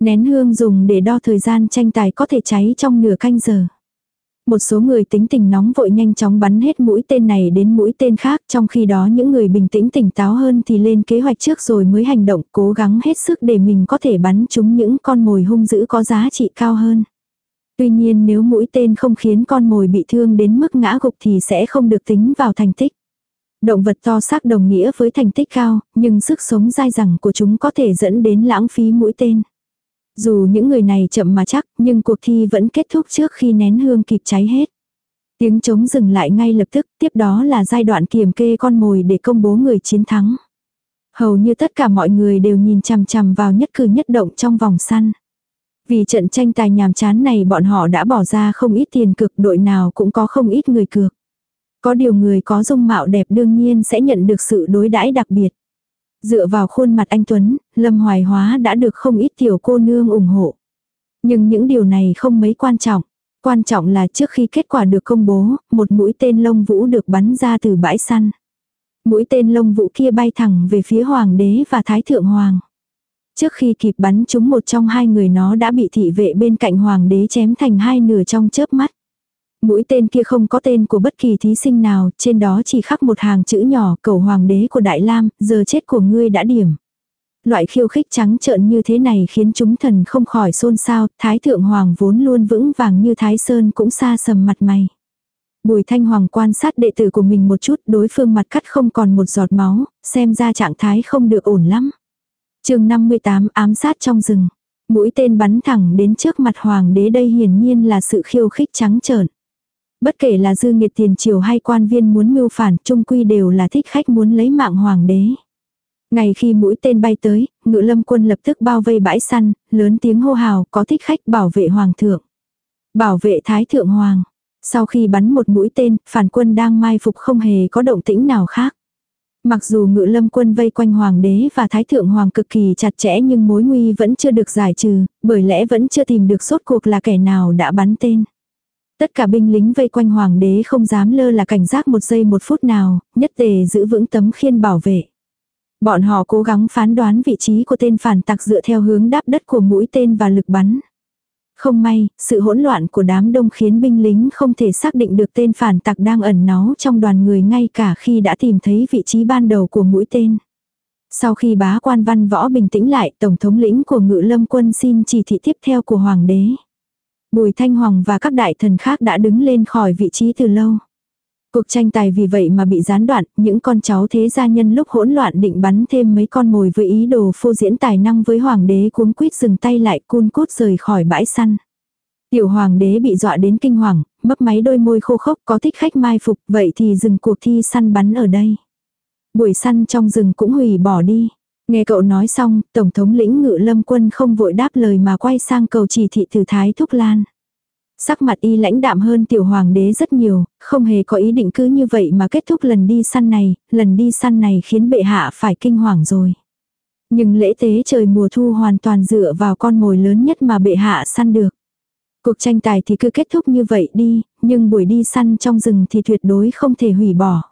Nén hương dùng để đo thời gian tranh tài có thể cháy trong nửa canh giờ. Một số người tính tình nóng vội nhanh chóng bắn hết mũi tên này đến mũi tên khác, trong khi đó những người bình tĩnh tỉnh táo hơn thì lên kế hoạch trước rồi mới hành động, cố gắng hết sức để mình có thể bắn trúng những con mồi hung dữ có giá trị cao hơn. Tuy nhiên nếu mũi tên không khiến con mồi bị thương đến mức ngã gục thì sẽ không được tính vào thành tích. Động vật to xác đồng nghĩa với thành tích cao, nhưng sức sống dai dẳng của chúng có thể dẫn đến lãng phí mũi tên. Dù những người này chậm mà chắc, nhưng cuộc thi vẫn kết thúc trước khi nén hương kịp cháy hết. Tiếng trống dừng lại ngay lập tức, tiếp đó là giai đoạn kiểm kê con mồi để công bố người chiến thắng. Hầu như tất cả mọi người đều nhìn chằm chằm vào nhất cử nhất động trong vòng săn. Vì trận tranh tài nhàm chán này bọn họ đã bỏ ra không ít tiền cực đội nào cũng có không ít người cược. Có điều người có dung mạo đẹp đương nhiên sẽ nhận được sự đối đãi đặc biệt. Dựa vào khuôn mặt anh Tuấn, Lâm Hoài Hóa đã được không ít tiểu cô nương ủng hộ. Nhưng những điều này không mấy quan trọng. Quan trọng là trước khi kết quả được công bố, một mũi tên lông vũ được bắn ra từ bãi săn. Mũi tên lông vũ kia bay thẳng về phía hoàng đế và thái thượng hoàng. Trước khi kịp bắn chúng một trong hai người nó đã bị thị vệ bên cạnh hoàng đế chém thành hai nửa trong chớp mắt. Mũi tên kia không có tên của bất kỳ thí sinh nào, trên đó chỉ khắc một hàng chữ nhỏ cầu hoàng đế của Đại Lam, giờ chết của ngươi đã điểm. Loại khiêu khích trắng trợn như thế này khiến chúng thần không khỏi xôn xao, Thái Thượng Hoàng vốn luôn vững vàng như Thái Sơn cũng xa sầm mặt mày. Bùi Thanh Hoàng quan sát đệ tử của mình một chút, đối phương mặt cắt không còn một giọt máu, xem ra trạng thái không được ổn lắm chương 58 ám sát trong rừng. Mũi tên bắn thẳng đến trước mặt hoàng đế đây hiển nhiên là sự khiêu khích trắng trợn. Bất kể là dư nghiệt tiền triều hay quan viên muốn mưu phản, trung quy đều là thích khách muốn lấy mạng hoàng đế. Ngày khi mũi tên bay tới, ngự lâm quân lập tức bao vây bãi săn, lớn tiếng hô hào có thích khách bảo vệ hoàng thượng. Bảo vệ thái thượng hoàng. Sau khi bắn một mũi tên, phản quân đang mai phục không hề có động tĩnh nào khác. Mặc dù ngự lâm quân vây quanh hoàng đế và thái thượng hoàng cực kỳ chặt chẽ nhưng mối nguy vẫn chưa được giải trừ, bởi lẽ vẫn chưa tìm được sốt cuộc là kẻ nào đã bắn tên. Tất cả binh lính vây quanh hoàng đế không dám lơ là cảnh giác một giây một phút nào, nhất tề giữ vững tấm khiên bảo vệ. Bọn họ cố gắng phán đoán vị trí của tên phản tặc dựa theo hướng đáp đất của mũi tên và lực bắn. Không may, sự hỗn loạn của đám đông khiến binh lính không thể xác định được tên phản tặc đang ẩn náu trong đoàn người ngay cả khi đã tìm thấy vị trí ban đầu của mũi tên. Sau khi bá quan văn võ bình tĩnh lại, Tổng thống lĩnh của ngự lâm quân xin chỉ thị tiếp theo của Hoàng đế. Bùi Thanh Hoàng và các đại thần khác đã đứng lên khỏi vị trí từ lâu. Cuộc tranh tài vì vậy mà bị gián đoạn, những con cháu thế gia nhân lúc hỗn loạn định bắn thêm mấy con mồi với ý đồ phô diễn tài năng với hoàng đế cuống quýt dừng tay lại cun cút rời khỏi bãi săn. Tiểu hoàng đế bị dọa đến kinh hoàng, mấp máy đôi môi khô khốc có thích khách mai phục vậy thì dừng cuộc thi săn bắn ở đây. Buổi săn trong rừng cũng hủy bỏ đi. Nghe cậu nói xong, Tổng thống lĩnh ngự lâm quân không vội đáp lời mà quay sang cầu chỉ thị từ Thái Thúc Lan. Sắc mặt y lãnh đạm hơn tiểu hoàng đế rất nhiều, không hề có ý định cứ như vậy mà kết thúc lần đi săn này, lần đi săn này khiến bệ hạ phải kinh hoàng rồi. Nhưng lễ tế trời mùa thu hoàn toàn dựa vào con mồi lớn nhất mà bệ hạ săn được. Cuộc tranh tài thì cứ kết thúc như vậy đi, nhưng buổi đi săn trong rừng thì tuyệt đối không thể hủy bỏ.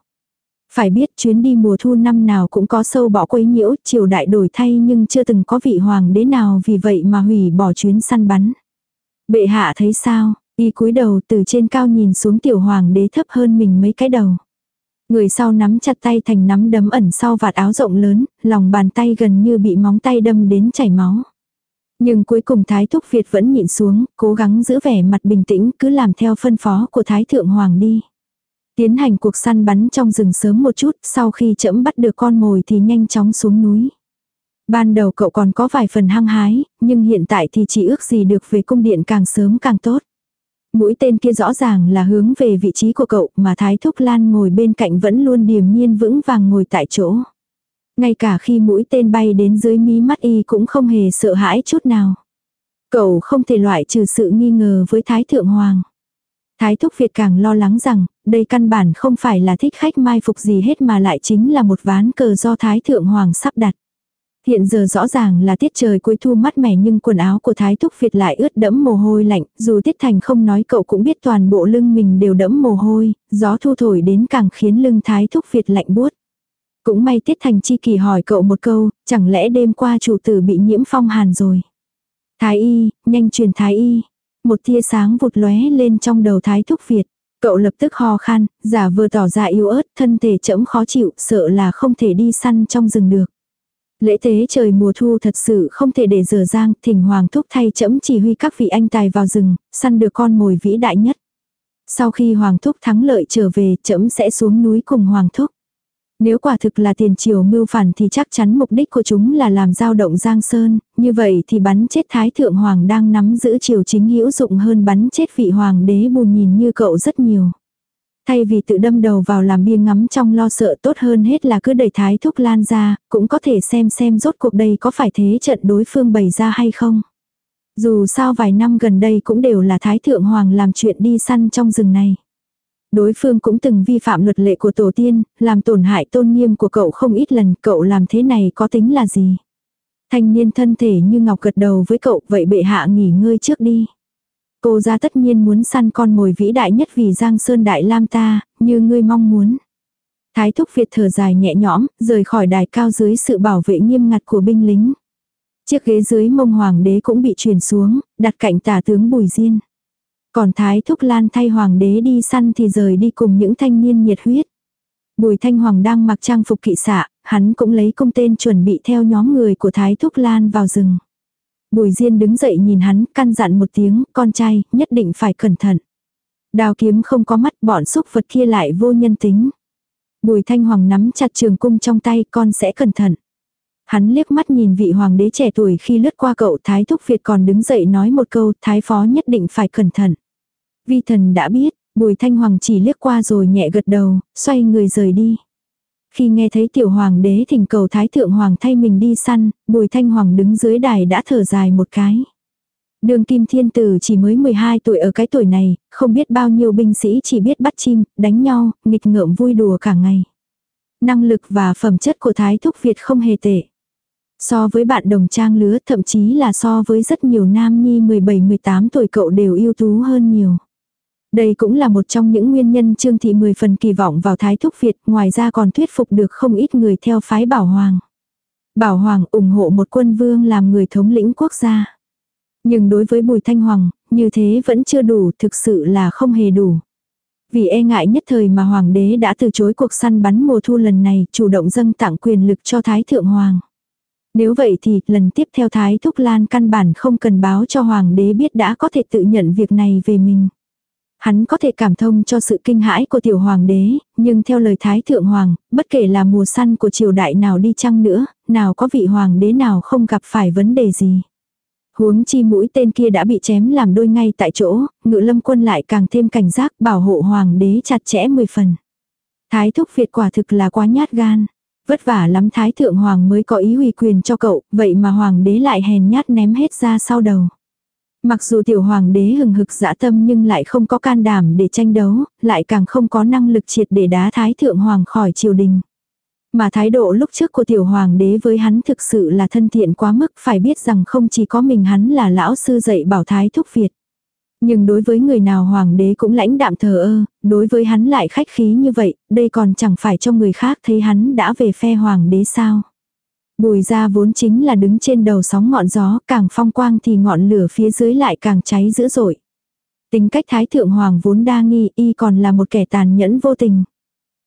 Phải biết chuyến đi mùa thu năm nào cũng có sâu bọ quấy nhiễu, triều đại đổi thay nhưng chưa từng có vị hoàng đế nào vì vậy mà hủy bỏ chuyến săn bắn. Bệ hạ thấy sao, y cúi đầu từ trên cao nhìn xuống tiểu hoàng đế thấp hơn mình mấy cái đầu. Người sau nắm chặt tay thành nắm đấm ẩn sau vạt áo rộng lớn, lòng bàn tay gần như bị móng tay đâm đến chảy máu. Nhưng cuối cùng Thái Thúc Việt vẫn nhịn xuống, cố gắng giữ vẻ mặt bình tĩnh cứ làm theo phân phó của Thái Thượng Hoàng đi. Tiến hành cuộc săn bắn trong rừng sớm một chút, sau khi chẫm bắt được con mồi thì nhanh chóng xuống núi. Ban đầu cậu còn có vài phần hăng hái, nhưng hiện tại thì chỉ ước gì được về cung điện càng sớm càng tốt. Mũi tên kia rõ ràng là hướng về vị trí của cậu mà Thái Thúc Lan ngồi bên cạnh vẫn luôn điềm nhiên vững vàng ngồi tại chỗ. Ngay cả khi mũi tên bay đến dưới mí mắt y cũng không hề sợ hãi chút nào. Cậu không thể loại trừ sự nghi ngờ với Thái Thượng Hoàng. Thái Thúc Việt càng lo lắng rằng, đây căn bản không phải là thích khách mai phục gì hết mà lại chính là một ván cờ do Thái Thượng Hoàng sắp đặt. Hiện giờ rõ ràng là tiết trời cuối thu mát mẻ nhưng quần áo của Thái Thúc Việt lại ướt đẫm mồ hôi lạnh, dù Tiết Thành không nói cậu cũng biết toàn bộ lưng mình đều đẫm mồ hôi, gió thu thổi đến càng khiến lưng Thái Thúc Việt lạnh buốt. Cũng may Tiết Thành chi kỳ hỏi cậu một câu, chẳng lẽ đêm qua chủ tử bị nhiễm phong hàn rồi. Thái y, nhanh truyền thái y. Một tia sáng vụt lóe lên trong đầu Thái Thúc Việt. Cậu lập tức ho khan, giả vừa tỏ ra yếu ớt, thân thể chẫm khó chịu, sợ là không thể đi săn trong rừng được. Lễ tế trời mùa thu thật sự không thể để dở dang, thỉnh hoàng thúc thay chẫm chỉ huy các vị anh tài vào rừng, săn được con mồi vĩ đại nhất. Sau khi hoàng thúc thắng lợi trở về, chẫm sẽ xuống núi cùng hoàng thúc. Nếu quả thực là tiền triều mưu phản thì chắc chắn mục đích của chúng là làm dao động Giang Sơn, như vậy thì bắn chết Thái Thượng Hoàng đang nắm giữ triều chính hữu dụng hơn bắn chết vị Hoàng đế bù nhìn như cậu rất nhiều. Thay vì tự đâm đầu vào làm bia ngắm trong lo sợ tốt hơn hết là cứ đẩy Thái Thúc Lan ra, cũng có thể xem xem rốt cuộc đây có phải thế trận đối phương bày ra hay không. Dù sao vài năm gần đây cũng đều là Thái Thượng Hoàng làm chuyện đi săn trong rừng này. Đối phương cũng từng vi phạm luật lệ của tổ tiên, làm tổn hại tôn nghiêm của cậu không ít lần, cậu làm thế này có tính là gì? Thanh niên thân thể như ngọc gật đầu với cậu, vậy bệ hạ nghỉ ngơi trước đi. Cô ra tất nhiên muốn săn con mồi vĩ đại nhất vì Giang Sơn Đại Lam ta, như ngươi mong muốn. Thái thúc Việt thở dài nhẹ nhõm, rời khỏi đài cao dưới sự bảo vệ nghiêm ngặt của binh lính. Chiếc ghế dưới mông hoàng đế cũng bị chuyển xuống, đặt cạnh tả tướng Bùi Diên. Còn Thái Thúc Lan thay hoàng đế đi săn thì rời đi cùng những thanh niên nhiệt huyết. Bùi Thanh Hoàng đang mặc trang phục kỵ xạ, hắn cũng lấy công tên chuẩn bị theo nhóm người của Thái Thúc Lan vào rừng. Bùi Diên đứng dậy nhìn hắn, căn dặn một tiếng, con trai, nhất định phải cẩn thận. Đào kiếm không có mắt, bọn xúc vật kia lại vô nhân tính. Bùi Thanh Hoàng nắm chặt trường cung trong tay, con sẽ cẩn thận. Hắn liếc mắt nhìn vị hoàng đế trẻ tuổi khi lướt qua cậu Thái Thúc Việt còn đứng dậy nói một câu, Thái Phó nhất định phải cẩn thận. Vi thần đã biết, Bùi Thanh Hoàng chỉ liếc qua rồi nhẹ gật đầu, xoay người rời đi. Khi nghe thấy tiểu hoàng đế thỉnh cầu thái thượng hoàng thay mình đi săn, bùi thanh hoàng đứng dưới đài đã thở dài một cái. Đường kim thiên tử chỉ mới 12 tuổi ở cái tuổi này, không biết bao nhiêu binh sĩ chỉ biết bắt chim, đánh nhau, nghịch ngợm vui đùa cả ngày. Năng lực và phẩm chất của thái thúc Việt không hề tệ. So với bạn đồng trang lứa thậm chí là so với rất nhiều nam nhi 17-18 tuổi cậu đều ưu tú hơn nhiều. Đây cũng là một trong những nguyên nhân Trương Thị mười phần kỳ vọng vào Thái Thúc Việt, ngoài ra còn thuyết phục được không ít người theo phái Bảo Hoàng. Bảo Hoàng ủng hộ một quân vương làm người thống lĩnh quốc gia. Nhưng đối với Bùi Thanh Hoàng, như thế vẫn chưa đủ, thực sự là không hề đủ. Vì e ngại nhất thời mà Hoàng đế đã từ chối cuộc săn bắn mùa thu lần này, chủ động dâng tặng quyền lực cho Thái Thượng Hoàng. Nếu vậy thì, lần tiếp theo Thái Thúc Lan căn bản không cần báo cho Hoàng đế biết đã có thể tự nhận việc này về mình. Hắn có thể cảm thông cho sự kinh hãi của tiểu hoàng đế, nhưng theo lời Thái Thượng Hoàng, bất kể là mùa săn của triều đại nào đi chăng nữa, nào có vị hoàng đế nào không gặp phải vấn đề gì. Huống chi mũi tên kia đã bị chém làm đôi ngay tại chỗ, ngự lâm quân lại càng thêm cảnh giác bảo hộ hoàng đế chặt chẽ mười phần. Thái thúc Việt quả thực là quá nhát gan. Vất vả lắm Thái Thượng Hoàng mới có ý hủy quyền cho cậu, vậy mà Hoàng đế lại hèn nhát ném hết ra sau đầu. Mặc dù tiểu hoàng đế hừng hực dã tâm nhưng lại không có can đảm để tranh đấu, lại càng không có năng lực triệt để đá thái thượng hoàng khỏi triều đình. Mà thái độ lúc trước của tiểu hoàng đế với hắn thực sự là thân thiện quá mức phải biết rằng không chỉ có mình hắn là lão sư dạy bảo thái thúc Việt. Nhưng đối với người nào hoàng đế cũng lãnh đạm thờ ơ, đối với hắn lại khách khí như vậy, đây còn chẳng phải cho người khác thấy hắn đã về phe hoàng đế sao. Bùi ra vốn chính là đứng trên đầu sóng ngọn gió, càng phong quang thì ngọn lửa phía dưới lại càng cháy dữ dội. Tính cách Thái Thượng Hoàng vốn đa nghi y còn là một kẻ tàn nhẫn vô tình.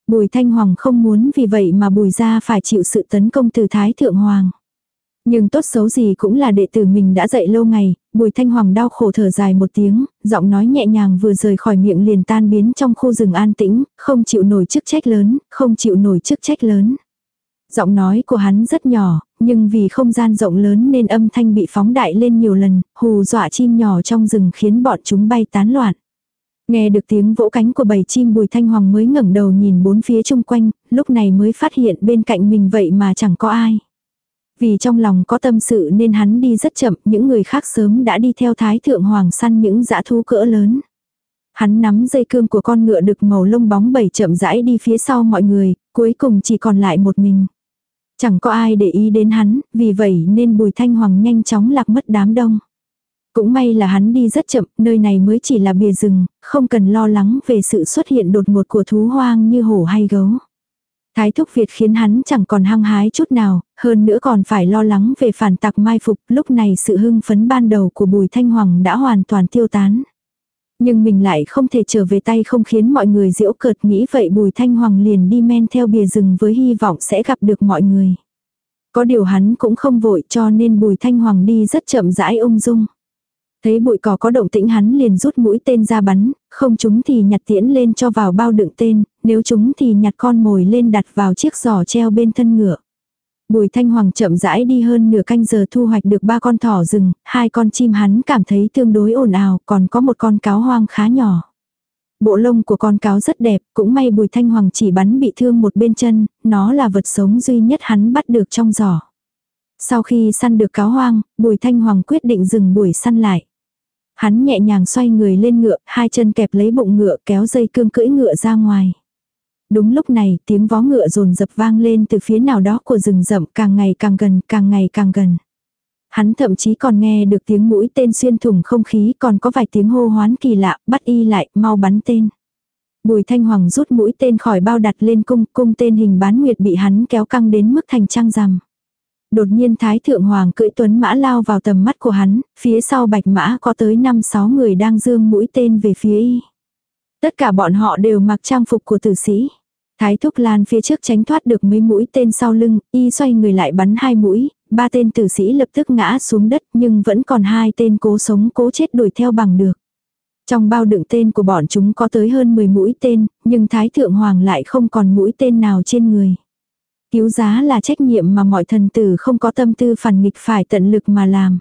Bùi Thanh Hoàng không muốn vì vậy mà bùi ra phải chịu sự tấn công từ Thái Thượng Hoàng. Nhưng tốt xấu gì cũng là đệ tử mình đã dạy lâu ngày, bùi thanh hoàng đau khổ thở dài một tiếng, giọng nói nhẹ nhàng vừa rời khỏi miệng liền tan biến trong khu rừng an tĩnh, không chịu nổi chức trách lớn, không chịu nổi chức trách lớn. Giọng nói của hắn rất nhỏ, nhưng vì không gian rộng lớn nên âm thanh bị phóng đại lên nhiều lần, hù dọa chim nhỏ trong rừng khiến bọn chúng bay tán loạn. Nghe được tiếng vỗ cánh của bầy chim bùi thanh hoàng mới ngẩng đầu nhìn bốn phía chung quanh, lúc này mới phát hiện bên cạnh mình vậy mà chẳng có ai. Vì trong lòng có tâm sự nên hắn đi rất chậm, những người khác sớm đã đi theo thái thượng hoàng săn những dã thú cỡ lớn. Hắn nắm dây cương của con ngựa được màu lông bóng bẩy chậm rãi đi phía sau mọi người, cuối cùng chỉ còn lại một mình. Chẳng có ai để ý đến hắn, vì vậy nên Bùi Thanh Hoàng nhanh chóng lạc mất đám đông. Cũng may là hắn đi rất chậm, nơi này mới chỉ là bìa rừng, không cần lo lắng về sự xuất hiện đột ngột của thú hoang như hổ hay gấu. Thái thúc Việt khiến hắn chẳng còn hăng hái chút nào, hơn nữa còn phải lo lắng về phản tặc mai phục, lúc này sự hưng phấn ban đầu của Bùi Thanh Hoàng đã hoàn toàn tiêu tán. Nhưng mình lại không thể trở về tay không khiến mọi người diễu cợt nghĩ vậy Bùi Thanh Hoàng liền đi men theo bìa rừng với hy vọng sẽ gặp được mọi người. Có điều hắn cũng không vội cho nên Bùi Thanh Hoàng đi rất chậm rãi ung dung. Thấy bụi cỏ có động tĩnh hắn liền rút mũi tên ra bắn, không chúng thì nhặt tiễn lên cho vào bao đựng tên, nếu chúng thì nhặt con mồi lên đặt vào chiếc giỏ treo bên thân ngựa. Bùi Thanh Hoàng chậm rãi đi hơn nửa canh giờ thu hoạch được ba con thỏ rừng, hai con chim hắn cảm thấy tương đối ồn ào, còn có một con cáo hoang khá nhỏ. Bộ lông của con cáo rất đẹp, cũng may Bùi Thanh Hoàng chỉ bắn bị thương một bên chân, nó là vật sống duy nhất hắn bắt được trong giỏ. Sau khi săn được cáo hoang, Bùi Thanh Hoàng quyết định dừng buổi săn lại. Hắn nhẹ nhàng xoay người lên ngựa, hai chân kẹp lấy bụng ngựa kéo dây cương cưỡi ngựa ra ngoài. Đúng lúc này, tiếng vó ngựa rồn dập vang lên từ phía nào đó của rừng rậm càng ngày càng gần, càng ngày càng gần. Hắn thậm chí còn nghe được tiếng mũi tên xuyên thủng không khí còn có vài tiếng hô hoán kỳ lạ, bắt y lại, mau bắn tên. Bùi Thanh Hoàng rút mũi tên khỏi bao đặt lên cung, cung tên hình bán nguyệt bị hắn kéo căng đến mức thành trăng rằm. Đột nhiên Thái Thượng Hoàng cưỡi tuấn mã lao vào tầm mắt của hắn, phía sau bạch mã có tới 5-6 người đang dương mũi tên về phía y. Tất cả bọn họ đều mặc trang phục của tử sĩ. Thái Thúc Lan phía trước tránh thoát được mấy mũi tên sau lưng, y xoay người lại bắn hai mũi, ba tên tử sĩ lập tức ngã xuống đất nhưng vẫn còn hai tên cố sống cố chết đuổi theo bằng được. Trong bao đựng tên của bọn chúng có tới hơn 10 mũi tên, nhưng Thái Thượng Hoàng lại không còn mũi tên nào trên người. Cứu giá là trách nhiệm mà mọi thần tử không có tâm tư phản nghịch phải tận lực mà làm.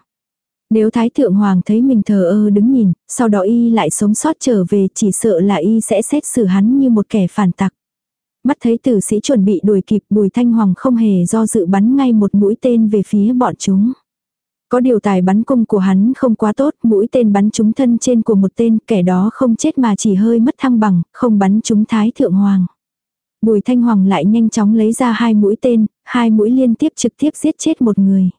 Nếu Thái Thượng Hoàng thấy mình thờ ơ đứng nhìn, sau đó y lại sống sót trở về chỉ sợ là y sẽ xét xử hắn như một kẻ phản tặc. Mắt thấy tử sĩ chuẩn bị đuổi kịp bùi thanh hoàng không hề do dự bắn ngay một mũi tên về phía bọn chúng. Có điều tài bắn cung của hắn không quá tốt, mũi tên bắn trúng thân trên của một tên, kẻ đó không chết mà chỉ hơi mất thăng bằng, không bắn trúng thái thượng hoàng. Bùi Thanh Hoàng lại nhanh chóng lấy ra hai mũi tên, hai mũi liên tiếp trực tiếp giết chết một người.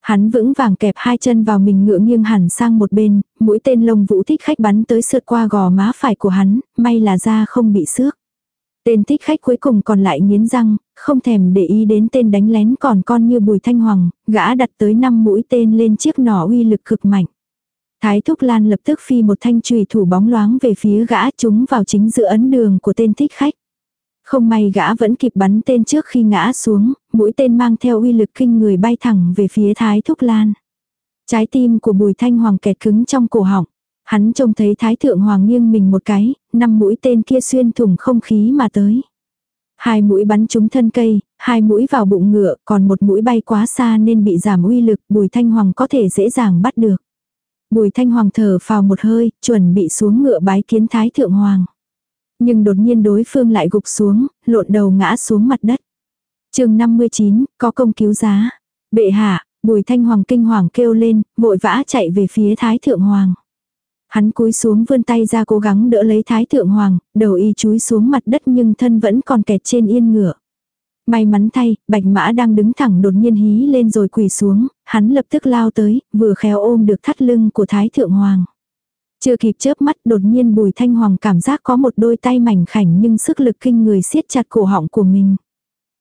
Hắn vững vàng kẹp hai chân vào mình ngựa nghiêng hẳn sang một bên, mũi tên lông vũ thích khách bắn tới sượt qua gò má phải của hắn, may là da không bị xước. Tên thích khách cuối cùng còn lại nghiến răng, không thèm để ý đến tên đánh lén còn con như bùi thanh hoàng, gã đặt tới 5 mũi tên lên chiếc nỏ uy lực cực mạnh. Thái Thúc Lan lập tức phi một thanh trùy thủ bóng loáng về phía gã chúng vào chính giữa ấn đường của tên thích khách. Không may gã vẫn kịp bắn tên trước khi ngã xuống, mũi tên mang theo uy lực kinh người bay thẳng về phía Thái Thúc Lan. Trái tim của Bùi Thanh Hoàng kẹt cứng trong cổ họng. Hắn trông thấy Thái Thượng Hoàng nghiêng mình một cái, năm mũi tên kia xuyên thủng không khí mà tới. Hai mũi bắn trúng thân cây, hai mũi vào bụng ngựa, còn một mũi bay quá xa nên bị giảm uy lực, Bùi Thanh Hoàng có thể dễ dàng bắt được. Bùi Thanh Hoàng thở vào một hơi, chuẩn bị xuống ngựa bái kiến Thái Thượng Hoàng. Nhưng đột nhiên đối phương lại gục xuống, lộn đầu ngã xuống mặt đất. chương 59, có công cứu giá. Bệ hạ, bùi thanh hoàng kinh hoàng kêu lên, vội vã chạy về phía thái thượng hoàng. Hắn cúi xuống vươn tay ra cố gắng đỡ lấy thái thượng hoàng, đầu y chúi xuống mặt đất nhưng thân vẫn còn kẹt trên yên ngựa. May mắn thay, bạch mã đang đứng thẳng đột nhiên hí lên rồi quỳ xuống, hắn lập tức lao tới, vừa khéo ôm được thắt lưng của thái thượng hoàng. Chưa kịp chớp mắt đột nhiên bùi thanh hoàng cảm giác có một đôi tay mảnh khảnh nhưng sức lực kinh người siết chặt cổ họng của mình.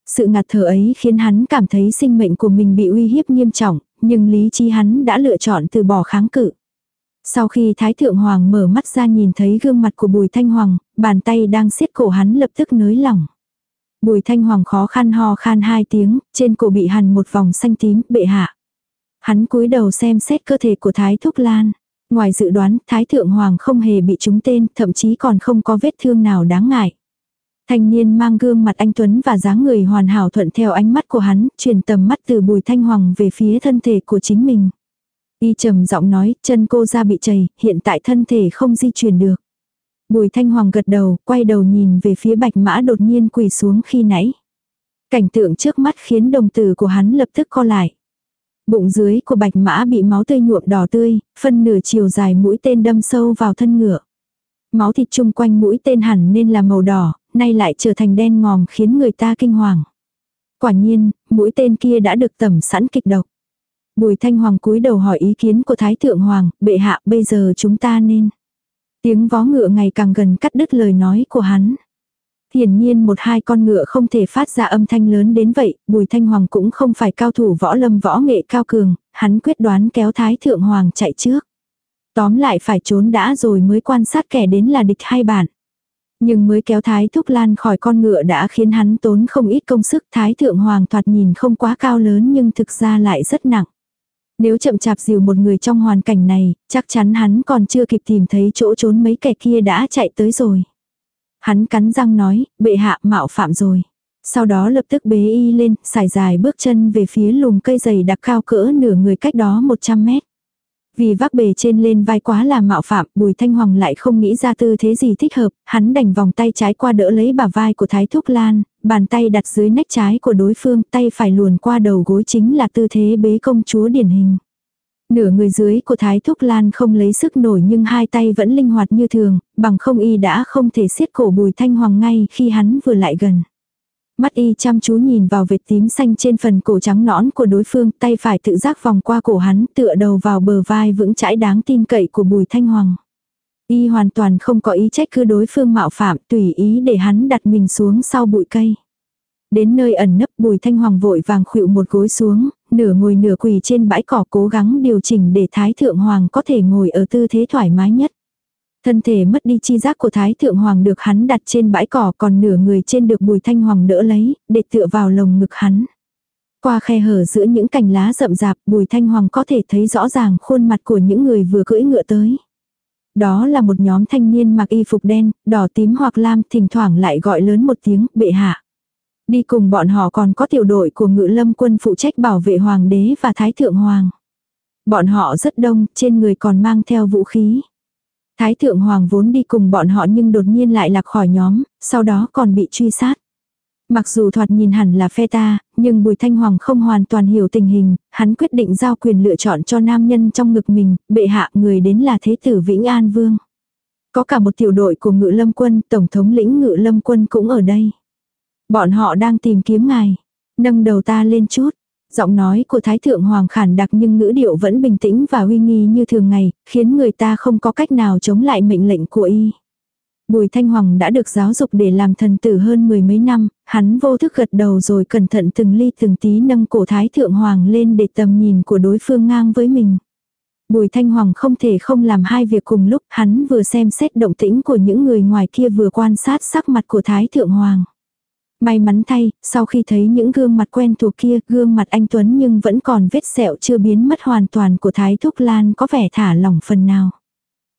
Sự ngạt thở ấy khiến hắn cảm thấy sinh mệnh của mình bị uy hiếp nghiêm trọng, nhưng lý trí hắn đã lựa chọn từ bỏ kháng cự. Sau khi Thái Thượng Hoàng mở mắt ra nhìn thấy gương mặt của Bùi Thanh Hoàng, bàn tay đang siết cổ hắn lập tức nới lỏng. Bùi Thanh Hoàng khó khăn ho khan hai tiếng, trên cổ bị hằn một vòng xanh tím, bệ hạ. Hắn cúi đầu xem xét cơ thể của Thái Thúc Lan. Ngoài dự đoán, Thái Thượng Hoàng không hề bị trúng tên, thậm chí còn không có vết thương nào đáng ngại. Thanh niên mang gương mặt anh Tuấn và dáng người hoàn hảo thuận theo ánh mắt của hắn, chuyển tầm mắt từ bùi thanh hoàng về phía thân thể của chính mình. Y trầm giọng nói, chân cô ra bị chảy, hiện tại thân thể không di chuyển được. Bùi thanh hoàng gật đầu, quay đầu nhìn về phía bạch mã đột nhiên quỳ xuống khi nãy. Cảnh tượng trước mắt khiến đồng tử của hắn lập tức co lại. Bụng dưới của bạch mã bị máu tươi nhuộm đỏ tươi, phân nửa chiều dài mũi tên đâm sâu vào thân ngựa. Máu thịt chung quanh mũi tên hẳn nên là màu đỏ, nay lại trở thành đen ngòm khiến người ta kinh hoàng. Quả nhiên, mũi tên kia đã được tẩm sẵn kịch độc. Bùi Thanh Hoàng cúi đầu hỏi ý kiến của Thái Thượng Hoàng, bệ hạ bây giờ chúng ta nên. Tiếng vó ngựa ngày càng gần cắt đứt lời nói của hắn. Hiển nhiên một hai con ngựa không thể phát ra âm thanh lớn đến vậy, Bùi Thanh Hoàng cũng không phải cao thủ võ lâm võ nghệ cao cường, hắn quyết đoán kéo Thái Thượng Hoàng chạy trước. Tóm lại phải trốn đã rồi mới quan sát kẻ đến là địch hay bạn. Nhưng mới kéo Thái Thúc Lan khỏi con ngựa đã khiến hắn tốn không ít công sức Thái Thượng Hoàng thoạt nhìn không quá cao lớn nhưng thực ra lại rất nặng. Nếu chậm chạp dìu một người trong hoàn cảnh này, chắc chắn hắn còn chưa kịp tìm thấy chỗ trốn mấy kẻ kia đã chạy tới rồi. Hắn cắn răng nói, bệ hạ mạo phạm rồi. Sau đó lập tức bế y lên, xài dài bước chân về phía lùm cây dày đặc cao cỡ nửa người cách đó 100 mét. Vì vác bề trên lên vai quá là mạo phạm, Bùi Thanh Hoàng lại không nghĩ ra tư thế gì thích hợp, hắn đành vòng tay trái qua đỡ lấy bả vai của Thái Thúc Lan, bàn tay đặt dưới nách trái của đối phương, tay phải luồn qua đầu gối chính là tư thế bế công chúa điển hình. Nửa người dưới của Thái Thúc Lan không lấy sức nổi nhưng hai tay vẫn linh hoạt như thường, bằng không y đã không thể siết cổ Bùi Thanh Hoàng ngay khi hắn vừa lại gần. Mắt y chăm chú nhìn vào vệt tím xanh trên phần cổ trắng nõn của đối phương, tay phải tự giác vòng qua cổ hắn, tựa đầu vào bờ vai vững chãi đáng tin cậy của Bùi Thanh Hoàng. Y hoàn toàn không có ý trách cứ đối phương mạo phạm, tùy ý để hắn đặt mình xuống sau bụi cây. Đến nơi ẩn nấp Bùi Thanh Hoàng vội vàng khuỵu một gối xuống, nửa ngồi nửa quỳ trên bãi cỏ cố gắng điều chỉnh để Thái Thượng Hoàng có thể ngồi ở tư thế thoải mái nhất. Thân thể mất đi chi giác của Thái Thượng Hoàng được hắn đặt trên bãi cỏ còn nửa người trên được Bùi Thanh Hoàng đỡ lấy, để tựa vào lồng ngực hắn. Qua khe hở giữa những cành lá rậm rạp Bùi Thanh Hoàng có thể thấy rõ ràng khuôn mặt của những người vừa cưỡi ngựa tới. Đó là một nhóm thanh niên mặc y phục đen, đỏ tím hoặc lam thỉnh thoảng lại gọi lớn một tiếng bệ hạ. Đi cùng bọn họ còn có tiểu đội của ngự lâm quân phụ trách bảo vệ hoàng đế và thái thượng hoàng. Bọn họ rất đông, trên người còn mang theo vũ khí. Thái thượng hoàng vốn đi cùng bọn họ nhưng đột nhiên lại lạc khỏi nhóm, sau đó còn bị truy sát. Mặc dù thoạt nhìn hẳn là phe ta, nhưng Bùi Thanh Hoàng không hoàn toàn hiểu tình hình, hắn quyết định giao quyền lựa chọn cho nam nhân trong ngực mình, bệ hạ người đến là Thế tử Vĩnh An Vương. Có cả một tiểu đội của ngự lâm quân, Tổng thống lĩnh ngự lâm quân cũng ở đây. Bọn họ đang tìm kiếm ngài. Nâng đầu ta lên chút. Giọng nói của Thái Thượng Hoàng khản đặc nhưng ngữ điệu vẫn bình tĩnh và uy nghi như thường ngày, khiến người ta không có cách nào chống lại mệnh lệnh của y. Bùi Thanh Hoàng đã được giáo dục để làm thần tử hơn mười mấy năm, hắn vô thức gật đầu rồi cẩn thận từng ly từng tí nâng cổ Thái Thượng Hoàng lên để tầm nhìn của đối phương ngang với mình. Bùi Thanh Hoàng không thể không làm hai việc cùng lúc, hắn vừa xem xét động tĩnh của những người ngoài kia vừa quan sát sắc mặt của Thái Thượng Hoàng. May mắn thay, sau khi thấy những gương mặt quen thuộc kia, gương mặt anh Tuấn nhưng vẫn còn vết sẹo chưa biến mất hoàn toàn của Thái Thúc Lan có vẻ thả lỏng phần nào.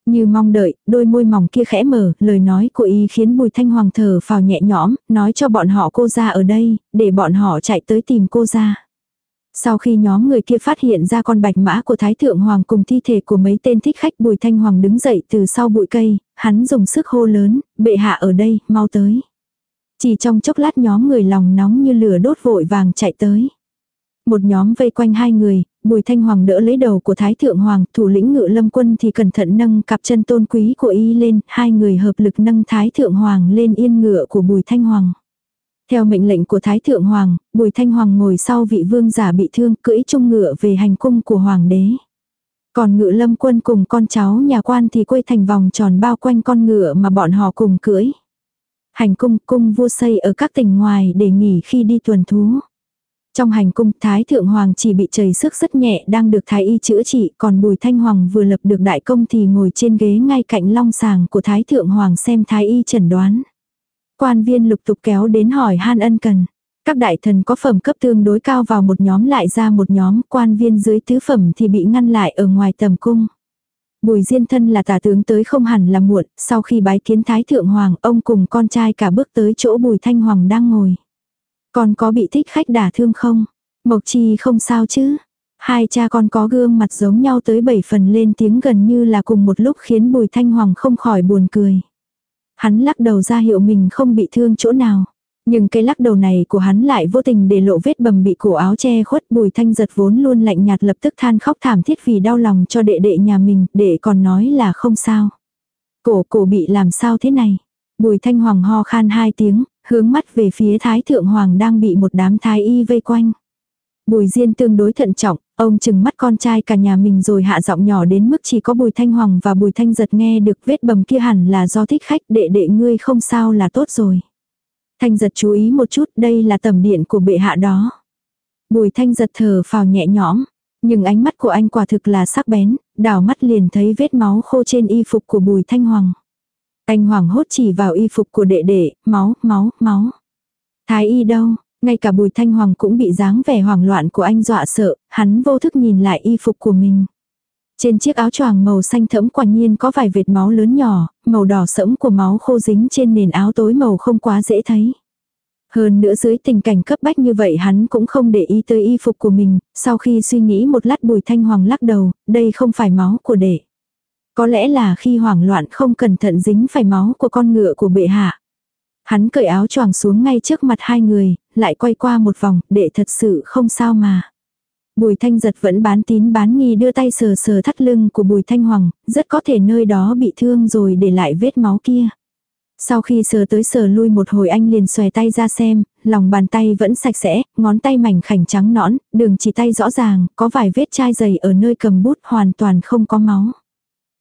Như mong đợi, đôi môi mỏng kia khẽ mở, lời nói của y khiến Bùi Thanh Hoàng thở phào nhẹ nhõm, nói cho bọn họ cô ra ở đây, để bọn họ chạy tới tìm cô ra. Sau khi nhóm người kia phát hiện ra con bạch mã của Thái Thượng Hoàng cùng thi thể của mấy tên thích khách Bùi Thanh Hoàng đứng dậy từ sau bụi cây, hắn dùng sức hô lớn, bệ hạ ở đây, mau tới. Chỉ trong chốc lát nhóm người lòng nóng như lửa đốt vội vàng chạy tới. Một nhóm vây quanh hai người, Bùi Thanh Hoàng đỡ lấy đầu của Thái Thượng Hoàng, thủ lĩnh ngự lâm quân thì cẩn thận nâng cặp chân tôn quý của y lên, hai người hợp lực nâng Thái Thượng Hoàng lên yên ngựa của Bùi Thanh Hoàng. Theo mệnh lệnh của Thái Thượng Hoàng, Bùi Thanh Hoàng ngồi sau vị vương giả bị thương cưỡi chung ngựa về hành cung của Hoàng đế. Còn ngự lâm quân cùng con cháu nhà quan thì quây thành vòng tròn bao quanh con ngựa mà bọn họ cùng cưỡi. Hành cung cung vua xây ở các tỉnh ngoài để nghỉ khi đi tuần thú. Trong hành cung Thái Thượng Hoàng chỉ bị chảy sức rất nhẹ đang được Thái Y chữa trị còn Bùi Thanh Hoàng vừa lập được đại công thì ngồi trên ghế ngay cạnh long sàng của Thái Thượng Hoàng xem Thái Y chẩn đoán. Quan viên lục tục kéo đến hỏi han ân cần. Các đại thần có phẩm cấp tương đối cao vào một nhóm lại ra một nhóm, quan viên dưới tứ phẩm thì bị ngăn lại ở ngoài tầm cung. Bùi Diên thân là tả tướng tới không hẳn là muộn, sau khi bái kiến Thái Thượng Hoàng, ông cùng con trai cả bước tới chỗ Bùi Thanh Hoàng đang ngồi. Con có bị thích khách đả thương không? Mộc Chi không sao chứ? Hai cha con có gương mặt giống nhau tới bảy phần lên tiếng gần như là cùng một lúc khiến Bùi Thanh Hoàng không khỏi buồn cười. Hắn lắc đầu ra hiệu mình không bị thương chỗ nào. Nhưng cái lắc đầu này của hắn lại vô tình để lộ vết bầm bị cổ áo che khuất bùi thanh giật vốn luôn lạnh nhạt lập tức than khóc thảm thiết vì đau lòng cho đệ đệ nhà mình, đệ còn nói là không sao. Cổ cổ bị làm sao thế này? Bùi thanh hoàng ho khan hai tiếng, hướng mắt về phía Thái Thượng Hoàng đang bị một đám Thái Y vây quanh. Bùi Diên tương đối thận trọng, ông chừng mắt con trai cả nhà mình rồi hạ giọng nhỏ đến mức chỉ có Bùi Thanh Hoàng và Bùi Thanh giật nghe được vết bầm kia hẳn là do thích khách đệ đệ ngươi không sao là tốt rồi. Thanh giật chú ý một chút đây là tầm điện của bệ hạ đó. Bùi Thanh giật thở phào nhẹ nhõm, nhưng ánh mắt của anh quả thực là sắc bén, đảo mắt liền thấy vết máu khô trên y phục của Bùi Thanh Hoàng. Anh Hoàng hốt chỉ vào y phục của đệ đệ, máu, máu, máu. Thái y đâu, ngay cả bùi thanh hoàng cũng bị dáng vẻ hoảng loạn của anh dọa sợ, hắn vô thức nhìn lại y phục của mình. Trên chiếc áo choàng màu xanh thẫm quả nhiên có vài vệt máu lớn nhỏ, màu đỏ sẫm của máu khô dính trên nền áo tối màu không quá dễ thấy. Hơn nữa dưới tình cảnh cấp bách như vậy hắn cũng không để ý tới y phục của mình, sau khi suy nghĩ một lát bùi thanh hoàng lắc đầu, đây không phải máu của đệ. Có lẽ là khi hoảng loạn không cẩn thận dính phải máu của con ngựa của bệ hạ. Hắn cởi áo choàng xuống ngay trước mặt hai người, lại quay qua một vòng, để thật sự không sao mà. Bùi thanh giật vẫn bán tín bán nghi đưa tay sờ sờ thắt lưng của bùi thanh hoàng, rất có thể nơi đó bị thương rồi để lại vết máu kia. Sau khi sờ tới sờ lui một hồi anh liền xòe tay ra xem, lòng bàn tay vẫn sạch sẽ, ngón tay mảnh khảnh trắng nõn, đường chỉ tay rõ ràng, có vài vết chai dày ở nơi cầm bút hoàn toàn không có máu.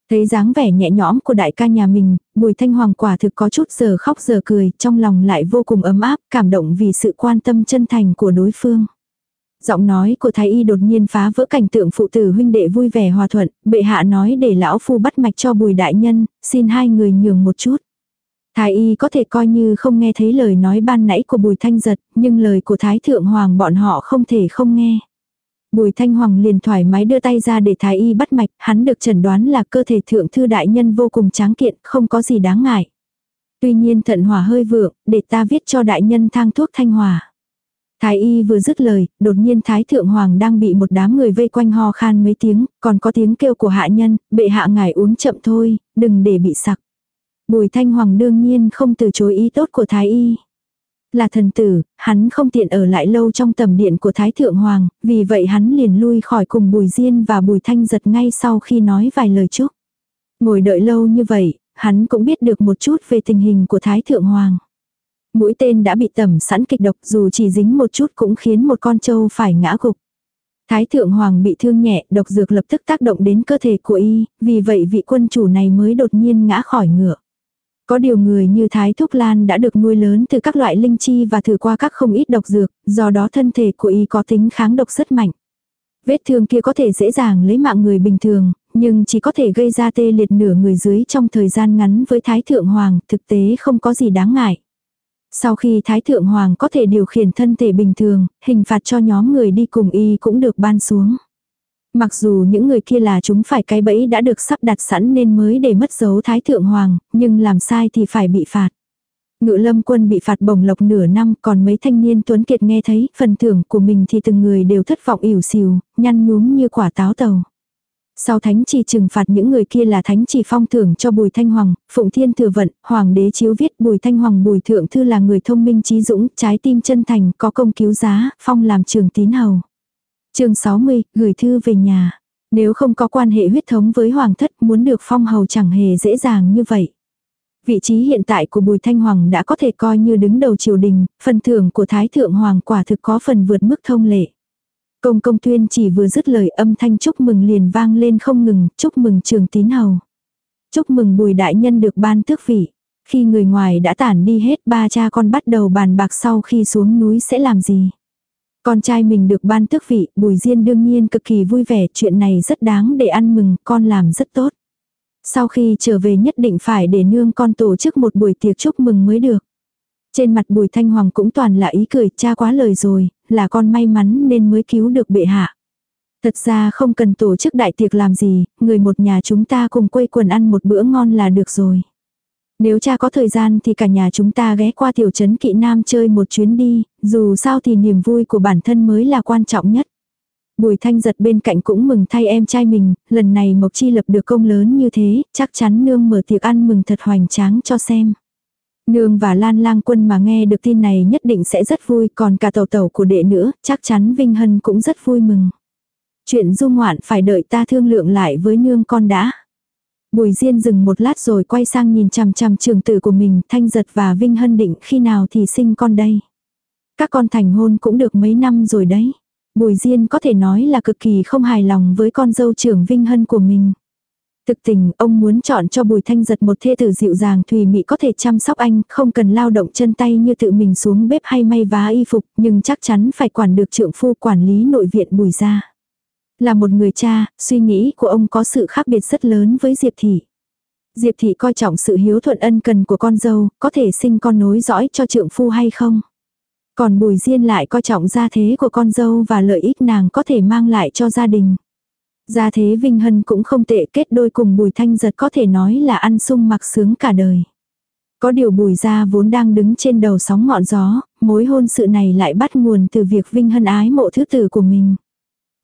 Thấy dáng vẻ nhẹ nhõm của đại ca nhà mình, bùi thanh hoàng quả thực có chút giờ khóc giờ cười, trong lòng lại vô cùng ấm áp, cảm động vì sự quan tâm chân thành của đối phương. Giọng nói của thái y đột nhiên phá vỡ cảnh tượng phụ tử huynh đệ vui vẻ hòa thuận, bệ hạ nói để lão phu bắt mạch cho bùi đại nhân, xin hai người nhường một chút. Thái y có thể coi như không nghe thấy lời nói ban nãy của bùi thanh giật, nhưng lời của thái thượng hoàng bọn họ không thể không nghe. Bùi Thanh Hoàng liền thoải mái đưa tay ra để thái y bắt mạch, hắn được chẩn đoán là cơ thể thượng thư đại nhân vô cùng tráng kiện, không có gì đáng ngại. Tuy nhiên thận hỏa hơi vượng, để ta viết cho đại nhân thang thuốc thanh hỏa. Thái y vừa dứt lời, đột nhiên Thái Thượng Hoàng đang bị một đám người vây quanh ho khan mấy tiếng, còn có tiếng kêu của hạ nhân, bệ hạ ngài uống chậm thôi, đừng để bị sặc. Bùi Thanh Hoàng đương nhiên không từ chối ý tốt của Thái y là thần tử, hắn không tiện ở lại lâu trong tầm điện của Thái Thượng Hoàng, vì vậy hắn liền lui khỏi cùng Bùi Diên và Bùi Thanh giật ngay sau khi nói vài lời chúc. Ngồi đợi lâu như vậy, hắn cũng biết được một chút về tình hình của Thái Thượng Hoàng. Mũi tên đã bị tẩm sẵn kịch độc dù chỉ dính một chút cũng khiến một con trâu phải ngã gục. Thái Thượng Hoàng bị thương nhẹ, độc dược lập tức tác động đến cơ thể của y, vì vậy vị quân chủ này mới đột nhiên ngã khỏi ngựa. Có điều người như Thái Thúc Lan đã được nuôi lớn từ các loại linh chi và thử qua các không ít độc dược, do đó thân thể của y có tính kháng độc rất mạnh. Vết thương kia có thể dễ dàng lấy mạng người bình thường, nhưng chỉ có thể gây ra tê liệt nửa người dưới trong thời gian ngắn với Thái Thượng Hoàng, thực tế không có gì đáng ngại. Sau khi Thái Thượng Hoàng có thể điều khiển thân thể bình thường, hình phạt cho nhóm người đi cùng y cũng được ban xuống. Mặc dù những người kia là chúng phải cái bẫy đã được sắp đặt sẵn nên mới để mất dấu Thái Thượng Hoàng, nhưng làm sai thì phải bị phạt. Ngự lâm quân bị phạt bổng lộc nửa năm còn mấy thanh niên tuấn kiệt nghe thấy phần thưởng của mình thì từng người đều thất vọng ỉu xìu, nhăn nhúm như quả táo tàu. Sau thánh chỉ trừng phạt những người kia là thánh chỉ phong thưởng cho Bùi Thanh Hoàng, Phụng Thiên Thừa Vận, Hoàng đế chiếu viết Bùi Thanh Hoàng Bùi Thượng Thư là người thông minh trí dũng, trái tim chân thành, có công cứu giá, phong làm trường tín hầu chương 60, gửi thư về nhà. Nếu không có quan hệ huyết thống với hoàng thất muốn được phong hầu chẳng hề dễ dàng như vậy. Vị trí hiện tại của Bùi Thanh Hoàng đã có thể coi như đứng đầu triều đình, phần thưởng của Thái Thượng Hoàng quả thực có phần vượt mức thông lệ. Công công tuyên chỉ vừa dứt lời âm thanh chúc mừng liền vang lên không ngừng, chúc mừng trường tín hầu. Chúc mừng Bùi Đại Nhân được ban tước vị. Khi người ngoài đã tản đi hết ba cha con bắt đầu bàn bạc sau khi xuống núi sẽ làm gì. Con trai mình được ban tước vị, Bùi Diên đương nhiên cực kỳ vui vẻ, chuyện này rất đáng để ăn mừng, con làm rất tốt. Sau khi trở về nhất định phải để nương con tổ chức một buổi tiệc chúc mừng mới được. Trên mặt Bùi Thanh Hoàng cũng toàn là ý cười, cha quá lời rồi, là con may mắn nên mới cứu được bệ hạ. Thật ra không cần tổ chức đại tiệc làm gì, người một nhà chúng ta cùng quây quần ăn một bữa ngon là được rồi. Nếu cha có thời gian thì cả nhà chúng ta ghé qua tiểu trấn kỵ nam chơi một chuyến đi, dù sao thì niềm vui của bản thân mới là quan trọng nhất. Bùi thanh giật bên cạnh cũng mừng thay em trai mình, lần này Mộc Chi lập được công lớn như thế, chắc chắn nương mở tiệc ăn mừng thật hoành tráng cho xem. Nương và Lan Lang Quân mà nghe được tin này nhất định sẽ rất vui, còn cả tàu tàu của đệ nữa, chắc chắn Vinh Hân cũng rất vui mừng. Chuyện du ngoạn phải đợi ta thương lượng lại với nương con đã. Bùi Diên dừng một lát rồi quay sang nhìn chằm chằm trường tử của mình, Thanh Giật và Vinh Hân định khi nào thì sinh con đây. Các con thành hôn cũng được mấy năm rồi đấy. Bùi Diên có thể nói là cực kỳ không hài lòng với con dâu trưởng Vinh Hân của mình. Thực tình, ông muốn chọn cho Bùi Thanh Giật một thê tử dịu dàng thùy mị có thể chăm sóc anh, không cần lao động chân tay như tự mình xuống bếp hay may vá y phục, nhưng chắc chắn phải quản được trượng phu quản lý nội viện Bùi gia. Là một người cha, suy nghĩ của ông có sự khác biệt rất lớn với Diệp Thị. Diệp Thị coi trọng sự hiếu thuận ân cần của con dâu, có thể sinh con nối dõi cho trượng phu hay không. Còn Bùi Diên lại coi trọng gia thế của con dâu và lợi ích nàng có thể mang lại cho gia đình. Gia thế Vinh Hân cũng không tệ kết đôi cùng Bùi Thanh Giật có thể nói là ăn sung mặc sướng cả đời. Có điều Bùi gia vốn đang đứng trên đầu sóng ngọn gió, mối hôn sự này lại bắt nguồn từ việc Vinh Hân ái mộ thứ tử của mình.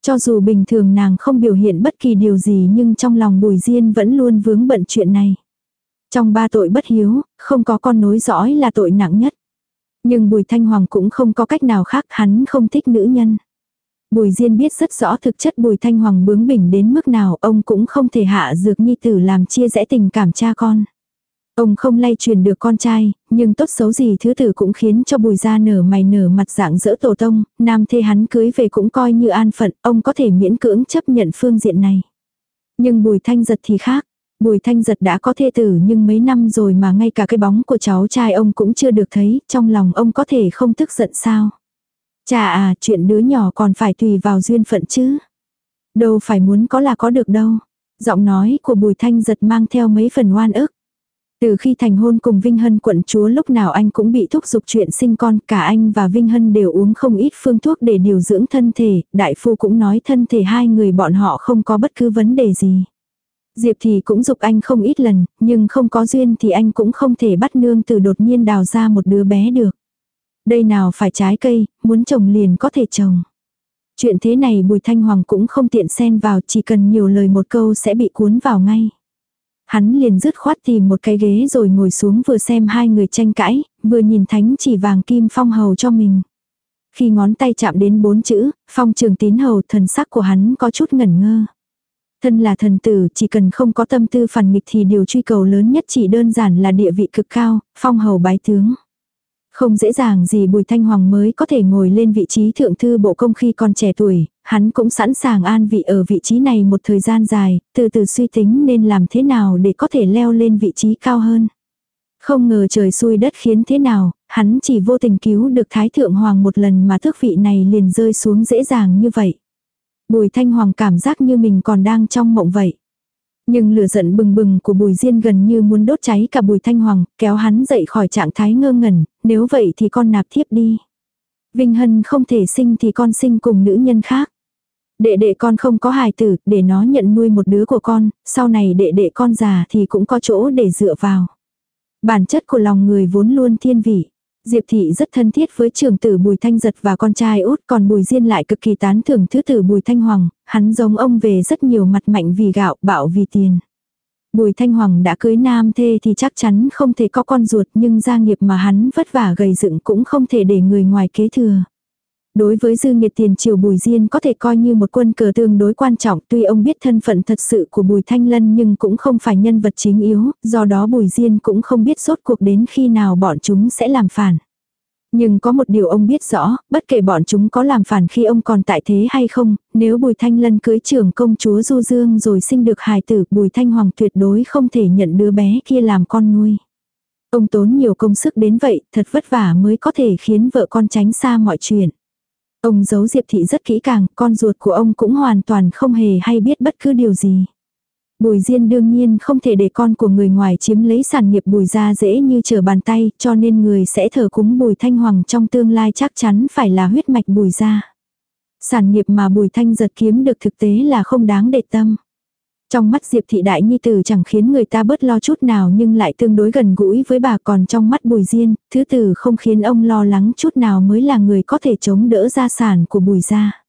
Cho dù bình thường nàng không biểu hiện bất kỳ điều gì nhưng trong lòng Bùi Diên vẫn luôn vướng bận chuyện này. Trong ba tội bất hiếu, không có con nối dõi là tội nặng nhất. Nhưng Bùi Thanh Hoàng cũng không có cách nào khác hắn không thích nữ nhân. Bùi Diên biết rất rõ thực chất Bùi Thanh Hoàng bướng bỉnh đến mức nào ông cũng không thể hạ dược nhi tử làm chia rẽ tình cảm cha con. Ông không lay truyền được con trai, nhưng tốt xấu gì thứ tử cũng khiến cho bùi gia nở mày nở mặt dạng dỡ tổ tông, nam thê hắn cưới về cũng coi như an phận, ông có thể miễn cưỡng chấp nhận phương diện này. Nhưng bùi thanh giật thì khác. Bùi thanh giật đã có thê tử nhưng mấy năm rồi mà ngay cả cái bóng của cháu trai ông cũng chưa được thấy, trong lòng ông có thể không tức giận sao. Chà à, chuyện đứa nhỏ còn phải tùy vào duyên phận chứ. Đâu phải muốn có là có được đâu. Giọng nói của bùi thanh giật mang theo mấy phần oan ức. Từ khi thành hôn cùng Vinh Hân quận chúa lúc nào anh cũng bị thúc giục chuyện sinh con, cả anh và Vinh Hân đều uống không ít phương thuốc để điều dưỡng thân thể, đại phu cũng nói thân thể hai người bọn họ không có bất cứ vấn đề gì. Diệp thì cũng dục anh không ít lần, nhưng không có duyên thì anh cũng không thể bắt nương từ đột nhiên đào ra một đứa bé được. Đây nào phải trái cây, muốn trồng liền có thể trồng. Chuyện thế này Bùi Thanh Hoàng cũng không tiện xen vào, chỉ cần nhiều lời một câu sẽ bị cuốn vào ngay. Hắn liền dứt khoát tìm một cái ghế rồi ngồi xuống vừa xem hai người tranh cãi, vừa nhìn thánh chỉ vàng kim phong hầu cho mình. Khi ngón tay chạm đến bốn chữ, phong trường tín hầu thần sắc của hắn có chút ngẩn ngơ. Thân là thần tử, chỉ cần không có tâm tư phản nghịch thì điều truy cầu lớn nhất chỉ đơn giản là địa vị cực cao, phong hầu bái tướng. Không dễ dàng gì Bùi Thanh Hoàng mới có thể ngồi lên vị trí thượng thư bộ công khi còn trẻ tuổi, hắn cũng sẵn sàng an vị ở vị trí này một thời gian dài, từ từ suy tính nên làm thế nào để có thể leo lên vị trí cao hơn. Không ngờ trời xui đất khiến thế nào, hắn chỉ vô tình cứu được Thái Thượng Hoàng một lần mà thước vị này liền rơi xuống dễ dàng như vậy. Bùi Thanh Hoàng cảm giác như mình còn đang trong mộng vậy. Nhưng lửa giận bừng bừng của Bùi Diên gần như muốn đốt cháy cả Bùi Thanh Hoàng, kéo hắn dậy khỏi trạng thái ngơ ngẩn, nếu vậy thì con nạp thiếp đi. Vinh Hân không thể sinh thì con sinh cùng nữ nhân khác. Đệ đệ con không có hài tử, để nó nhận nuôi một đứa của con, sau này đệ đệ con già thì cũng có chỗ để dựa vào. Bản chất của lòng người vốn luôn thiên vị. Diệp Thị rất thân thiết với trưởng tử Bùi Thanh Giật và con trai út còn Bùi Diên lại cực kỳ tán thưởng thứ tử Bùi Thanh Hoàng, hắn giống ông về rất nhiều mặt mạnh vì gạo, bạo vì tiền. Bùi Thanh Hoàng đã cưới nam thê thì chắc chắn không thể có con ruột nhưng gia nghiệp mà hắn vất vả gầy dựng cũng không thể để người ngoài kế thừa. Đối với dư nghiệt tiền triều Bùi Diên có thể coi như một quân cờ tương đối quan trọng tuy ông biết thân phận thật sự của Bùi Thanh Lân nhưng cũng không phải nhân vật chính yếu, do đó Bùi Diên cũng không biết sốt cuộc đến khi nào bọn chúng sẽ làm phản. Nhưng có một điều ông biết rõ, bất kể bọn chúng có làm phản khi ông còn tại thế hay không, nếu Bùi Thanh Lân cưới trưởng công chúa Du Dương rồi sinh được hài tử, Bùi Thanh Hoàng tuyệt đối không thể nhận đứa bé kia làm con nuôi. Ông tốn nhiều công sức đến vậy, thật vất vả mới có thể khiến vợ con tránh xa mọi chuyện. Ông giấu Diệp Thị rất kỹ càng, con ruột của ông cũng hoàn toàn không hề hay biết bất cứ điều gì. Bùi Diên đương nhiên không thể để con của người ngoài chiếm lấy sản nghiệp bùi ra dễ như trở bàn tay, cho nên người sẽ thờ cúng bùi thanh hoàng trong tương lai chắc chắn phải là huyết mạch bùi ra. Sản nghiệp mà bùi thanh giật kiếm được thực tế là không đáng để tâm. Trong mắt Diệp Thị Đại Nhi Tử chẳng khiến người ta bớt lo chút nào nhưng lại tương đối gần gũi với bà còn trong mắt Bùi Diên, thứ tử không khiến ông lo lắng chút nào mới là người có thể chống đỡ gia sản của Bùi gia.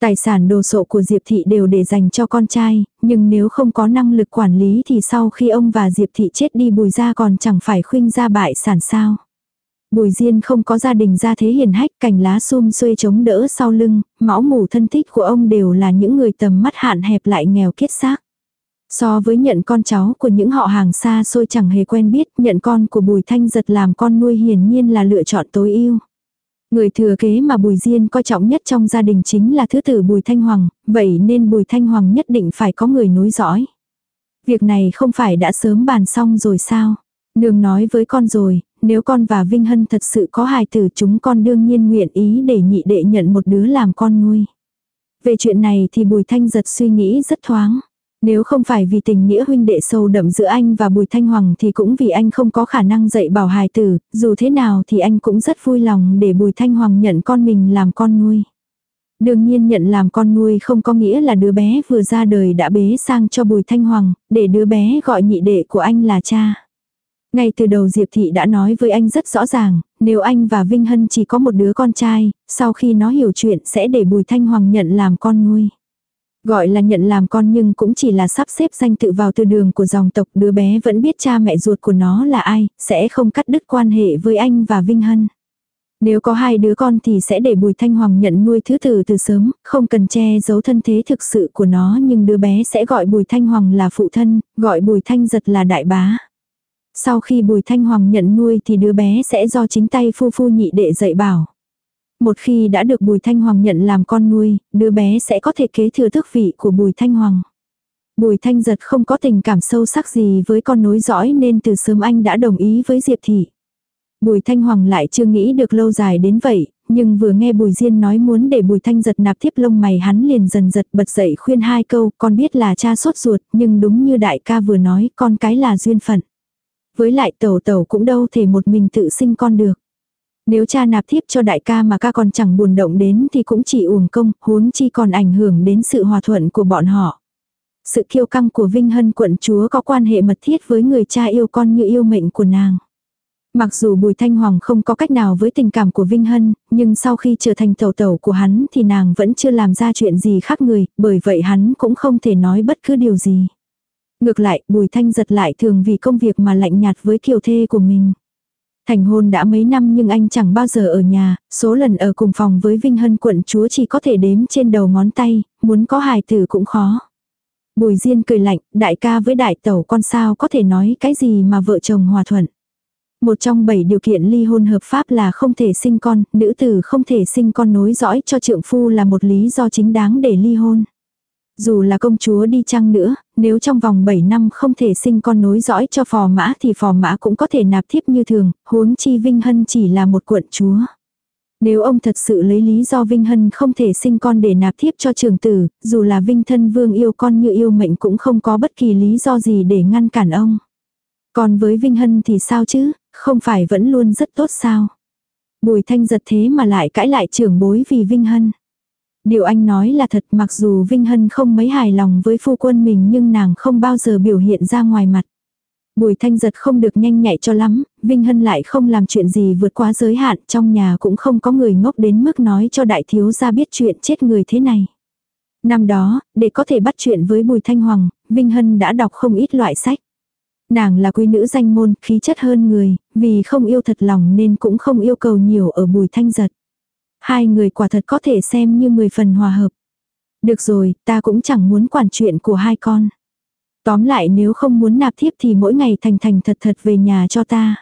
Tài sản đồ sộ của Diệp Thị đều để dành cho con trai, nhưng nếu không có năng lực quản lý thì sau khi ông và Diệp Thị chết đi Bùi gia còn chẳng phải khuynh gia bại sản sao. Bùi Diên không có gia đình gia thế hiền hách, cành lá sum xuê chống đỡ sau lưng, máu mủ thân thích của ông đều là những người tầm mắt hạn hẹp lại nghèo kiết xác. So với nhận con cháu của những họ hàng xa xôi chẳng hề quen biết, nhận con của Bùi Thanh giật làm con nuôi hiển nhiên là lựa chọn tối ưu. Người thừa kế mà Bùi Diên coi trọng nhất trong gia đình chính là thứ tử Bùi Thanh Hoàng, vậy nên Bùi Thanh Hoàng nhất định phải có người nối dõi. Việc này không phải đã sớm bàn xong rồi sao? Nương nói với con rồi, nếu con và Vinh Hân thật sự có hài tử chúng con đương nhiên nguyện ý để nhị đệ nhận một đứa làm con nuôi. Về chuyện này thì Bùi Thanh giật suy nghĩ rất thoáng. Nếu không phải vì tình nghĩa huynh đệ sâu đậm giữa anh và Bùi Thanh Hoàng thì cũng vì anh không có khả năng dạy bảo hài tử, dù thế nào thì anh cũng rất vui lòng để Bùi Thanh Hoàng nhận con mình làm con nuôi. Đương nhiên nhận làm con nuôi không có nghĩa là đứa bé vừa ra đời đã bế sang cho Bùi Thanh Hoàng, để đứa bé gọi nhị đệ của anh là cha. Ngay từ đầu Diệp Thị đã nói với anh rất rõ ràng, nếu anh và Vinh Hân chỉ có một đứa con trai, sau khi nó hiểu chuyện sẽ để Bùi Thanh Hoàng nhận làm con nuôi. Gọi là nhận làm con nhưng cũng chỉ là sắp xếp danh tự vào từ đường của dòng tộc đứa bé vẫn biết cha mẹ ruột của nó là ai, sẽ không cắt đứt quan hệ với anh và Vinh Hân. Nếu có hai đứa con thì sẽ để Bùi Thanh Hoàng nhận nuôi thứ tử từ sớm, không cần che giấu thân thế thực sự của nó nhưng đứa bé sẽ gọi Bùi Thanh Hoàng là phụ thân, gọi Bùi Thanh Giật là đại bá. Sau khi Bùi Thanh Hoàng nhận nuôi thì đứa bé sẽ do chính tay phu phu nhị đệ dạy bảo. Một khi đã được Bùi Thanh Hoàng nhận làm con nuôi, đứa bé sẽ có thể kế thừa thức vị của Bùi Thanh Hoàng. Bùi Thanh giật không có tình cảm sâu sắc gì với con nối dõi nên từ sớm anh đã đồng ý với Diệp Thị. Bùi Thanh Hoàng lại chưa nghĩ được lâu dài đến vậy, nhưng vừa nghe Bùi Diên nói muốn để Bùi Thanh giật nạp tiếp lông mày hắn liền dần giật bật dậy khuyên hai câu, con biết là cha sốt ruột, nhưng đúng như đại ca vừa nói, con cái là duyên phận. Với lại tẩu tẩu cũng đâu thể một mình tự sinh con được. Nếu cha nạp thiếp cho đại ca mà ca còn chẳng buồn động đến thì cũng chỉ uổng công, huống chi còn ảnh hưởng đến sự hòa thuận của bọn họ. Sự kiêu căng của Vinh Hân quận chúa có quan hệ mật thiết với người cha yêu con như yêu mệnh của nàng. Mặc dù Bùi Thanh Hoàng không có cách nào với tình cảm của Vinh Hân, nhưng sau khi trở thành tẩu tẩu của hắn thì nàng vẫn chưa làm ra chuyện gì khác người, bởi vậy hắn cũng không thể nói bất cứ điều gì. Ngược lại, Bùi Thanh giật lại thường vì công việc mà lạnh nhạt với kiều thê của mình. Thành hôn đã mấy năm nhưng anh chẳng bao giờ ở nhà, số lần ở cùng phòng với Vinh Hân quận chúa chỉ có thể đếm trên đầu ngón tay, muốn có hài tử cũng khó. Bùi Diên cười lạnh, đại ca với đại tẩu con sao có thể nói cái gì mà vợ chồng hòa thuận. Một trong bảy điều kiện ly hôn hợp pháp là không thể sinh con, nữ tử không thể sinh con nối dõi cho trượng phu là một lý do chính đáng để ly hôn. Dù là công chúa đi chăng nữa, nếu trong vòng 7 năm không thể sinh con nối dõi cho phò mã thì phò mã cũng có thể nạp thiếp như thường, huống chi Vinh Hân chỉ là một quận chúa. Nếu ông thật sự lấy lý do Vinh Hân không thể sinh con để nạp thiếp cho trường tử, dù là Vinh thân vương yêu con như yêu mệnh cũng không có bất kỳ lý do gì để ngăn cản ông. Còn với Vinh Hân thì sao chứ, không phải vẫn luôn rất tốt sao? Bùi thanh giật thế mà lại cãi lại trưởng bối vì Vinh Hân. Điều anh nói là thật mặc dù Vinh Hân không mấy hài lòng với phu quân mình nhưng nàng không bao giờ biểu hiện ra ngoài mặt. Bùi thanh giật không được nhanh nhạy cho lắm, Vinh Hân lại không làm chuyện gì vượt quá giới hạn, trong nhà cũng không có người ngốc đến mức nói cho đại thiếu gia biết chuyện chết người thế này. Năm đó, để có thể bắt chuyện với Bùi Thanh Hoàng, Vinh Hân đã đọc không ít loại sách. Nàng là quý nữ danh môn, khí chất hơn người, vì không yêu thật lòng nên cũng không yêu cầu nhiều ở Bùi Thanh giật. Hai người quả thật có thể xem như 10 phần hòa hợp. Được rồi, ta cũng chẳng muốn quản chuyện của hai con. Tóm lại nếu không muốn nạp thiếp thì mỗi ngày thành thành thật thật về nhà cho ta.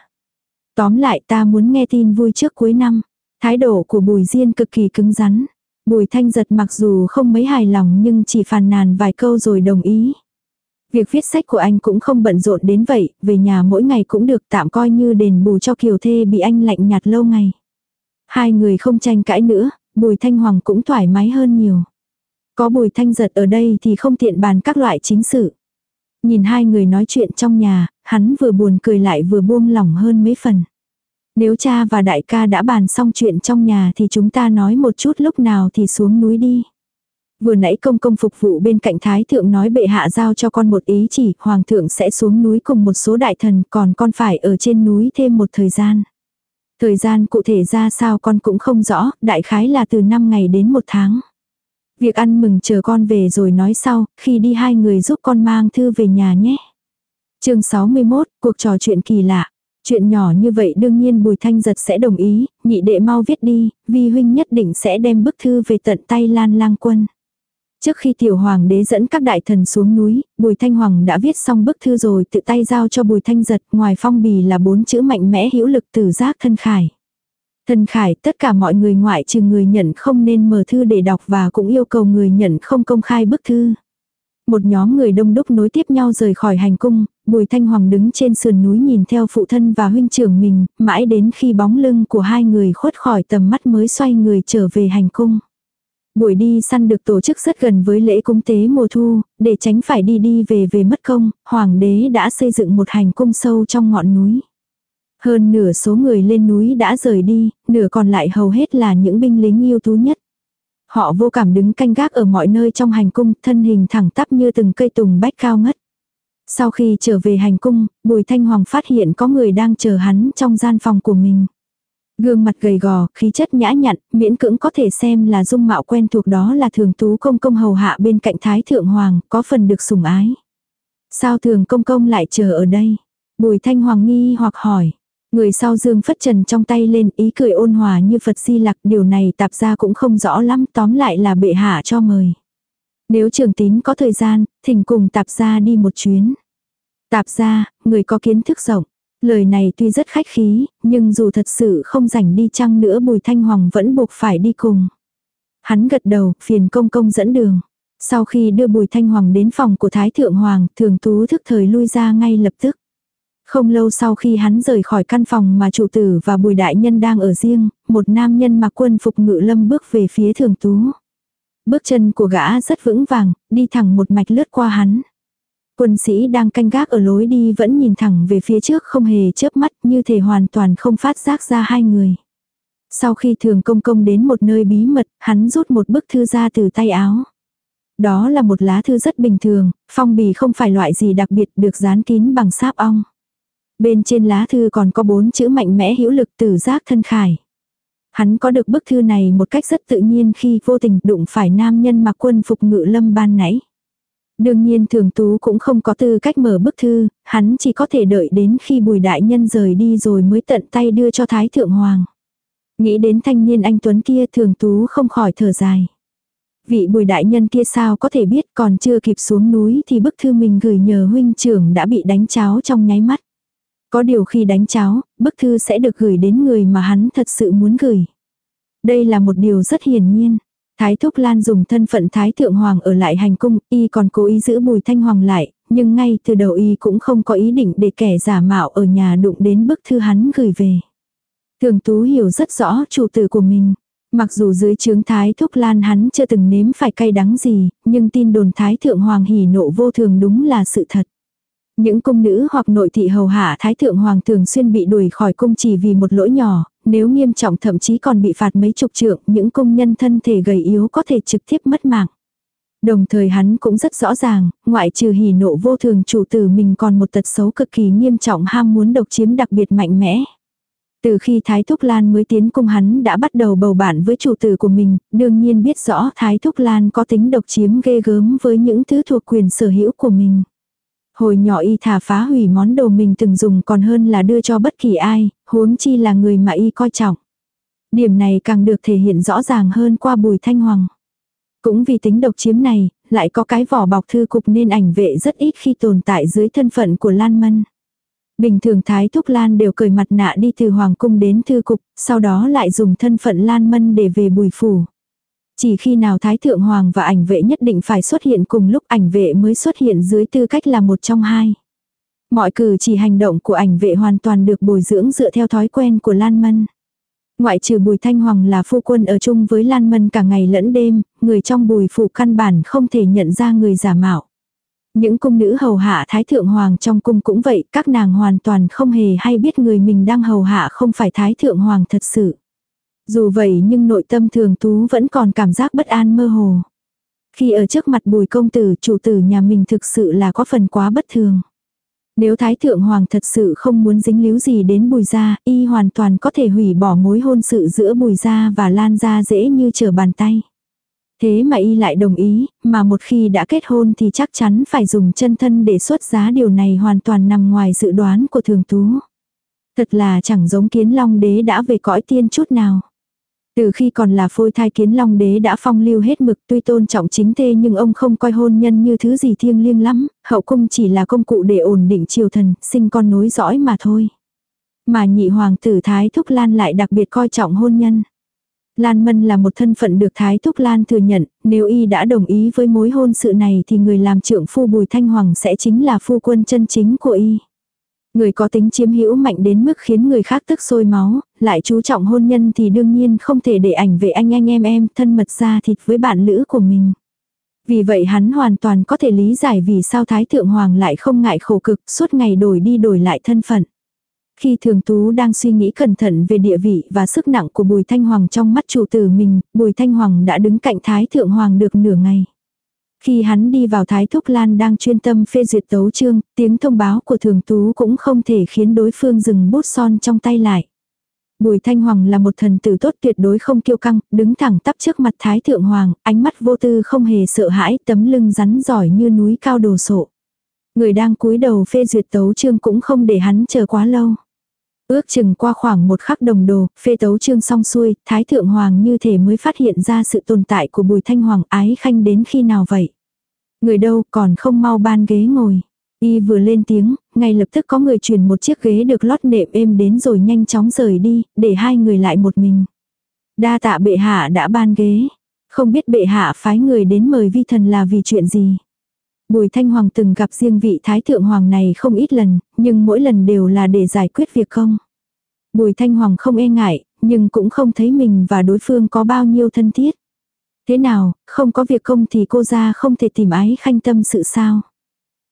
Tóm lại ta muốn nghe tin vui trước cuối năm. Thái độ của Bùi Diên cực kỳ cứng rắn. Bùi Thanh giật mặc dù không mấy hài lòng nhưng chỉ phàn nàn vài câu rồi đồng ý. Việc viết sách của anh cũng không bận rộn đến vậy, về nhà mỗi ngày cũng được tạm coi như đền bù cho kiều thê bị anh lạnh nhạt lâu ngày. Hai người không tranh cãi nữa, Bùi Thanh Hoàng cũng thoải mái hơn nhiều. Có Bùi Thanh Giật ở đây thì không tiện bàn các loại chính sự. Nhìn hai người nói chuyện trong nhà, hắn vừa buồn cười lại vừa buông lỏng hơn mấy phần. Nếu cha và đại ca đã bàn xong chuyện trong nhà thì chúng ta nói một chút lúc nào thì xuống núi đi. Vừa nãy công công phục vụ bên cạnh thái thượng nói bệ hạ giao cho con một ý chỉ, hoàng thượng sẽ xuống núi cùng một số đại thần, còn con phải ở trên núi thêm một thời gian. Thời gian cụ thể ra sao con cũng không rõ, đại khái là từ 5 ngày đến 1 tháng. Việc ăn mừng chờ con về rồi nói sau, khi đi hai người giúp con mang thư về nhà nhé. chương 61, cuộc trò chuyện kỳ lạ. Chuyện nhỏ như vậy đương nhiên Bùi Thanh Giật sẽ đồng ý, nhị đệ mau viết đi, vì huynh nhất định sẽ đem bức thư về tận tay Lan Lang Quân. Trước khi tiểu hoàng đế dẫn các đại thần xuống núi, Bùi Thanh Hoàng đã viết xong bức thư rồi tự tay giao cho Bùi Thanh giật, ngoài phong bì là bốn chữ mạnh mẽ hữu lực tử giác thân khải. Thân khải, tất cả mọi người ngoại trừ người nhận không nên mở thư để đọc và cũng yêu cầu người nhận không công khai bức thư. Một nhóm người đông đúc nối tiếp nhau rời khỏi hành cung, Bùi Thanh Hoàng đứng trên sườn núi nhìn theo phụ thân và huynh trưởng mình, mãi đến khi bóng lưng của hai người khuất khỏi tầm mắt mới xoay người trở về hành cung. Buổi đi săn được tổ chức rất gần với lễ cung tế mùa thu, để tránh phải đi đi về về mất công, hoàng đế đã xây dựng một hành cung sâu trong ngọn núi. Hơn nửa số người lên núi đã rời đi, nửa còn lại hầu hết là những binh lính yêu tú nhất. Họ vô cảm đứng canh gác ở mọi nơi trong hành cung, thân hình thẳng tắp như từng cây tùng bách cao ngất. Sau khi trở về hành cung, Bùi Thanh Hoàng phát hiện có người đang chờ hắn trong gian phòng của mình. Gương mặt gầy gò, khí chất nhã nhặn, miễn cưỡng có thể xem là dung mạo quen thuộc đó là thường tú công công hầu hạ bên cạnh Thái Thượng Hoàng, có phần được sủng ái. Sao thường công công lại chờ ở đây? Bùi Thanh Hoàng nghi hoặc hỏi. Người sau dương phất trần trong tay lên ý cười ôn hòa như Phật di lặc điều này tạp ra cũng không rõ lắm tóm lại là bệ hạ cho mời. Nếu trường tín có thời gian, thỉnh cùng tạp ra đi một chuyến. Tạp ra, người có kiến thức rộng. Lời này tuy rất khách khí, nhưng dù thật sự không rảnh đi chăng nữa Bùi Thanh Hoàng vẫn buộc phải đi cùng. Hắn gật đầu, phiền công công dẫn đường. Sau khi đưa Bùi Thanh Hoàng đến phòng của Thái Thượng Hoàng, thường tú thức thời lui ra ngay lập tức. Không lâu sau khi hắn rời khỏi căn phòng mà chủ tử và bùi đại nhân đang ở riêng, một nam nhân mặc quân phục ngự lâm bước về phía thường tú. Bước chân của gã rất vững vàng, đi thẳng một mạch lướt qua hắn. Quân sĩ đang canh gác ở lối đi vẫn nhìn thẳng về phía trước không hề chớp mắt như thể hoàn toàn không phát giác ra hai người. Sau khi thường công công đến một nơi bí mật, hắn rút một bức thư ra từ tay áo. Đó là một lá thư rất bình thường, phong bì không phải loại gì đặc biệt được dán kín bằng sáp ong. Bên trên lá thư còn có bốn chữ mạnh mẽ hữu lực từ giác thân khải. Hắn có được bức thư này một cách rất tự nhiên khi vô tình đụng phải nam nhân mặc quân phục ngự lâm ban nãy. Đương nhiên thường tú cũng không có tư cách mở bức thư, hắn chỉ có thể đợi đến khi bùi đại nhân rời đi rồi mới tận tay đưa cho thái thượng hoàng. Nghĩ đến thanh niên anh Tuấn kia thường tú không khỏi thở dài. Vị bùi đại nhân kia sao có thể biết còn chưa kịp xuống núi thì bức thư mình gửi nhờ huynh trưởng đã bị đánh cháo trong nháy mắt. Có điều khi đánh cháo, bức thư sẽ được gửi đến người mà hắn thật sự muốn gửi. Đây là một điều rất hiển nhiên. Thái Thúc Lan dùng thân phận Thái Thượng Hoàng ở lại hành cung, y còn cố ý giữ Bùi Thanh Hoàng lại, nhưng ngay từ đầu y cũng không có ý định để kẻ giả mạo ở nhà đụng đến bức thư hắn gửi về. Thường Tú hiểu rất rõ chủ tử của mình. Mặc dù dưới trướng Thái Thúc Lan hắn chưa từng nếm phải cay đắng gì, nhưng tin đồn Thái Thượng Hoàng hỉ nộ vô thường đúng là sự thật. Những cung nữ hoặc nội thị hầu hạ Thái Thượng Hoàng thường xuyên bị đuổi khỏi cung chỉ vì một lỗi nhỏ, nếu nghiêm trọng thậm chí còn bị phạt mấy chục trượng, những công nhân thân thể gầy yếu có thể trực tiếp mất mạng. Đồng thời hắn cũng rất rõ ràng, ngoại trừ hỉ nộ vô thường chủ tử mình còn một tật xấu cực kỳ nghiêm trọng ham muốn độc chiếm đặc biệt mạnh mẽ. Từ khi Thái Thúc Lan mới tiến cung hắn đã bắt đầu bầu bạn với chủ tử của mình, đương nhiên biết rõ Thái Thúc Lan có tính độc chiếm ghê gớm với những thứ thuộc quyền sở hữu của mình. Hồi nhỏ y thả phá hủy món đồ mình từng dùng còn hơn là đưa cho bất kỳ ai, huống chi là người mà y coi trọng. Điểm này càng được thể hiện rõ ràng hơn qua bùi thanh hoàng. Cũng vì tính độc chiếm này, lại có cái vỏ bọc thư cục nên ảnh vệ rất ít khi tồn tại dưới thân phận của Lan Mân. Bình thường Thái Thúc Lan đều cởi mặt nạ đi từ Hoàng cung đến thư cục, sau đó lại dùng thân phận Lan Mân để về bùi phủ. Chỉ khi nào Thái Thượng Hoàng và ảnh vệ nhất định phải xuất hiện cùng lúc ảnh vệ mới xuất hiện dưới tư cách là một trong hai. Mọi cử chỉ hành động của ảnh vệ hoàn toàn được bồi dưỡng dựa theo thói quen của Lan Mân. Ngoại trừ Bùi Thanh Hoàng là phu quân ở chung với Lan Mân cả ngày lẫn đêm, người trong bùi phủ căn bản không thể nhận ra người giả mạo. Những cung nữ hầu hạ Thái Thượng Hoàng trong cung cũng vậy, các nàng hoàn toàn không hề hay biết người mình đang hầu hạ không phải Thái Thượng Hoàng thật sự. Dù vậy nhưng nội tâm thường tú vẫn còn cảm giác bất an mơ hồ. Khi ở trước mặt bùi công tử chủ tử nhà mình thực sự là có phần quá bất thường. Nếu Thái Thượng Hoàng thật sự không muốn dính líu gì đến bùi gia, y hoàn toàn có thể hủy bỏ mối hôn sự giữa bùi gia và lan gia dễ như trở bàn tay. Thế mà y lại đồng ý, mà một khi đã kết hôn thì chắc chắn phải dùng chân thân để xuất giá điều này hoàn toàn nằm ngoài dự đoán của thường tú. Thật là chẳng giống kiến long đế đã về cõi tiên chút nào. Từ khi còn là phôi thai kiến long đế đã phong lưu hết mực tuy tôn trọng chính thê nhưng ông không coi hôn nhân như thứ gì thiêng liêng lắm, hậu cung chỉ là công cụ để ổn định triều thần, sinh con nối dõi mà thôi. Mà nhị hoàng tử Thái Thúc Lan lại đặc biệt coi trọng hôn nhân. Lan Mân là một thân phận được Thái Thúc Lan thừa nhận, nếu y đã đồng ý với mối hôn sự này thì người làm trưởng phu Bùi Thanh Hoàng sẽ chính là phu quân chân chính của y. Người có tính chiếm hữu mạnh đến mức khiến người khác tức sôi máu, lại chú trọng hôn nhân thì đương nhiên không thể để ảnh về anh anh em em thân mật ra thịt với bạn lữ của mình. Vì vậy hắn hoàn toàn có thể lý giải vì sao Thái Thượng Hoàng lại không ngại khổ cực suốt ngày đổi đi đổi lại thân phận. Khi Thường Tú đang suy nghĩ cẩn thận về địa vị và sức nặng của Bùi Thanh Hoàng trong mắt chủ tử mình, Bùi Thanh Hoàng đã đứng cạnh Thái Thượng Hoàng được nửa ngày. Khi hắn đi vào Thái Thúc Lan đang chuyên tâm phê duyệt tấu chương, tiếng thông báo của Thường Tú cũng không thể khiến đối phương dừng bút son trong tay lại. Bùi Thanh Hoàng là một thần tử tốt tuyệt đối không kiêu căng, đứng thẳng tắp trước mặt Thái Thượng Hoàng, ánh mắt vô tư không hề sợ hãi, tấm lưng rắn giỏi như núi cao đồ sộ. Người đang cúi đầu phê duyệt tấu chương cũng không để hắn chờ quá lâu. Ước chừng qua khoảng một khắc đồng đồ, phê tấu chương xong xuôi, Thái Thượng Hoàng như thể mới phát hiện ra sự tồn tại của Bùi Thanh Hoàng ái khanh đến khi nào vậy. Người đâu còn không mau ban ghế ngồi. Y vừa lên tiếng, ngay lập tức có người truyền một chiếc ghế được lót nệm êm đến rồi nhanh chóng rời đi, để hai người lại một mình. Đa tạ bệ hạ đã ban ghế. Không biết bệ hạ phái người đến mời vi thần là vì chuyện gì. Bùi Thanh Hoàng từng gặp riêng vị Thái Thượng Hoàng này không ít lần, nhưng mỗi lần đều là để giải quyết việc không. Bùi Thanh Hoàng không e ngại, nhưng cũng không thấy mình và đối phương có bao nhiêu thân thiết. Thế nào, không có việc công thì cô ra không thể tìm ái khanh tâm sự sao.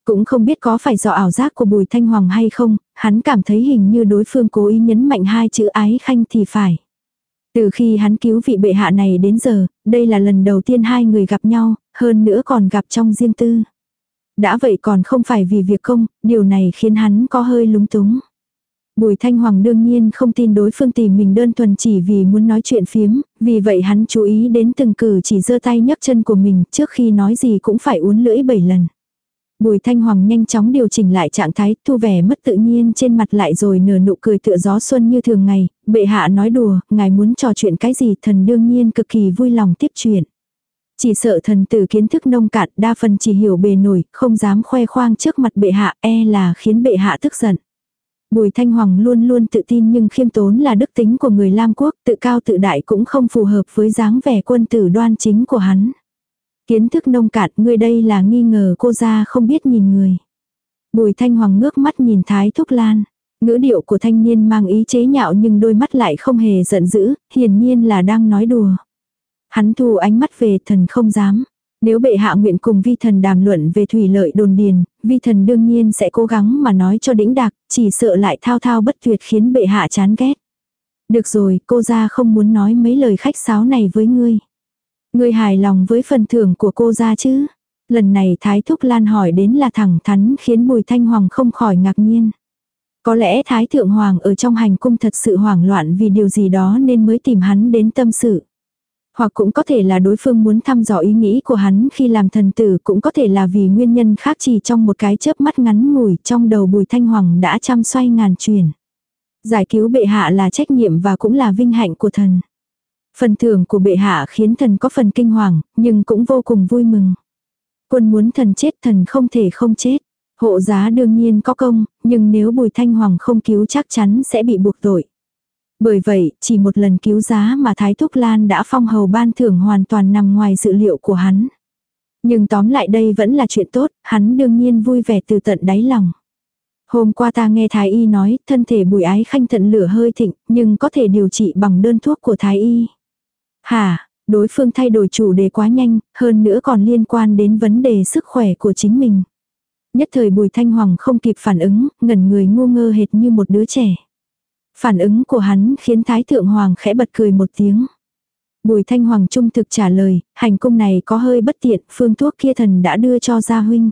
Cũng không biết có phải do ảo giác của Bùi Thanh Hoàng hay không, hắn cảm thấy hình như đối phương cố ý nhấn mạnh hai chữ ái khanh thì phải. Từ khi hắn cứu vị bệ hạ này đến giờ, đây là lần đầu tiên hai người gặp nhau, hơn nữa còn gặp trong riêng tư. Đã vậy còn không phải vì việc công, điều này khiến hắn có hơi lúng túng. Bùi Thanh Hoàng đương nhiên không tin đối phương tìm mình đơn thuần chỉ vì muốn nói chuyện phiếm, vì vậy hắn chú ý đến từng cử chỉ giơ tay nhấc chân của mình trước khi nói gì cũng phải uốn lưỡi bảy lần. Bùi Thanh Hoàng nhanh chóng điều chỉnh lại trạng thái, thu vẻ mất tự nhiên trên mặt lại rồi nở nụ cười tựa gió xuân như thường ngày, bệ hạ nói đùa, ngài muốn trò chuyện cái gì thần đương nhiên cực kỳ vui lòng tiếp chuyện. Chỉ sợ thần tử kiến thức nông cạn đa phần chỉ hiểu bề nổi, không dám khoe khoang trước mặt bệ hạ e là khiến bệ hạ tức giận. Bùi Thanh Hoàng luôn luôn tự tin nhưng khiêm tốn là đức tính của người Lam Quốc, tự cao tự đại cũng không phù hợp với dáng vẻ quân tử đoan chính của hắn. Kiến thức nông cạn, người đây là nghi ngờ cô ra không biết nhìn người. Bùi Thanh Hoàng ngước mắt nhìn Thái Thúc Lan. Ngữ điệu của thanh niên mang ý chế nhạo nhưng đôi mắt lại không hề giận dữ, hiển nhiên là đang nói đùa. Hắn thu ánh mắt về thần không dám. Nếu bệ hạ nguyện cùng vi thần đàm luận về thủy lợi đồn điền, vi thần đương nhiên sẽ cố gắng mà nói cho đĩnh đạc, chỉ sợ lại thao thao bất tuyệt khiến bệ hạ chán ghét. Được rồi, cô ra không muốn nói mấy lời khách sáo này với ngươi. Ngươi hài lòng với phần thưởng của cô ra chứ? Lần này Thái Thúc Lan hỏi đến là thẳng thắn khiến Bùi Thanh Hoàng không khỏi ngạc nhiên. Có lẽ Thái Thượng Hoàng ở trong hành cung thật sự hoảng loạn vì điều gì đó nên mới tìm hắn đến tâm sự. Hoặc cũng có thể là đối phương muốn thăm dò ý nghĩ của hắn khi làm thần tử cũng có thể là vì nguyên nhân khác chỉ trong một cái chớp mắt ngắn ngủi trong đầu bùi thanh hoàng đã chăm xoay ngàn chuyển. Giải cứu bệ hạ là trách nhiệm và cũng là vinh hạnh của thần. Phần thưởng của bệ hạ khiến thần có phần kinh hoàng, nhưng cũng vô cùng vui mừng. Quân muốn thần chết thần không thể không chết. Hộ giá đương nhiên có công, nhưng nếu bùi thanh hoàng không cứu chắc chắn sẽ bị buộc tội. Bởi vậy, chỉ một lần cứu giá mà Thái Thúc Lan đã phong hầu ban thưởng hoàn toàn nằm ngoài dự liệu của hắn. Nhưng tóm lại đây vẫn là chuyện tốt, hắn đương nhiên vui vẻ từ tận đáy lòng. Hôm qua ta nghe Thái Y nói, thân thể bùi ái khanh thận lửa hơi thịnh, nhưng có thể điều trị bằng đơn thuốc của Thái Y. Hả, đối phương thay đổi chủ đề quá nhanh, hơn nữa còn liên quan đến vấn đề sức khỏe của chính mình. Nhất thời bùi thanh hoàng không kịp phản ứng, ngẩn người ngu ngơ hệt như một đứa trẻ. Phản ứng của hắn khiến Thái Thượng Hoàng khẽ bật cười một tiếng. Bùi Thanh Hoàng trung thực trả lời, hành cung này có hơi bất tiện, phương thuốc kia thần đã đưa cho gia huynh.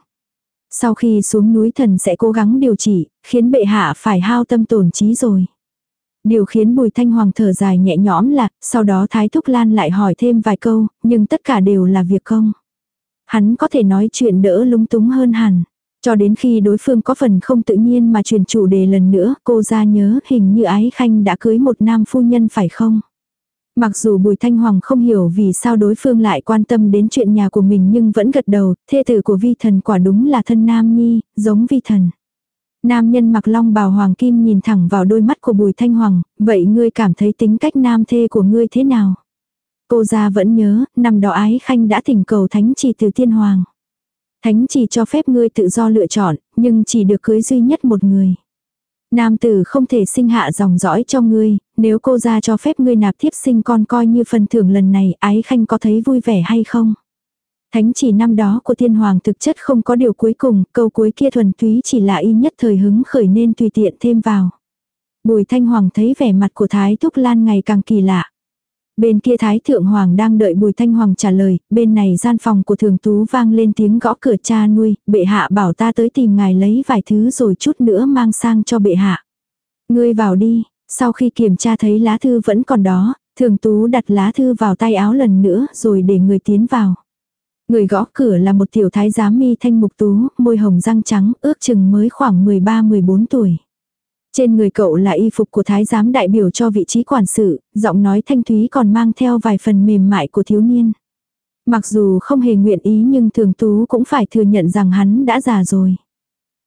Sau khi xuống núi thần sẽ cố gắng điều trị, khiến bệ hạ phải hao tâm tổn trí rồi. Điều khiến Bùi Thanh Hoàng thở dài nhẹ nhõm là, sau đó Thái Thúc Lan lại hỏi thêm vài câu, nhưng tất cả đều là việc công. Hắn có thể nói chuyện đỡ lúng túng hơn hẳn. Cho đến khi đối phương có phần không tự nhiên mà truyền chủ đề lần nữa, cô ra nhớ hình như Ái Khanh đã cưới một nam phu nhân phải không? Mặc dù Bùi Thanh Hoàng không hiểu vì sao đối phương lại quan tâm đến chuyện nhà của mình nhưng vẫn gật đầu, thê tử của vi thần quả đúng là thân nam nhi, giống vi thần. Nam nhân mặc long bào hoàng kim nhìn thẳng vào đôi mắt của Bùi Thanh Hoàng, vậy ngươi cảm thấy tính cách nam thê của ngươi thế nào? Cô ra vẫn nhớ, năm đó ái khanh đã thỉnh cầu thánh chỉ từ tiên hoàng. Thánh chỉ cho phép ngươi tự do lựa chọn, nhưng chỉ được cưới duy nhất một người. Nam tử không thể sinh hạ dòng dõi cho ngươi, nếu cô ra cho phép ngươi nạp thiếp sinh con coi như phần thưởng lần này ái khanh có thấy vui vẻ hay không? Thánh chỉ năm đó của thiên hoàng thực chất không có điều cuối cùng, câu cuối kia thuần túy chỉ là y nhất thời hứng khởi nên tùy tiện thêm vào. Bùi thanh hoàng thấy vẻ mặt của Thái Thúc Lan ngày càng kỳ lạ. Bên kia Thái Thượng Hoàng đang đợi Bùi Thanh Hoàng trả lời, bên này gian phòng của Thường Tú vang lên tiếng gõ cửa cha nuôi, bệ hạ bảo ta tới tìm ngài lấy vài thứ rồi chút nữa mang sang cho bệ hạ. Ngươi vào đi, sau khi kiểm tra thấy lá thư vẫn còn đó, Thường Tú đặt lá thư vào tay áo lần nữa rồi để người tiến vào. Người gõ cửa là một tiểu thái giám mi thanh mục tú, môi hồng răng trắng, ước chừng mới khoảng 13-14 tuổi. Trên người cậu là y phục của thái giám đại biểu cho vị trí quản sự, giọng nói thanh thúy còn mang theo vài phần mềm mại của thiếu niên. Mặc dù không hề nguyện ý nhưng thường tú cũng phải thừa nhận rằng hắn đã già rồi.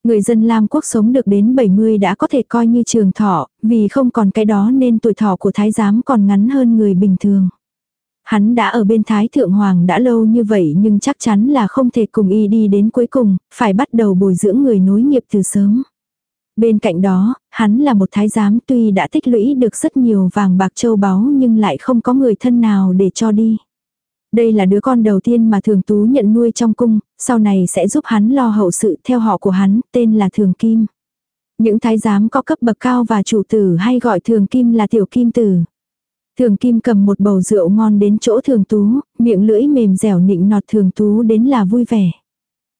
Người dân Lam quốc sống được đến 70 đã có thể coi như trường thọ, vì không còn cái đó nên tuổi thọ của thái giám còn ngắn hơn người bình thường. Hắn đã ở bên Thái Thượng Hoàng đã lâu như vậy nhưng chắc chắn là không thể cùng y đi đến cuối cùng, phải bắt đầu bồi dưỡng người nối nghiệp từ sớm. Bên cạnh đó, hắn là một thái giám tuy đã tích lũy được rất nhiều vàng bạc châu báu nhưng lại không có người thân nào để cho đi. Đây là đứa con đầu tiên mà Thường Tú nhận nuôi trong cung, sau này sẽ giúp hắn lo hậu sự theo họ của hắn, tên là Thường Kim. Những thái giám có cấp bậc cao và chủ tử hay gọi Thường Kim là Tiểu Kim Tử. Thường Kim cầm một bầu rượu ngon đến chỗ Thường Tú, miệng lưỡi mềm dẻo nịnh nọt Thường Tú đến là vui vẻ.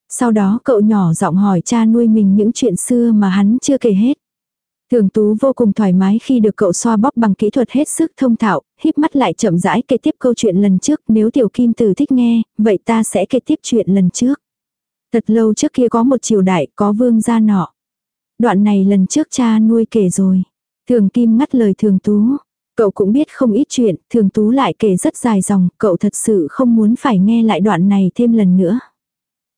Sau đó cậu nhỏ giọng hỏi cha nuôi mình những chuyện xưa mà hắn chưa kể hết. Thường Tú vô cùng thoải mái khi được cậu xoa bóp bằng kỹ thuật hết sức thông thạo, híp mắt lại chậm rãi kể tiếp câu chuyện lần trước, nếu tiểu kim tử thích nghe, vậy ta sẽ kể tiếp chuyện lần trước. Thật lâu trước kia có một triều đại, có vương gia nọ. Đoạn này lần trước cha nuôi kể rồi. Thường Kim ngắt lời Thường Tú. Cậu cũng biết không ít chuyện, Thường Tú lại kể rất dài dòng, cậu thật sự không muốn phải nghe lại đoạn này thêm lần nữa.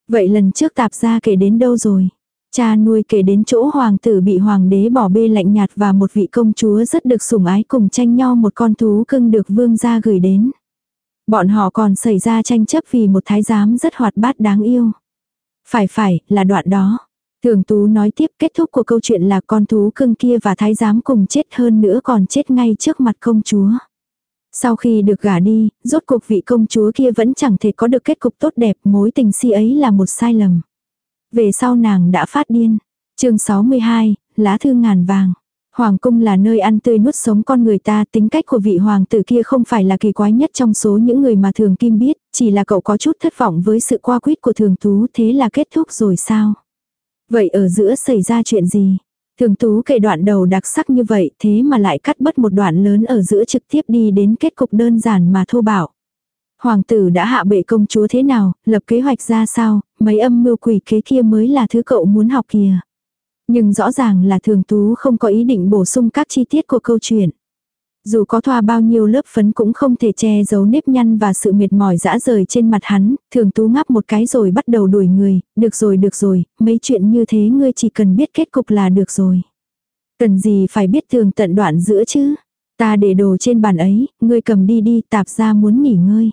Vậy lần trước tạp gia kể đến đâu rồi? Cha nuôi kể đến chỗ hoàng tử bị hoàng đế bỏ bê lạnh nhạt và một vị công chúa rất được sủng ái cùng tranh nhau một con thú cưng được vương gia gửi đến. Bọn họ còn xảy ra tranh chấp vì một thái giám rất hoạt bát đáng yêu. Phải phải, là đoạn đó. Thường Tú nói tiếp kết thúc của câu chuyện là con thú cưng kia và thái giám cùng chết hơn nữa còn chết ngay trước mặt công chúa. Sau khi được gả đi, rốt cuộc vị công chúa kia vẫn chẳng thể có được kết cục tốt đẹp, mối tình si ấy là một sai lầm. Về sau nàng đã phát điên. chương 62, lá thư ngàn vàng. Hoàng cung là nơi ăn tươi nuốt sống con người ta, tính cách của vị hoàng tử kia không phải là kỳ quái nhất trong số những người mà thường kim biết, chỉ là cậu có chút thất vọng với sự qua quýt của thường tú thế là kết thúc rồi sao? Vậy ở giữa xảy ra chuyện gì? Thường tú kể đoạn đầu đặc sắc như vậy thế mà lại cắt bớt một đoạn lớn ở giữa trực tiếp đi đến kết cục đơn giản mà thô bạo. Hoàng tử đã hạ bệ công chúa thế nào, lập kế hoạch ra sao, mấy âm mưu quỷ kế kia mới là thứ cậu muốn học kìa. Nhưng rõ ràng là thường tú không có ý định bổ sung các chi tiết của câu chuyện. Dù có thoa bao nhiêu lớp phấn cũng không thể che giấu nếp nhăn và sự mệt mỏi dã rời trên mặt hắn, thường tú ngáp một cái rồi bắt đầu đuổi người, được rồi được rồi, mấy chuyện như thế ngươi chỉ cần biết kết cục là được rồi. Cần gì phải biết thường tận đoạn giữa chứ, ta để đồ trên bàn ấy, ngươi cầm đi đi tạp ra muốn nghỉ ngơi.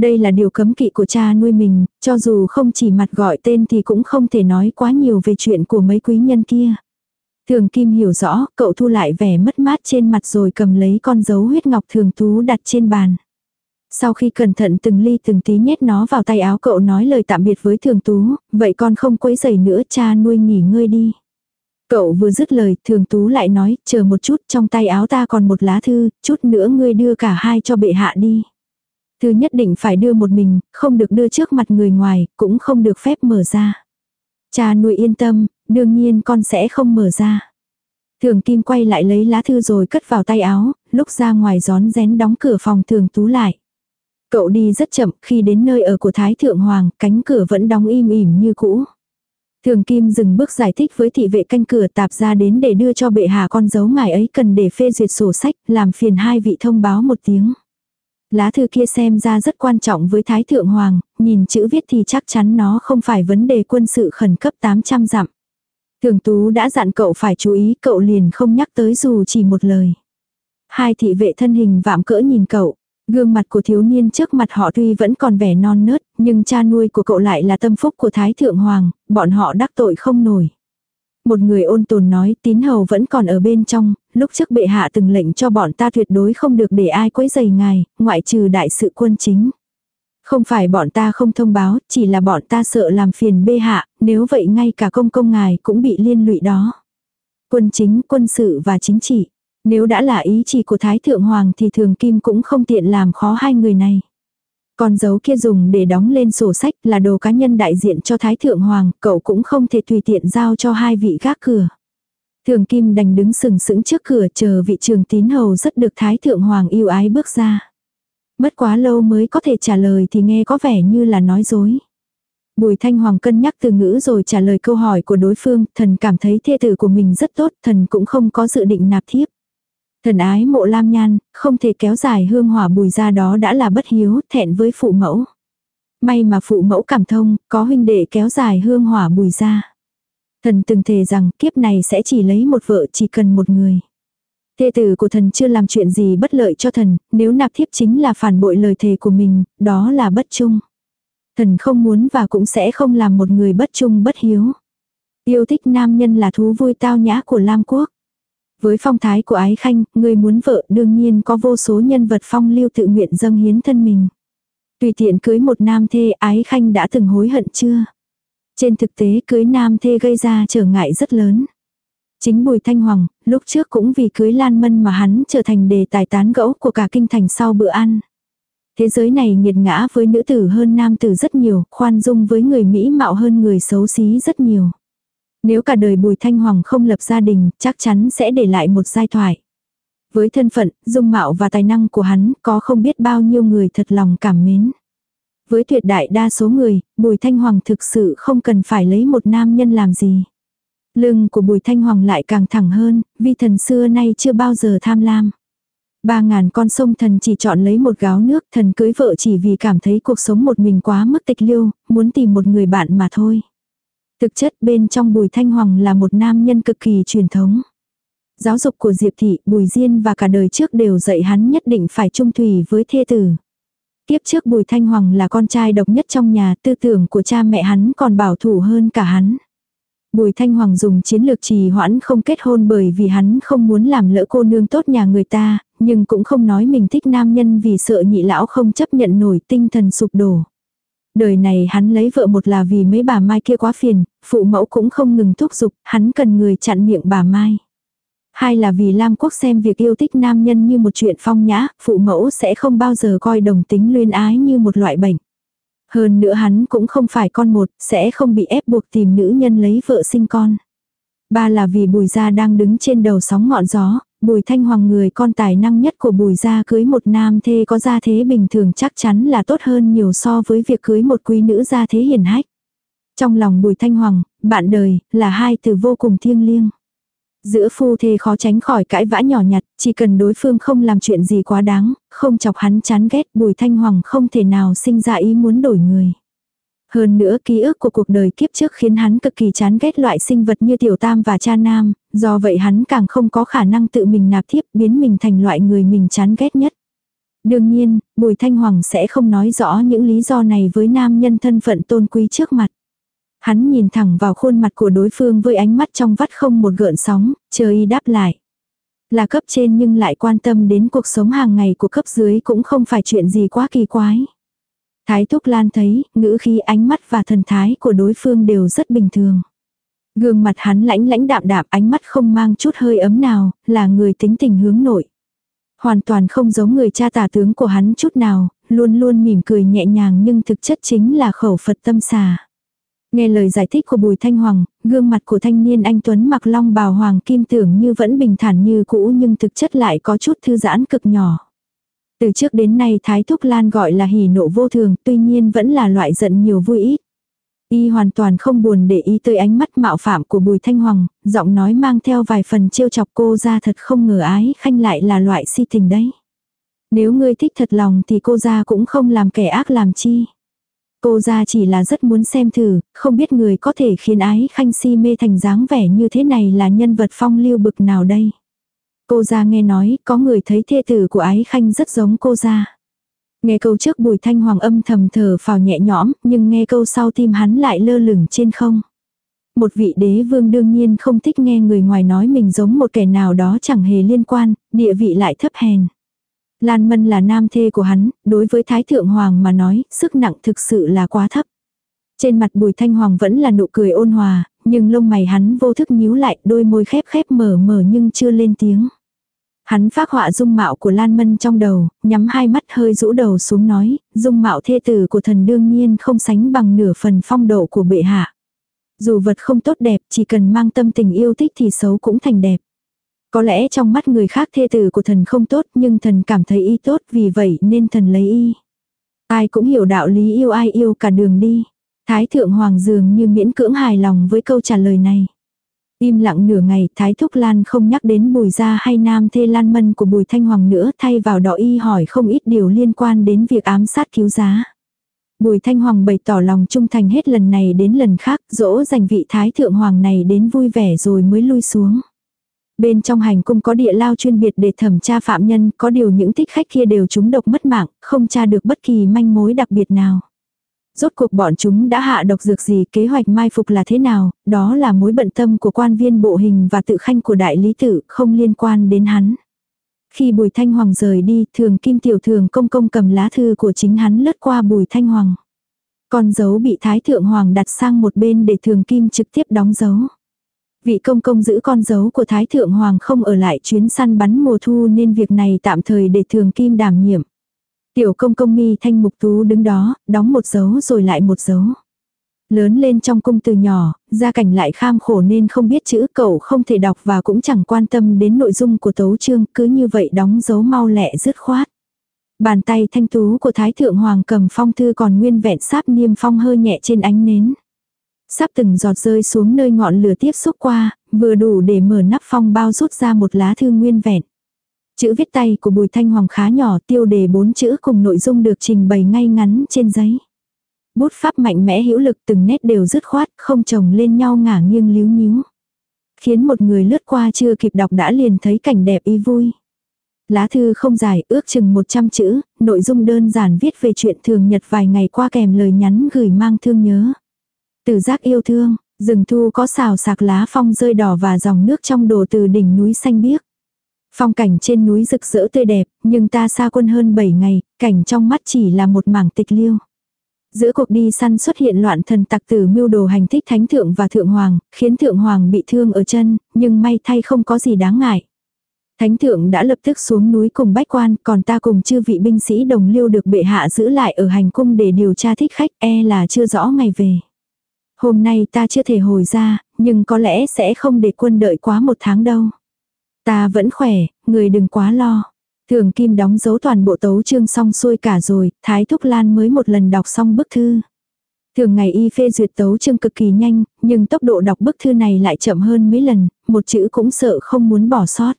Đây là điều cấm kỵ của cha nuôi mình, cho dù không chỉ mặt gọi tên thì cũng không thể nói quá nhiều về chuyện của mấy quý nhân kia. Thường Kim hiểu rõ, cậu thu lại vẻ mất mát trên mặt rồi cầm lấy con dấu huyết ngọc thường tú đặt trên bàn. Sau khi cẩn thận từng ly từng tí nhét nó vào tay áo cậu nói lời tạm biệt với thường tú, vậy con không quấy giày nữa cha nuôi nghỉ ngơi đi. Cậu vừa dứt lời, thường tú lại nói, chờ một chút, trong tay áo ta còn một lá thư, chút nữa ngươi đưa cả hai cho bệ hạ đi. Thư nhất định phải đưa một mình, không được đưa trước mặt người ngoài, cũng không được phép mở ra. Cha nuôi yên tâm, đương nhiên con sẽ không mở ra. Thường Kim quay lại lấy lá thư rồi cất vào tay áo, lúc ra ngoài gión rén đóng cửa phòng thường tú lại. Cậu đi rất chậm, khi đến nơi ở của Thái Thượng Hoàng, cánh cửa vẫn đóng im ỉm như cũ. Thường Kim dừng bước giải thích với thị vệ canh cửa tạp ra đến để đưa cho bệ hạ con dấu ngài ấy cần để phê duyệt sổ sách, làm phiền hai vị thông báo một tiếng. Lá thư kia xem ra rất quan trọng với Thái Thượng Hoàng, nhìn chữ viết thì chắc chắn nó không phải vấn đề quân sự khẩn cấp 800 dặm. Thường Tú đã dặn cậu phải chú ý, cậu liền không nhắc tới dù chỉ một lời. Hai thị vệ thân hình vạm cỡ nhìn cậu, Gương mặt của thiếu niên trước mặt họ tuy vẫn còn vẻ non nớt, nhưng cha nuôi của cậu lại là tâm phúc của Thái Thượng Hoàng, bọn họ đắc tội không nổi. Một người ôn tồn nói tín hầu vẫn còn ở bên trong, lúc trước bệ hạ từng lệnh cho bọn ta tuyệt đối không được để ai quấy rầy ngài, ngoại trừ đại sự quân chính. Không phải bọn ta không thông báo, chỉ là bọn ta sợ làm phiền bê hạ, nếu vậy ngay cả công công ngài cũng bị liên lụy đó. Quân chính, quân sự và chính trị. Nếu đã là ý chỉ của Thái Thượng Hoàng thì Thường Kim cũng không tiện làm khó hai người này. Con dấu kia dùng để đóng lên sổ sách là đồ cá nhân đại diện cho Thái Thượng Hoàng, cậu cũng không thể tùy tiện giao cho hai vị gác cửa. Thường Kim đành đứng sừng sững trước cửa chờ vị trường tín hầu rất được Thái Thượng Hoàng yêu ái bước ra. Mất quá lâu mới có thể trả lời thì nghe có vẻ như là nói dối. Bùi Thanh Hoàng cân nhắc từ ngữ rồi trả lời câu hỏi của đối phương, thần cảm thấy thê tử của mình rất tốt, thần cũng không có dự định nạp thiếp. Thần ái mộ lam nhan, không thể kéo dài hương hỏa bùi ra đó đã là bất hiếu, thẹn với phụ mẫu. May mà phụ mẫu cảm thông, có huynh đệ kéo dài hương hỏa bùi ra. Thần từng thề rằng kiếp này sẽ chỉ lấy một vợ chỉ cần một người. Thê tử của thần chưa làm chuyện gì bất lợi cho thần, nếu nạp thiếp chính là phản bội lời thề của mình, đó là bất trung. Thần không muốn và cũng sẽ không làm một người bất trung bất hiếu. Yêu thích nam nhân là thú vui tao nhã của Lam Quốc. Với phong thái của ái khanh, người muốn vợ đương nhiên có vô số nhân vật phong lưu tự nguyện dâng hiến thân mình. Tùy tiện cưới một nam thê ái khanh đã từng hối hận chưa? Trên thực tế cưới nam thê gây ra trở ngại rất lớn. Chính Bùi Thanh Hoàng, lúc trước cũng vì cưới Lan Mân mà hắn trở thành đề tài tán gẫu của cả kinh thành sau bữa ăn. Thế giới này nghiệt ngã với nữ tử hơn nam tử rất nhiều, khoan dung với người Mỹ mạo hơn người xấu xí rất nhiều. Nếu cả đời Bùi Thanh Hoàng không lập gia đình, chắc chắn sẽ để lại một giai thoại. Với thân phận, dung mạo và tài năng của hắn, có không biết bao nhiêu người thật lòng cảm mến. Với tuyệt đại đa số người, Bùi Thanh Hoàng thực sự không cần phải lấy một nam nhân làm gì. Lưng của Bùi Thanh Hoàng lại càng thẳng hơn, vì thần xưa nay chưa bao giờ tham lam. Ba ngàn con sông thần chỉ chọn lấy một gáo nước, thần cưới vợ chỉ vì cảm thấy cuộc sống một mình quá mức tịch liêu, muốn tìm một người bạn mà thôi. Thực chất bên trong Bùi Thanh Hoàng là một nam nhân cực kỳ truyền thống. Giáo dục của Diệp Thị, Bùi Diên và cả đời trước đều dạy hắn nhất định phải trung thủy với thê tử. Tiếp trước Bùi Thanh Hoàng là con trai độc nhất trong nhà, tư tưởng của cha mẹ hắn còn bảo thủ hơn cả hắn. Bùi Thanh Hoàng dùng chiến lược trì hoãn không kết hôn bởi vì hắn không muốn làm lỡ cô nương tốt nhà người ta, nhưng cũng không nói mình thích nam nhân vì sợ nhị lão không chấp nhận nổi tinh thần sụp đổ. Đời này hắn lấy vợ một là vì mấy bà Mai kia quá phiền, phụ mẫu cũng không ngừng thúc giục, hắn cần người chặn miệng bà Mai. Hai là vì Lam Quốc xem việc yêu thích nam nhân như một chuyện phong nhã, phụ mẫu sẽ không bao giờ coi đồng tính luyên ái như một loại bệnh. Hơn nữa hắn cũng không phải con một, sẽ không bị ép buộc tìm nữ nhân lấy vợ sinh con. Ba là vì bùi gia đang đứng trên đầu sóng ngọn gió, bùi thanh hoàng người con tài năng nhất của bùi gia cưới một nam thê có gia thế bình thường chắc chắn là tốt hơn nhiều so với việc cưới một quý nữ gia thế hiền hách. Trong lòng bùi thanh hoàng, bạn đời, là hai từ vô cùng thiêng liêng. Giữa phu thê khó tránh khỏi cãi vã nhỏ nhặt, chỉ cần đối phương không làm chuyện gì quá đáng, không chọc hắn chán ghét bùi thanh hoàng không thể nào sinh ra ý muốn đổi người. Hơn nữa ký ức của cuộc đời kiếp trước khiến hắn cực kỳ chán ghét loại sinh vật như tiểu tam và cha nam, do vậy hắn càng không có khả năng tự mình nạp thiếp biến mình thành loại người mình chán ghét nhất. Đương nhiên, Bùi Thanh Hoàng sẽ không nói rõ những lý do này với nam nhân thân phận tôn quý trước mặt. Hắn nhìn thẳng vào khuôn mặt của đối phương với ánh mắt trong vắt không một gợn sóng, chờ y đáp lại. Là cấp trên nhưng lại quan tâm đến cuộc sống hàng ngày của cấp dưới cũng không phải chuyện gì quá kỳ quái. Thái Thúc Lan thấy, ngữ khí ánh mắt và thần thái của đối phương đều rất bình thường. Gương mặt hắn lãnh lãnh đạm đạm ánh mắt không mang chút hơi ấm nào, là người tính tình hướng nội. Hoàn toàn không giống người cha tả tướng của hắn chút nào, luôn luôn mỉm cười nhẹ nhàng nhưng thực chất chính là khẩu Phật tâm xà. Nghe lời giải thích của Bùi Thanh Hoàng, gương mặt của thanh niên anh Tuấn mặc long bào hoàng kim tưởng như vẫn bình thản như cũ nhưng thực chất lại có chút thư giãn cực nhỏ. Từ trước đến nay Thái Thúc Lan gọi là hỉ nộ vô thường, tuy nhiên vẫn là loại giận nhiều vui ít. Y hoàn toàn không buồn để ý tới ánh mắt mạo phạm của Bùi Thanh Hoàng, giọng nói mang theo vài phần trêu chọc cô ra thật không ngờ ái khanh lại là loại si tình đấy. Nếu ngươi thích thật lòng thì cô ra cũng không làm kẻ ác làm chi. Cô ra chỉ là rất muốn xem thử, không biết người có thể khiến ái khanh si mê thành dáng vẻ như thế này là nhân vật phong lưu bực nào đây. Cô ra nghe nói có người thấy thê tử của ái khanh rất giống cô ra. Nghe câu trước bùi thanh hoàng âm thầm thở phào nhẹ nhõm, nhưng nghe câu sau tim hắn lại lơ lửng trên không. Một vị đế vương đương nhiên không thích nghe người ngoài nói mình giống một kẻ nào đó chẳng hề liên quan, địa vị lại thấp hèn. Lan Mân là nam thê của hắn, đối với Thái Thượng Hoàng mà nói, sức nặng thực sự là quá thấp. Trên mặt Bùi Thanh Hoàng vẫn là nụ cười ôn hòa, nhưng lông mày hắn vô thức nhíu lại, đôi môi khép khép mở mở nhưng chưa lên tiếng. Hắn phác họa dung mạo của Lan Mân trong đầu, nhắm hai mắt hơi rũ đầu xuống nói, dung mạo thê tử của thần đương nhiên không sánh bằng nửa phần phong độ của bệ hạ. Dù vật không tốt đẹp, chỉ cần mang tâm tình yêu thích thì xấu cũng thành đẹp. Có lẽ trong mắt người khác thê tử của thần không tốt nhưng thần cảm thấy y tốt vì vậy nên thần lấy y. Ai cũng hiểu đạo lý yêu ai yêu cả đường đi. Thái thượng hoàng dường như miễn cưỡng hài lòng với câu trả lời này. Im lặng nửa ngày, Thái Thúc Lan không nhắc đến bùi gia hay nam thê lan mân của bùi thanh hoàng nữa, thay vào đó y hỏi không ít điều liên quan đến việc ám sát cứu giá. Bùi thanh hoàng bày tỏ lòng trung thành hết lần này đến lần khác, dỗ dành vị Thái Thượng Hoàng này đến vui vẻ rồi mới lui xuống. Bên trong hành cung có địa lao chuyên biệt để thẩm tra phạm nhân, có điều những thích khách kia đều trúng độc mất mạng, không tra được bất kỳ manh mối đặc biệt nào. Rốt cuộc bọn chúng đã hạ độc dược gì, kế hoạch mai phục là thế nào, đó là mối bận tâm của quan viên bộ hình và tự khanh của đại lý tử, không liên quan đến hắn. Khi Bùi Thanh Hoàng rời đi, thường kim tiểu thường công công cầm lá thư của chính hắn lướt qua Bùi Thanh Hoàng. Con dấu bị Thái Thượng Hoàng đặt sang một bên để thường kim trực tiếp đóng dấu. Vị công công giữ con dấu của Thái Thượng Hoàng không ở lại chuyến săn bắn mùa thu nên việc này tạm thời để thường kim đảm nhiệm. Tiểu công công mi thanh mục tú đứng đó, đóng một dấu rồi lại một dấu. Lớn lên trong cung từ nhỏ, gia cảnh lại kham khổ nên không biết chữ cậu không thể đọc và cũng chẳng quan tâm đến nội dung của tấu chương, cứ như vậy đóng dấu mau lẹ dứt khoát. Bàn tay thanh tú của Thái Thượng Hoàng cầm phong thư còn nguyên vẹn sáp niêm phong hơi nhẹ trên ánh nến. Sắp từng giọt rơi xuống nơi ngọn lửa tiếp xúc qua, vừa đủ để mở nắp phong bao rút ra một lá thư nguyên vẹn. Chữ viết tay của Bùi Thanh Hoàng khá nhỏ tiêu đề bốn chữ cùng nội dung được trình bày ngay ngắn trên giấy. Bút pháp mạnh mẽ hữu lực từng nét đều dứt khoát, không chồng lên nhau ngả nghiêng líu nhíu. Khiến một người lướt qua chưa kịp đọc đã liền thấy cảnh đẹp ý vui. Lá thư không dài, ước chừng 100 chữ, nội dung đơn giản viết về chuyện thường nhật vài ngày qua kèm lời nhắn gửi mang thương nhớ. Từ giác yêu thương, rừng thu có xào sạc lá phong rơi đỏ và dòng nước trong đồ từ đỉnh núi xanh biếc. Phong cảnh trên núi rực rỡ tươi đẹp, nhưng ta xa quân hơn 7 ngày, cảnh trong mắt chỉ là một mảng tịch liêu. Giữa cuộc đi săn xuất hiện loạn thần tặc tử mưu đồ hành thích thánh thượng và thượng hoàng, khiến thượng hoàng bị thương ở chân, nhưng may thay không có gì đáng ngại. Thánh thượng đã lập tức xuống núi cùng bách quan, còn ta cùng chư vị binh sĩ đồng liêu được bệ hạ giữ lại ở hành cung để điều tra thích khách e là chưa rõ ngày về. Hôm nay ta chưa thể hồi ra, nhưng có lẽ sẽ không để quân đợi quá một tháng đâu. Ta vẫn khỏe, người đừng quá lo. Thường Kim đóng dấu toàn bộ tấu chương xong xuôi cả rồi, Thái Thúc Lan mới một lần đọc xong bức thư. Thường ngày y phê duyệt tấu chương cực kỳ nhanh, nhưng tốc độ đọc bức thư này lại chậm hơn mấy lần, một chữ cũng sợ không muốn bỏ sót.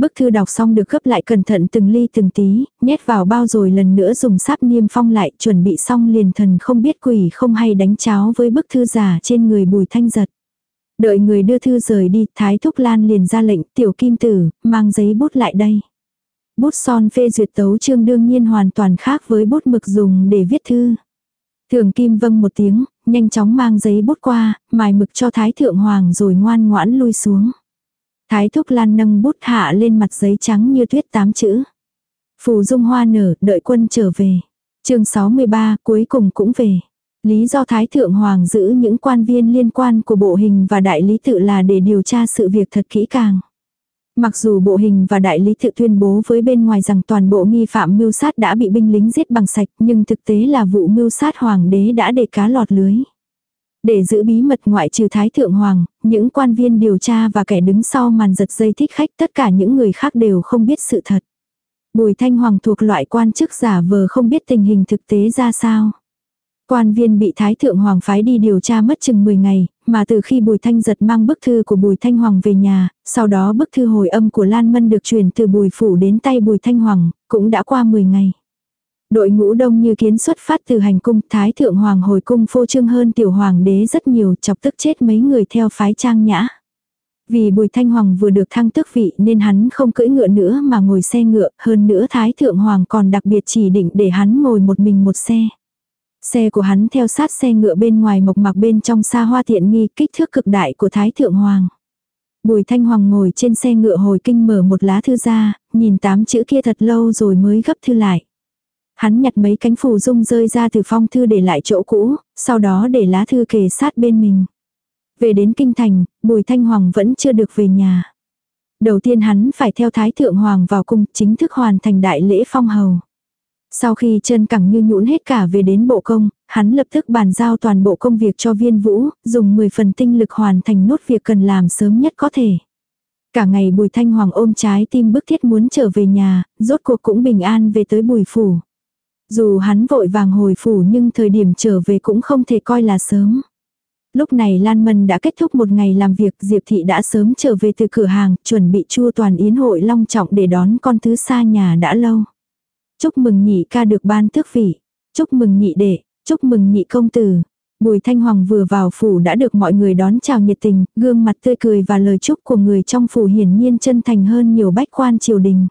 Bức thư đọc xong được gấp lại cẩn thận từng ly từng tí, nhét vào bao rồi lần nữa dùng sáp niêm phong lại, chuẩn bị xong liền thần không biết quỷ không hay đánh cháo với bức thư giả trên người bùi thanh giật. Đợi người đưa thư rời đi, Thái Thúc Lan liền ra lệnh tiểu kim tử, mang giấy bút lại đây. Bút son phê duyệt tấu chương đương nhiên hoàn toàn khác với bút mực dùng để viết thư. Thường Kim vâng một tiếng, nhanh chóng mang giấy bút qua, mài mực cho Thái Thượng Hoàng rồi ngoan ngoãn lui xuống. Thái Thúc Lan nâng bút hạ lên mặt giấy trắng như tuyết tám chữ. Phù dung hoa nở, đợi quân trở về. chương 63 cuối cùng cũng về. Lý do Thái Thượng Hoàng giữ những quan viên liên quan của bộ hình và đại lý tự là để điều tra sự việc thật kỹ càng. Mặc dù bộ hình và đại lý tự tuyên bố với bên ngoài rằng toàn bộ nghi phạm mưu sát đã bị binh lính giết bằng sạch nhưng thực tế là vụ mưu sát hoàng đế đã để cá lọt lưới. Để giữ bí mật ngoại trừ Thái Thượng Hoàng, những quan viên điều tra và kẻ đứng sau màn giật dây thích khách tất cả những người khác đều không biết sự thật. Bùi Thanh Hoàng thuộc loại quan chức giả vờ không biết tình hình thực tế ra sao. Quan viên bị Thái Thượng Hoàng phái đi điều tra mất chừng 10 ngày, mà từ khi Bùi Thanh giật mang bức thư của Bùi Thanh Hoàng về nhà, sau đó bức thư hồi âm của Lan Mân được truyền từ Bùi Phủ đến tay Bùi Thanh Hoàng, cũng đã qua 10 ngày. Đội ngũ đông như kiến xuất phát từ hành cung, Thái Thượng Hoàng hồi cung phô trương hơn tiểu hoàng đế rất nhiều chọc tức chết mấy người theo phái trang nhã. Vì Bùi Thanh Hoàng vừa được thăng tước vị nên hắn không cưỡi ngựa nữa mà ngồi xe ngựa, hơn nữa Thái Thượng Hoàng còn đặc biệt chỉ định để hắn ngồi một mình một xe. Xe của hắn theo sát xe ngựa bên ngoài mộc mạc bên trong xa hoa tiện nghi kích thước cực đại của Thái Thượng Hoàng. Bùi Thanh Hoàng ngồi trên xe ngựa hồi kinh mở một lá thư ra, nhìn tám chữ kia thật lâu rồi mới gấp thư lại. Hắn nhặt mấy cánh phù dung rơi ra từ phong thư để lại chỗ cũ, sau đó để lá thư kề sát bên mình. Về đến kinh thành, Bùi Thanh Hoàng vẫn chưa được về nhà. Đầu tiên hắn phải theo Thái Thượng Hoàng vào cung chính thức hoàn thành đại lễ phong hầu. Sau khi chân cẳng như nhũn hết cả về đến bộ công, hắn lập tức bàn giao toàn bộ công việc cho viên vũ, dùng 10 phần tinh lực hoàn thành nốt việc cần làm sớm nhất có thể. Cả ngày Bùi Thanh Hoàng ôm trái tim bức thiết muốn trở về nhà, rốt cuộc cũng bình an về tới Bùi Phủ. Dù hắn vội vàng hồi phủ nhưng thời điểm trở về cũng không thể coi là sớm. Lúc này Lan Mân đã kết thúc một ngày làm việc, Diệp Thị đã sớm trở về từ cửa hàng, chuẩn bị chua toàn yến hội long trọng để đón con thứ xa nhà đã lâu. Chúc mừng nhị ca được ban tước vị. Chúc mừng nhị đệ, chúc mừng nhị công tử. Bùi Thanh Hoàng vừa vào phủ đã được mọi người đón chào nhiệt tình, gương mặt tươi cười và lời chúc của người trong phủ hiển nhiên chân thành hơn nhiều bách quan triều đình.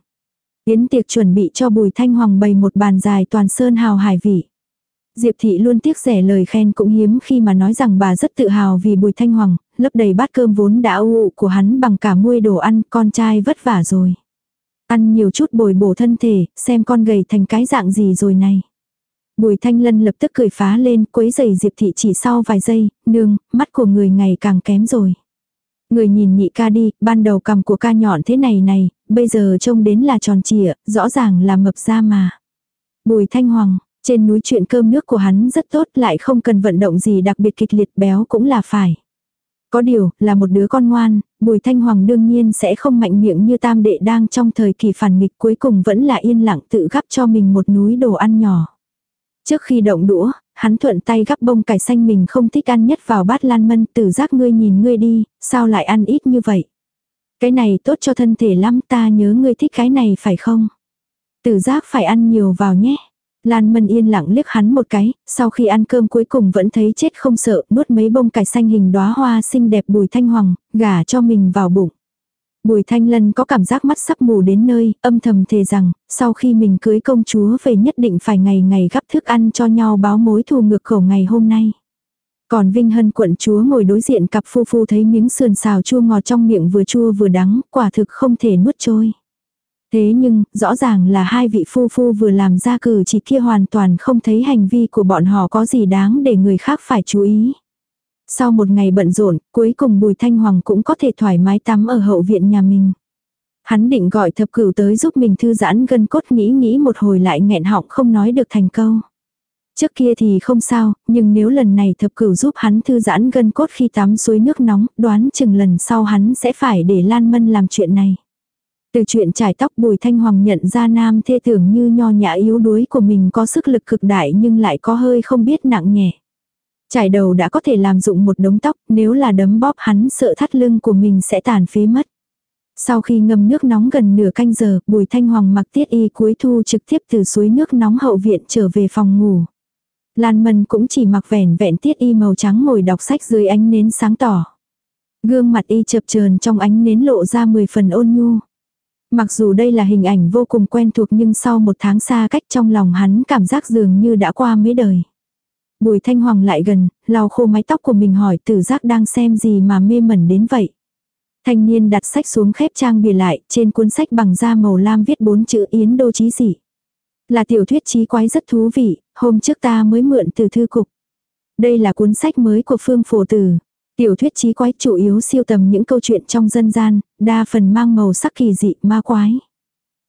Yến tiệc chuẩn bị cho Bùi Thanh Hoàng bày một bàn dài toàn sơn hào hải vị. Diệp Thị luôn tiếc rẻ lời khen cũng hiếm khi mà nói rằng bà rất tự hào vì Bùi Thanh Hoàng, lấp đầy bát cơm vốn đã u của hắn bằng cả muôi đồ ăn, con trai vất vả rồi. Ăn nhiều chút bồi bổ thân thể, xem con gầy thành cái dạng gì rồi này. Bùi Thanh Lân lập tức cười phá lên, quấy giày Diệp Thị chỉ sau vài giây, nương, mắt của người ngày càng kém rồi. Người nhìn nhị ca đi, ban đầu cầm của ca nhọn thế này này, bây giờ trông đến là tròn trịa, rõ ràng là mập ra mà. Bùi Thanh Hoàng, trên núi chuyện cơm nước của hắn rất tốt lại không cần vận động gì đặc biệt kịch liệt béo cũng là phải. Có điều, là một đứa con ngoan, Bùi Thanh Hoàng đương nhiên sẽ không mạnh miệng như tam đệ đang trong thời kỳ phản nghịch cuối cùng vẫn là yên lặng tự gắp cho mình một núi đồ ăn nhỏ. Trước khi động đũa, hắn thuận tay gắp bông cải xanh mình không thích ăn nhất vào bát lan mân tử giác ngươi nhìn ngươi đi, sao lại ăn ít như vậy. Cái này tốt cho thân thể lắm ta nhớ ngươi thích cái này phải không? Tử giác phải ăn nhiều vào nhé. Lan Mân yên lặng liếc hắn một cái, sau khi ăn cơm cuối cùng vẫn thấy chết không sợ, nuốt mấy bông cải xanh hình đóa hoa xinh đẹp bùi thanh hoàng, gả cho mình vào bụng. Bùi thanh lân có cảm giác mắt sắp mù đến nơi, âm thầm thề rằng, sau khi mình cưới công chúa về nhất định phải ngày ngày gắp thức ăn cho nhau báo mối thù ngược khẩu ngày hôm nay. Còn Vinh Hân quận chúa ngồi đối diện cặp phu phu thấy miếng sườn xào chua ngọt trong miệng vừa chua vừa đắng, quả thực không thể nuốt trôi. Thế nhưng, rõ ràng là hai vị phu phu vừa làm ra cử chỉ kia hoàn toàn không thấy hành vi của bọn họ có gì đáng để người khác phải chú ý. Sau một ngày bận rộn, cuối cùng Bùi Thanh Hoàng cũng có thể thoải mái tắm ở hậu viện nhà mình. Hắn định gọi thập cửu tới giúp mình thư giãn gân cốt nghĩ nghĩ một hồi lại nghẹn họng không nói được thành câu. Trước kia thì không sao, nhưng nếu lần này thập cửu giúp hắn thư giãn gân cốt khi tắm suối nước nóng, đoán chừng lần sau hắn sẽ phải để Lan Mân làm chuyện này. Từ chuyện trải tóc Bùi Thanh Hoàng nhận ra nam thê tưởng như nho nhã yếu đuối của mình có sức lực cực đại nhưng lại có hơi không biết nặng nhẹ. Trải đầu đã có thể làm dụng một đống tóc, nếu là đấm bóp hắn sợ thắt lưng của mình sẽ tàn phế mất. Sau khi ngâm nước nóng gần nửa canh giờ, Bùi Thanh Hoàng mặc tiết y cuối thu trực tiếp từ suối nước nóng hậu viện trở về phòng ngủ. Lan Mân cũng chỉ mặc vẻn vẹn tiết y màu trắng ngồi đọc sách dưới ánh nến sáng tỏ. Gương mặt y chập chờn trong ánh nến lộ ra 10 phần ôn nhu. Mặc dù đây là hình ảnh vô cùng quen thuộc nhưng sau một tháng xa cách trong lòng hắn cảm giác dường như đã qua mấy đời. Bùi Thanh Hoàng lại gần, lau khô mái tóc của mình hỏi tử giác đang xem gì mà mê mẩn đến vậy. Thanh niên đặt sách xuống khép trang bìa lại, trên cuốn sách bằng da màu lam viết bốn chữ Yến Đô Chí Dị. Là tiểu thuyết chí quái rất thú vị, hôm trước ta mới mượn từ thư cục. Đây là cuốn sách mới của Phương Phổ Tử. Tiểu thuyết chí quái chủ yếu siêu tầm những câu chuyện trong dân gian, đa phần mang màu sắc kỳ dị, ma quái.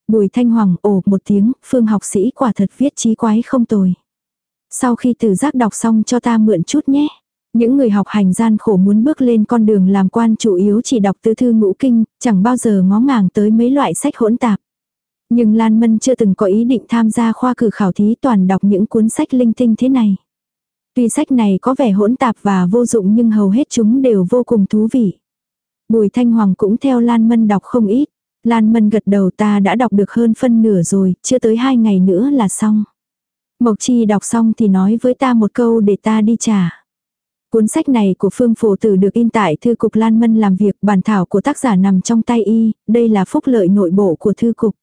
Bùi Thanh Hoàng ồ một tiếng, Phương học sĩ quả thật viết chí quái không tồi. Sau khi tử giác đọc xong cho ta mượn chút nhé. Những người học hành gian khổ muốn bước lên con đường làm quan chủ yếu chỉ đọc tứ thư ngũ kinh, chẳng bao giờ ngó ngàng tới mấy loại sách hỗn tạp. Nhưng Lan Mân chưa từng có ý định tham gia khoa cử khảo thí toàn đọc những cuốn sách linh tinh thế này. Tuy sách này có vẻ hỗn tạp và vô dụng nhưng hầu hết chúng đều vô cùng thú vị. Bùi Thanh Hoàng cũng theo Lan Mân đọc không ít. Lan Mân gật đầu ta đã đọc được hơn phân nửa rồi, chưa tới hai ngày nữa là xong. Mộc Chi đọc xong thì nói với ta một câu để ta đi trả. Cuốn sách này của Phương Phổ Tử được in tại Thư Cục Lan Mân làm việc bản thảo của tác giả nằm trong tay y, đây là phúc lợi nội bộ của Thư Cục.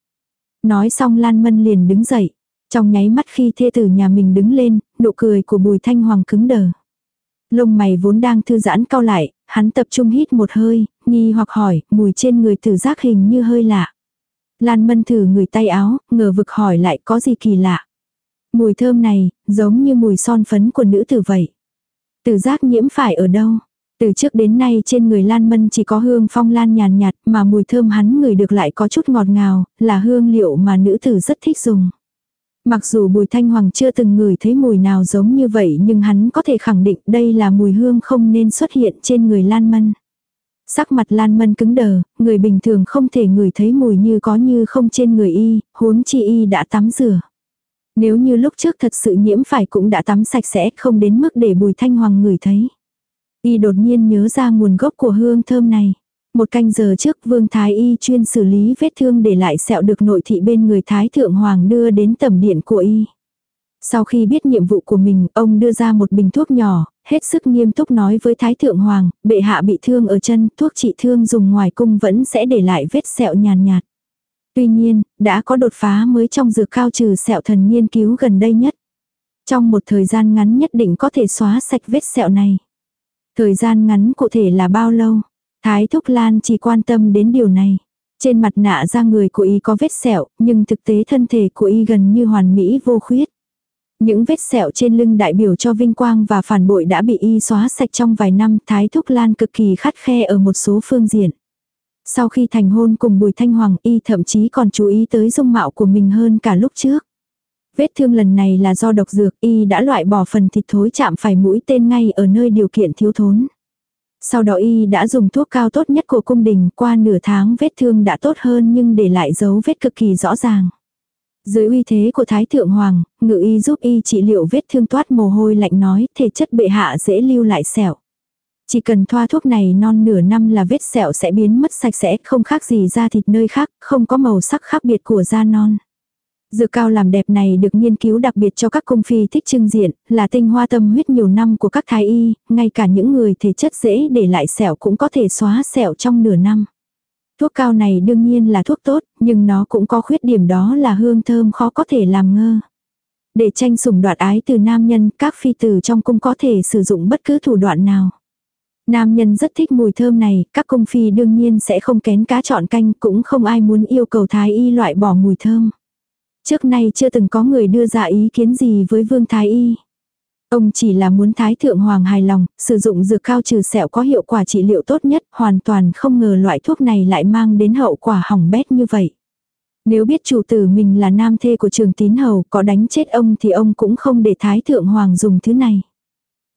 Nói xong Lan Mân liền đứng dậy. Trong nháy mắt khi thê tử nhà mình đứng lên, nụ cười của Bùi Thanh Hoàng cứng đờ. Lông mày vốn đang thư giãn cao lại, hắn tập trung hít một hơi, nghi hoặc hỏi, mùi trên người tử giác hình như hơi lạ. Lan Mân thử người tay áo, ngờ vực hỏi lại có gì kỳ lạ. Mùi thơm này, giống như mùi son phấn của nữ tử vậy. Tử giác nhiễm phải ở đâu? Từ trước đến nay trên người Lan Mân chỉ có hương phong lan nhàn nhạt mà mùi thơm hắn người được lại có chút ngọt ngào, là hương liệu mà nữ tử rất thích dùng. Mặc dù Bùi Thanh Hoàng chưa từng ngửi thấy mùi nào giống như vậy nhưng hắn có thể khẳng định đây là mùi hương không nên xuất hiện trên người Lan Mân. Sắc mặt Lan Mân cứng đờ, người bình thường không thể ngửi thấy mùi như có như không trên người y, huống chi y đã tắm rửa. Nếu như lúc trước thật sự nhiễm phải cũng đã tắm sạch sẽ không đến mức để Bùi Thanh Hoàng ngửi thấy. Y đột nhiên nhớ ra nguồn gốc của hương thơm này. Một canh giờ trước Vương Thái Y chuyên xử lý vết thương để lại sẹo được nội thị bên người Thái Thượng Hoàng đưa đến tầm điện của Y. Sau khi biết nhiệm vụ của mình, ông đưa ra một bình thuốc nhỏ, hết sức nghiêm túc nói với Thái Thượng Hoàng, bệ hạ bị thương ở chân, thuốc trị thương dùng ngoài cung vẫn sẽ để lại vết sẹo nhàn nhạt, Tuy nhiên, đã có đột phá mới trong dược cao trừ sẹo thần nghiên cứu gần đây nhất. Trong một thời gian ngắn nhất định có thể xóa sạch vết sẹo này. Thời gian ngắn cụ thể là bao lâu? Thái Thúc Lan chỉ quan tâm đến điều này. Trên mặt nạ da người của y có vết sẹo, nhưng thực tế thân thể của y gần như hoàn mỹ vô khuyết. Những vết sẹo trên lưng đại biểu cho vinh quang và phản bội đã bị y xóa sạch trong vài năm, Thái Thúc Lan cực kỳ khắt khe ở một số phương diện. Sau khi thành hôn cùng Bùi Thanh Hoàng y thậm chí còn chú ý tới dung mạo của mình hơn cả lúc trước. Vết thương lần này là do độc dược y đã loại bỏ phần thịt thối chạm phải mũi tên ngay ở nơi điều kiện thiếu thốn. Sau đó y đã dùng thuốc cao tốt nhất của cung đình qua nửa tháng vết thương đã tốt hơn nhưng để lại dấu vết cực kỳ rõ ràng. Dưới uy thế của Thái Thượng Hoàng, ngự y giúp y trị liệu vết thương toát mồ hôi lạnh nói thể chất bệ hạ dễ lưu lại sẹo. Chỉ cần thoa thuốc này non nửa năm là vết sẹo sẽ biến mất sạch sẽ, không khác gì da thịt nơi khác, không có màu sắc khác biệt của da non. Dược cao làm đẹp này được nghiên cứu đặc biệt cho các cung phi thích trưng diện, là tinh hoa tâm huyết nhiều năm của các thái y, ngay cả những người thể chất dễ để lại sẹo cũng có thể xóa sẹo trong nửa năm. Thuốc cao này đương nhiên là thuốc tốt, nhưng nó cũng có khuyết điểm đó là hương thơm khó có thể làm ngơ. Để tranh sủng đoạt ái từ nam nhân, các phi tử trong cung có thể sử dụng bất cứ thủ đoạn nào. Nam nhân rất thích mùi thơm này, các cung phi đương nhiên sẽ không kén cá chọn canh, cũng không ai muốn yêu cầu thái y loại bỏ mùi thơm. Trước nay chưa từng có người đưa ra ý kiến gì với vương thái y. Ông chỉ là muốn thái thượng hoàng hài lòng, sử dụng dược cao trừ sẹo có hiệu quả trị liệu tốt nhất, hoàn toàn không ngờ loại thuốc này lại mang đến hậu quả hỏng bét như vậy. Nếu biết chủ tử mình là nam thê của trường tín hầu có đánh chết ông thì ông cũng không để thái thượng hoàng dùng thứ này.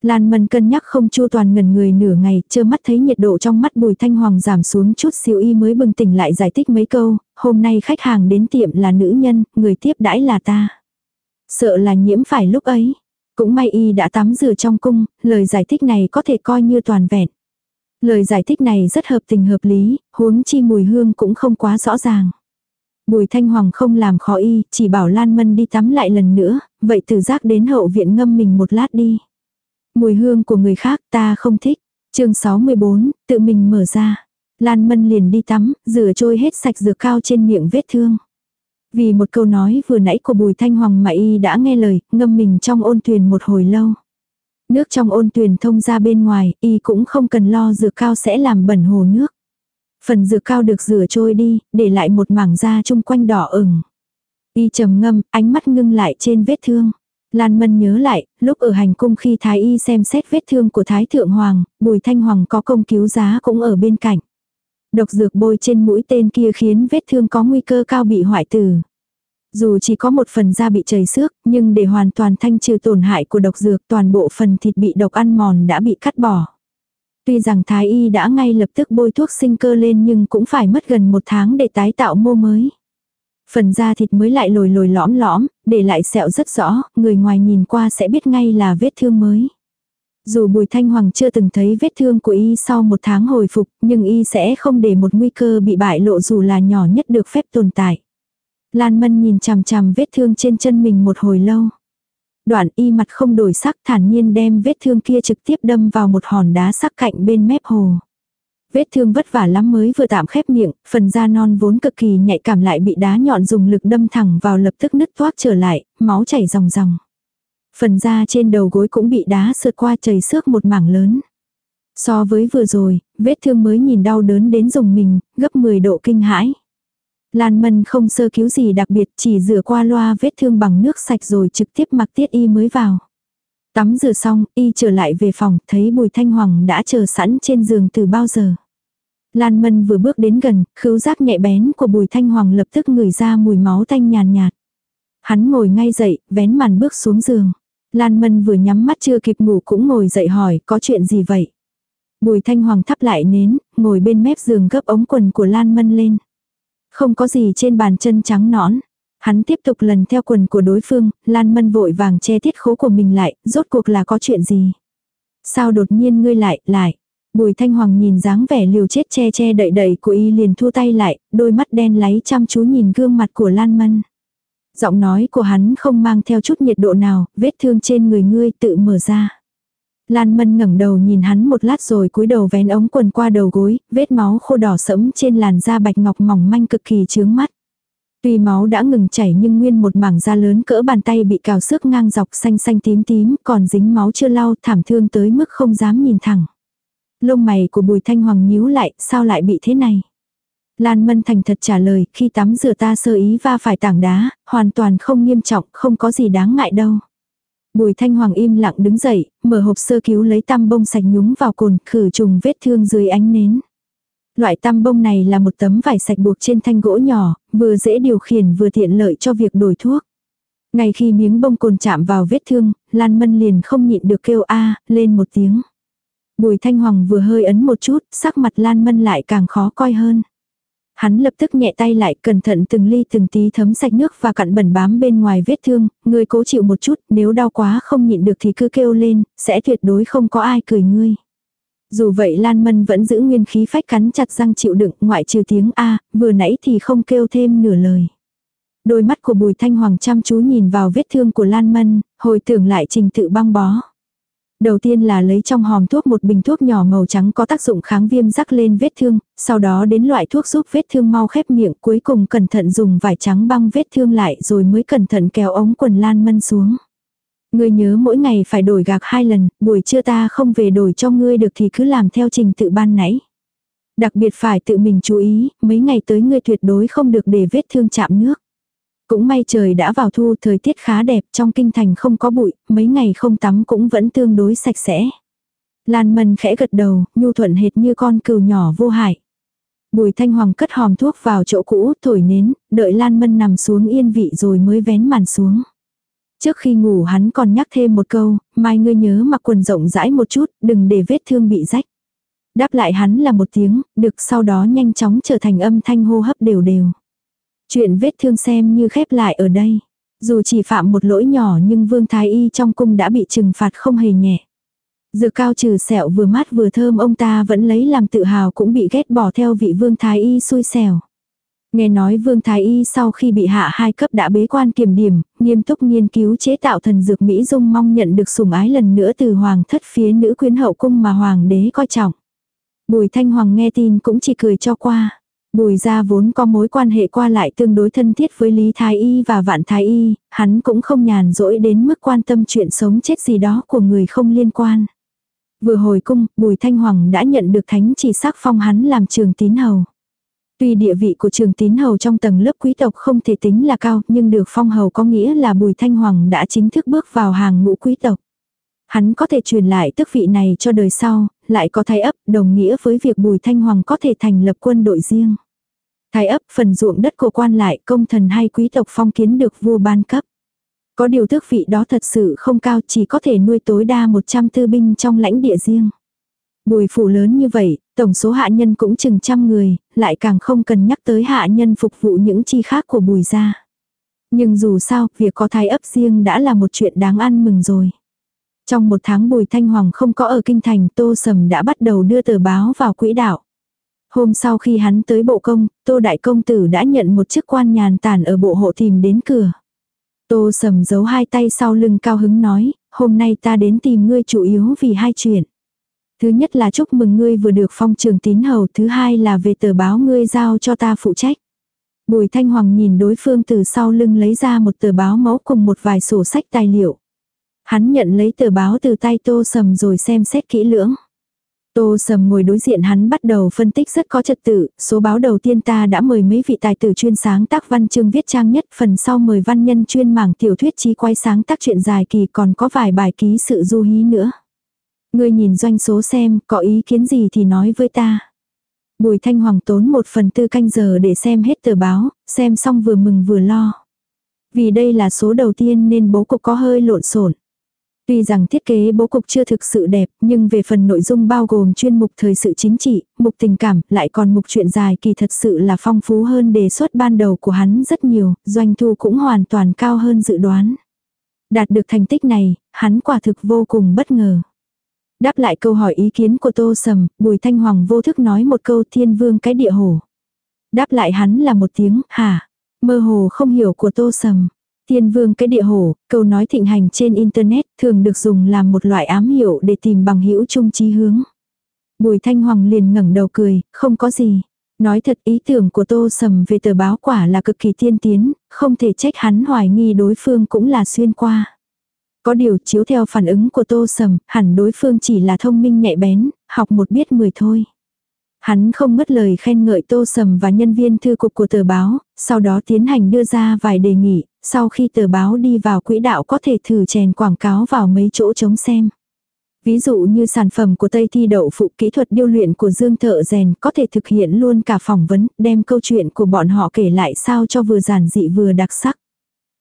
Lan Mân cân nhắc không chu toàn ngần người nửa ngày, chơ mắt thấy nhiệt độ trong mắt Bùi Thanh Hoàng giảm xuống chút siêu y mới bừng tỉnh lại giải thích mấy câu, hôm nay khách hàng đến tiệm là nữ nhân, người tiếp đãi là ta. Sợ là nhiễm phải lúc ấy. Cũng may y đã tắm rửa trong cung, lời giải thích này có thể coi như toàn vẹn. Lời giải thích này rất hợp tình hợp lý, huống chi mùi hương cũng không quá rõ ràng. Bùi Thanh Hoàng không làm khó y, chỉ bảo Lan Mân đi tắm lại lần nữa, vậy từ giác đến hậu viện ngâm mình một lát đi. Mùi hương của người khác ta không thích. chương 64, tự mình mở ra. Lan Mân liền đi tắm, rửa trôi hết sạch dược cao trên miệng vết thương. Vì một câu nói vừa nãy của Bùi Thanh Hoàng mà y đã nghe lời, ngâm mình trong ôn tuyền một hồi lâu. Nước trong ôn tuyền thông ra bên ngoài, y cũng không cần lo dược cao sẽ làm bẩn hồ nước. Phần dược cao được rửa trôi đi, để lại một mảng da chung quanh đỏ ửng. Y trầm ngâm, ánh mắt ngưng lại trên vết thương. Lan Mân nhớ lại, lúc ở hành cung khi Thái Y xem xét vết thương của Thái Thượng Hoàng, Bùi Thanh Hoàng có công cứu giá cũng ở bên cạnh. Độc dược bôi trên mũi tên kia khiến vết thương có nguy cơ cao bị hoại tử. Dù chỉ có một phần da bị chảy xước, nhưng để hoàn toàn thanh trừ tổn hại của độc dược toàn bộ phần thịt bị độc ăn mòn đã bị cắt bỏ. Tuy rằng Thái Y đã ngay lập tức bôi thuốc sinh cơ lên nhưng cũng phải mất gần một tháng để tái tạo mô mới. Phần da thịt mới lại lồi lồi lõm lõm, để lại sẹo rất rõ, người ngoài nhìn qua sẽ biết ngay là vết thương mới. Dù Bùi Thanh Hoàng chưa từng thấy vết thương của y sau một tháng hồi phục, nhưng y sẽ không để một nguy cơ bị bại lộ dù là nhỏ nhất được phép tồn tại. Lan Mân nhìn chằm chằm vết thương trên chân mình một hồi lâu. Đoạn y mặt không đổi sắc thản nhiên đem vết thương kia trực tiếp đâm vào một hòn đá sắc cạnh bên mép hồ. Vết thương vất vả lắm mới vừa tạm khép miệng, phần da non vốn cực kỳ nhạy cảm lại bị đá nhọn dùng lực đâm thẳng vào lập tức nứt toác trở lại, máu chảy ròng ròng. Phần da trên đầu gối cũng bị đá sượt qua chảy xước một mảng lớn. So với vừa rồi, vết thương mới nhìn đau đớn đến dùng mình, gấp 10 độ kinh hãi. Lan Mân không sơ cứu gì đặc biệt chỉ rửa qua loa vết thương bằng nước sạch rồi trực tiếp mặc tiết y mới vào. Tắm rửa xong, y trở lại về phòng, thấy Bùi Thanh Hoàng đã chờ sẵn trên giường từ bao giờ. Lan Mân vừa bước đến gần, khứu giác nhạy bén của Bùi Thanh Hoàng lập tức ngửi ra mùi máu tanh nhàn nhạt, Hắn ngồi ngay dậy, vén màn bước xuống giường. Lan Mân vừa nhắm mắt chưa kịp ngủ cũng ngồi dậy hỏi có chuyện gì vậy. Bùi Thanh Hoàng thắp lại nến, ngồi bên mép giường gấp ống quần của Lan Mân lên. Không có gì trên bàn chân trắng nõn. Hắn tiếp tục lần theo quần của đối phương, Lan Mân vội vàng che tiết khố của mình lại, rốt cuộc là có chuyện gì. Sao đột nhiên ngươi lại, lại. Bùi Thanh Hoàng nhìn dáng vẻ liều chết che che đậy đậy của y liền thua tay lại, đôi mắt đen láy chăm chú nhìn gương mặt của Lan Mân. Giọng nói của hắn không mang theo chút nhiệt độ nào, vết thương trên người ngươi tự mở ra. Lan Mân ngẩng đầu nhìn hắn một lát rồi cúi đầu vén ống quần qua đầu gối, vết máu khô đỏ sẫm trên làn da bạch ngọc mỏng manh cực kỳ chướng mắt. Tuy máu đã ngừng chảy nhưng nguyên một mảng da lớn cỡ bàn tay bị cào xước ngang dọc xanh xanh tím tím, còn dính máu chưa lau thảm thương tới mức không dám nhìn thẳng. Lông mày của Bùi Thanh Hoàng nhíu lại, sao lại bị thế này? Lan Mân thành thật trả lời, khi tắm rửa ta sơ ý va phải tảng đá, hoàn toàn không nghiêm trọng, không có gì đáng ngại đâu. Bùi Thanh Hoàng im lặng đứng dậy, mở hộp sơ cứu lấy tăm bông sạch nhúng vào cồn, khử trùng vết thương dưới ánh nến. Loại tăm bông này là một tấm vải sạch buộc trên thanh gỗ nhỏ, vừa dễ điều khiển vừa tiện lợi cho việc đổi thuốc. Ngay khi miếng bông cồn chạm vào vết thương, Lan Mân liền không nhịn được kêu a lên một tiếng. Bùi Thanh Hoàng vừa hơi ấn một chút, sắc mặt Lan Mân lại càng khó coi hơn. Hắn lập tức nhẹ tay lại cẩn thận từng ly từng tí thấm sạch nước và cặn bẩn bám bên ngoài vết thương, ngươi cố chịu một chút, nếu đau quá không nhịn được thì cứ kêu lên, sẽ tuyệt đối không có ai cười ngươi. Dù vậy Lan Mân vẫn giữ nguyên khí phách cắn chặt răng chịu đựng ngoại trừ tiếng A, vừa nãy thì không kêu thêm nửa lời. Đôi mắt của Bùi Thanh Hoàng chăm chú nhìn vào vết thương của Lan Mân, hồi tưởng lại trình tự băng bó. Đầu tiên là lấy trong hòm thuốc một bình thuốc nhỏ màu trắng có tác dụng kháng viêm rắc lên vết thương, sau đó đến loại thuốc giúp vết thương mau khép miệng cuối cùng cẩn thận dùng vải trắng băng vết thương lại rồi mới cẩn thận kéo ống quần lan mân xuống. Ngươi nhớ mỗi ngày phải đổi gạc hai lần, buổi trưa ta không về đổi cho ngươi được thì cứ làm theo trình tự ban nãy. Đặc biệt phải tự mình chú ý, mấy ngày tới ngươi tuyệt đối không được để vết thương chạm nước. Cũng may trời đã vào thu thời tiết khá đẹp trong kinh thành không có bụi, mấy ngày không tắm cũng vẫn tương đối sạch sẽ. Lan Mân khẽ gật đầu, nhu thuận hệt như con cừu nhỏ vô hại. Bùi Thanh Hoàng cất hòm thuốc vào chỗ cũ, thổi nến, đợi Lan Mân nằm xuống yên vị rồi mới vén màn xuống. Trước khi ngủ hắn còn nhắc thêm một câu, mai ngươi nhớ mặc quần rộng rãi một chút, đừng để vết thương bị rách. Đáp lại hắn là một tiếng, được sau đó nhanh chóng trở thành âm thanh hô hấp đều đều. Chuyện vết thương xem như khép lại ở đây. Dù chỉ phạm một lỗi nhỏ nhưng Vương Thái Y trong cung đã bị trừng phạt không hề nhẹ. dừa cao trừ sẹo vừa mát vừa thơm ông ta vẫn lấy làm tự hào cũng bị ghét bỏ theo vị Vương Thái Y xui xẻo. Nghe nói Vương Thái Y sau khi bị hạ hai cấp đã bế quan kiểm điểm, nghiêm túc nghiên cứu chế tạo thần dược Mỹ Dung mong nhận được sủng ái lần nữa từ hoàng thất phía nữ quyến hậu cung mà hoàng đế coi trọng. Bùi Thanh Hoàng nghe tin cũng chỉ cười cho qua. Bùi gia vốn có mối quan hệ qua lại tương đối thân thiết với Lý Thái Y và Vạn Thái Y, hắn cũng không nhàn rỗi đến mức quan tâm chuyện sống chết gì đó của người không liên quan. Vừa hồi cung, Bùi Thanh Hoàng đã nhận được thánh chỉ sắc phong hắn làm trường tín hầu. Tuy địa vị của trường tín hầu trong tầng lớp quý tộc không thể tính là cao, nhưng được phong hầu có nghĩa là Bùi Thanh Hoàng đã chính thức bước vào hàng ngũ quý tộc. Hắn có thể truyền lại tước vị này cho đời sau, lại có thái ấp đồng nghĩa với việc Bùi Thanh Hoàng có thể thành lập quân đội riêng. Thái ấp phần ruộng đất của quan lại công thần hay quý tộc phong kiến được vua ban cấp. Có điều tước vị đó thật sự không cao chỉ có thể nuôi tối đa 100 tư binh trong lãnh địa riêng. Bùi phủ lớn như vậy, tổng số hạ nhân cũng chừng trăm người, lại càng không cần nhắc tới hạ nhân phục vụ những chi khác của bùi gia. Nhưng dù sao, việc có thái ấp riêng đã là một chuyện đáng ăn mừng rồi. Trong một tháng Bùi Thanh Hoàng không có ở kinh thành, Tô Sầm đã bắt đầu đưa tờ báo vào quỹ đạo. Hôm sau khi hắn tới bộ công, Tô Đại Công Tử đã nhận một chức quan nhàn tản ở bộ hộ tìm đến cửa. Tô Sầm giấu hai tay sau lưng cao hứng nói, hôm nay ta đến tìm ngươi chủ yếu vì hai chuyện. Thứ nhất là chúc mừng ngươi vừa được phong trường tín hầu, thứ hai là về tờ báo ngươi giao cho ta phụ trách. Bùi Thanh Hoàng nhìn đối phương từ sau lưng lấy ra một tờ báo mẫu cùng một vài sổ sách tài liệu. Hắn nhận lấy tờ báo từ tay Tô Sầm rồi xem xét kỹ lưỡng. Tô Sầm ngồi đối diện hắn bắt đầu phân tích rất có trật tự, số báo đầu tiên ta đã mời mấy vị tài tử chuyên sáng tác văn chương viết trang nhất, phần sau mời văn nhân chuyên mảng tiểu thuyết trí quay sáng tác chuyện dài kỳ còn có vài bài ký sự du hí nữa. Ngươi nhìn doanh số xem, có ý kiến gì thì nói với ta. Bùi Thanh Hoàng tốn một phần tư canh giờ để xem hết tờ báo, xem xong vừa mừng vừa lo. Vì đây là số đầu tiên nên bố cục có hơi lộn xộn. Tuy rằng thiết kế bố cục chưa thực sự đẹp, nhưng về phần nội dung bao gồm chuyên mục thời sự chính trị, mục tình cảm, lại còn mục chuyện dài kỳ thật sự là phong phú hơn đề xuất ban đầu của hắn rất nhiều, doanh thu cũng hoàn toàn cao hơn dự đoán. Đạt được thành tích này, hắn quả thực vô cùng bất ngờ. Đáp lại câu hỏi ý kiến của Tô Sầm, Bùi Thanh Hoàng vô thức nói một câu thiên vương cái địa hồ. Đáp lại hắn là một tiếng, hả? Mơ hồ không hiểu của Tô Sầm. Thiên vương cái địa hồ, câu nói thịnh hành trên Internet thường được dùng làm một loại ám hiệu để tìm bằng hữu chung chí hướng. Bùi Thanh Hoàng liền ngẩng đầu cười, không có gì. Nói thật ý tưởng của Tô Sầm về tờ báo quả là cực kỳ tiên tiến, không thể trách hắn hoài nghi đối phương cũng là xuyên qua. Có điều chiếu theo phản ứng của Tô Sầm, hẳn đối phương chỉ là thông minh nhạy bén, học một biết mười thôi. Hắn không mất lời khen ngợi Tô Sầm và nhân viên thư cục của tờ báo, sau đó tiến hành đưa ra vài đề nghị, sau khi tờ báo đi vào quỹ đạo có thể thử chèn quảng cáo vào mấy chỗ chống xem. Ví dụ như sản phẩm của Tây Thi Đậu Phụ kỹ thuật điêu luyện của Dương Thợ Rèn có thể thực hiện luôn cả phỏng vấn, đem câu chuyện của bọn họ kể lại sao cho vừa giản dị vừa đặc sắc.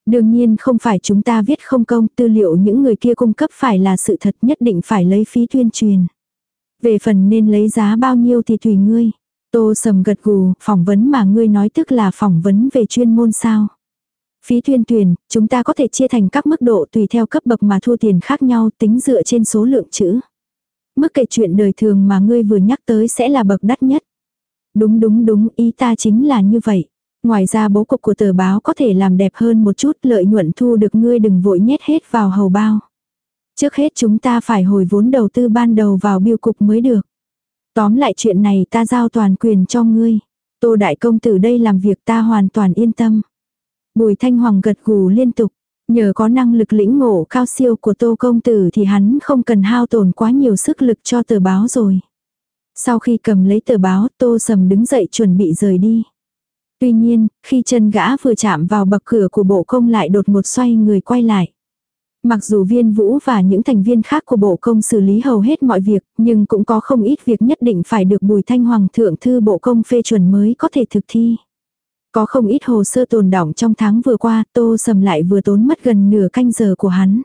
Đương nhiên không phải chúng ta viết không công, tư liệu những người kia cung cấp phải là sự thật nhất định phải lấy phí tuyên truyền. Về phần nên lấy giá bao nhiêu thì tùy ngươi. Tô sầm gật gù, phỏng vấn mà ngươi nói tức là phỏng vấn về chuyên môn sao. Phí tuyên truyền, chúng ta có thể chia thành các mức độ tùy theo cấp bậc mà thu tiền khác nhau tính dựa trên số lượng chữ. Mức kể chuyện đời thường mà ngươi vừa nhắc tới sẽ là bậc đắt nhất. Đúng đúng đúng, ý ta chính là như vậy. Ngoài ra bố cục của tờ báo có thể làm đẹp hơn một chút, lợi nhuận thu được ngươi đừng vội nhét hết vào hầu bao. Trước hết chúng ta phải hồi vốn đầu tư ban đầu vào biêu cục mới được. Tóm lại chuyện này ta giao toàn quyền cho ngươi. Tô Đại Công Tử đây làm việc ta hoàn toàn yên tâm. Bùi Thanh Hoàng gật gù liên tục. Nhờ có năng lực lĩnh ngộ cao siêu của Tô Công Tử thì hắn không cần hao tổn quá nhiều sức lực cho tờ báo rồi. Sau khi cầm lấy tờ báo, Tô Sầm đứng dậy chuẩn bị rời đi. Tuy nhiên, khi chân gã vừa chạm vào bậc cửa của bộ công lại đột một xoay người quay lại. Mặc dù viên vũ và những thành viên khác của bộ công xử lý hầu hết mọi việc, nhưng cũng có không ít việc nhất định phải được bùi thanh hoàng thượng thư bộ công phê chuẩn mới có thể thực thi. Có không ít hồ sơ tồn đọng trong tháng vừa qua, tô sầm lại vừa tốn mất gần nửa canh giờ của hắn.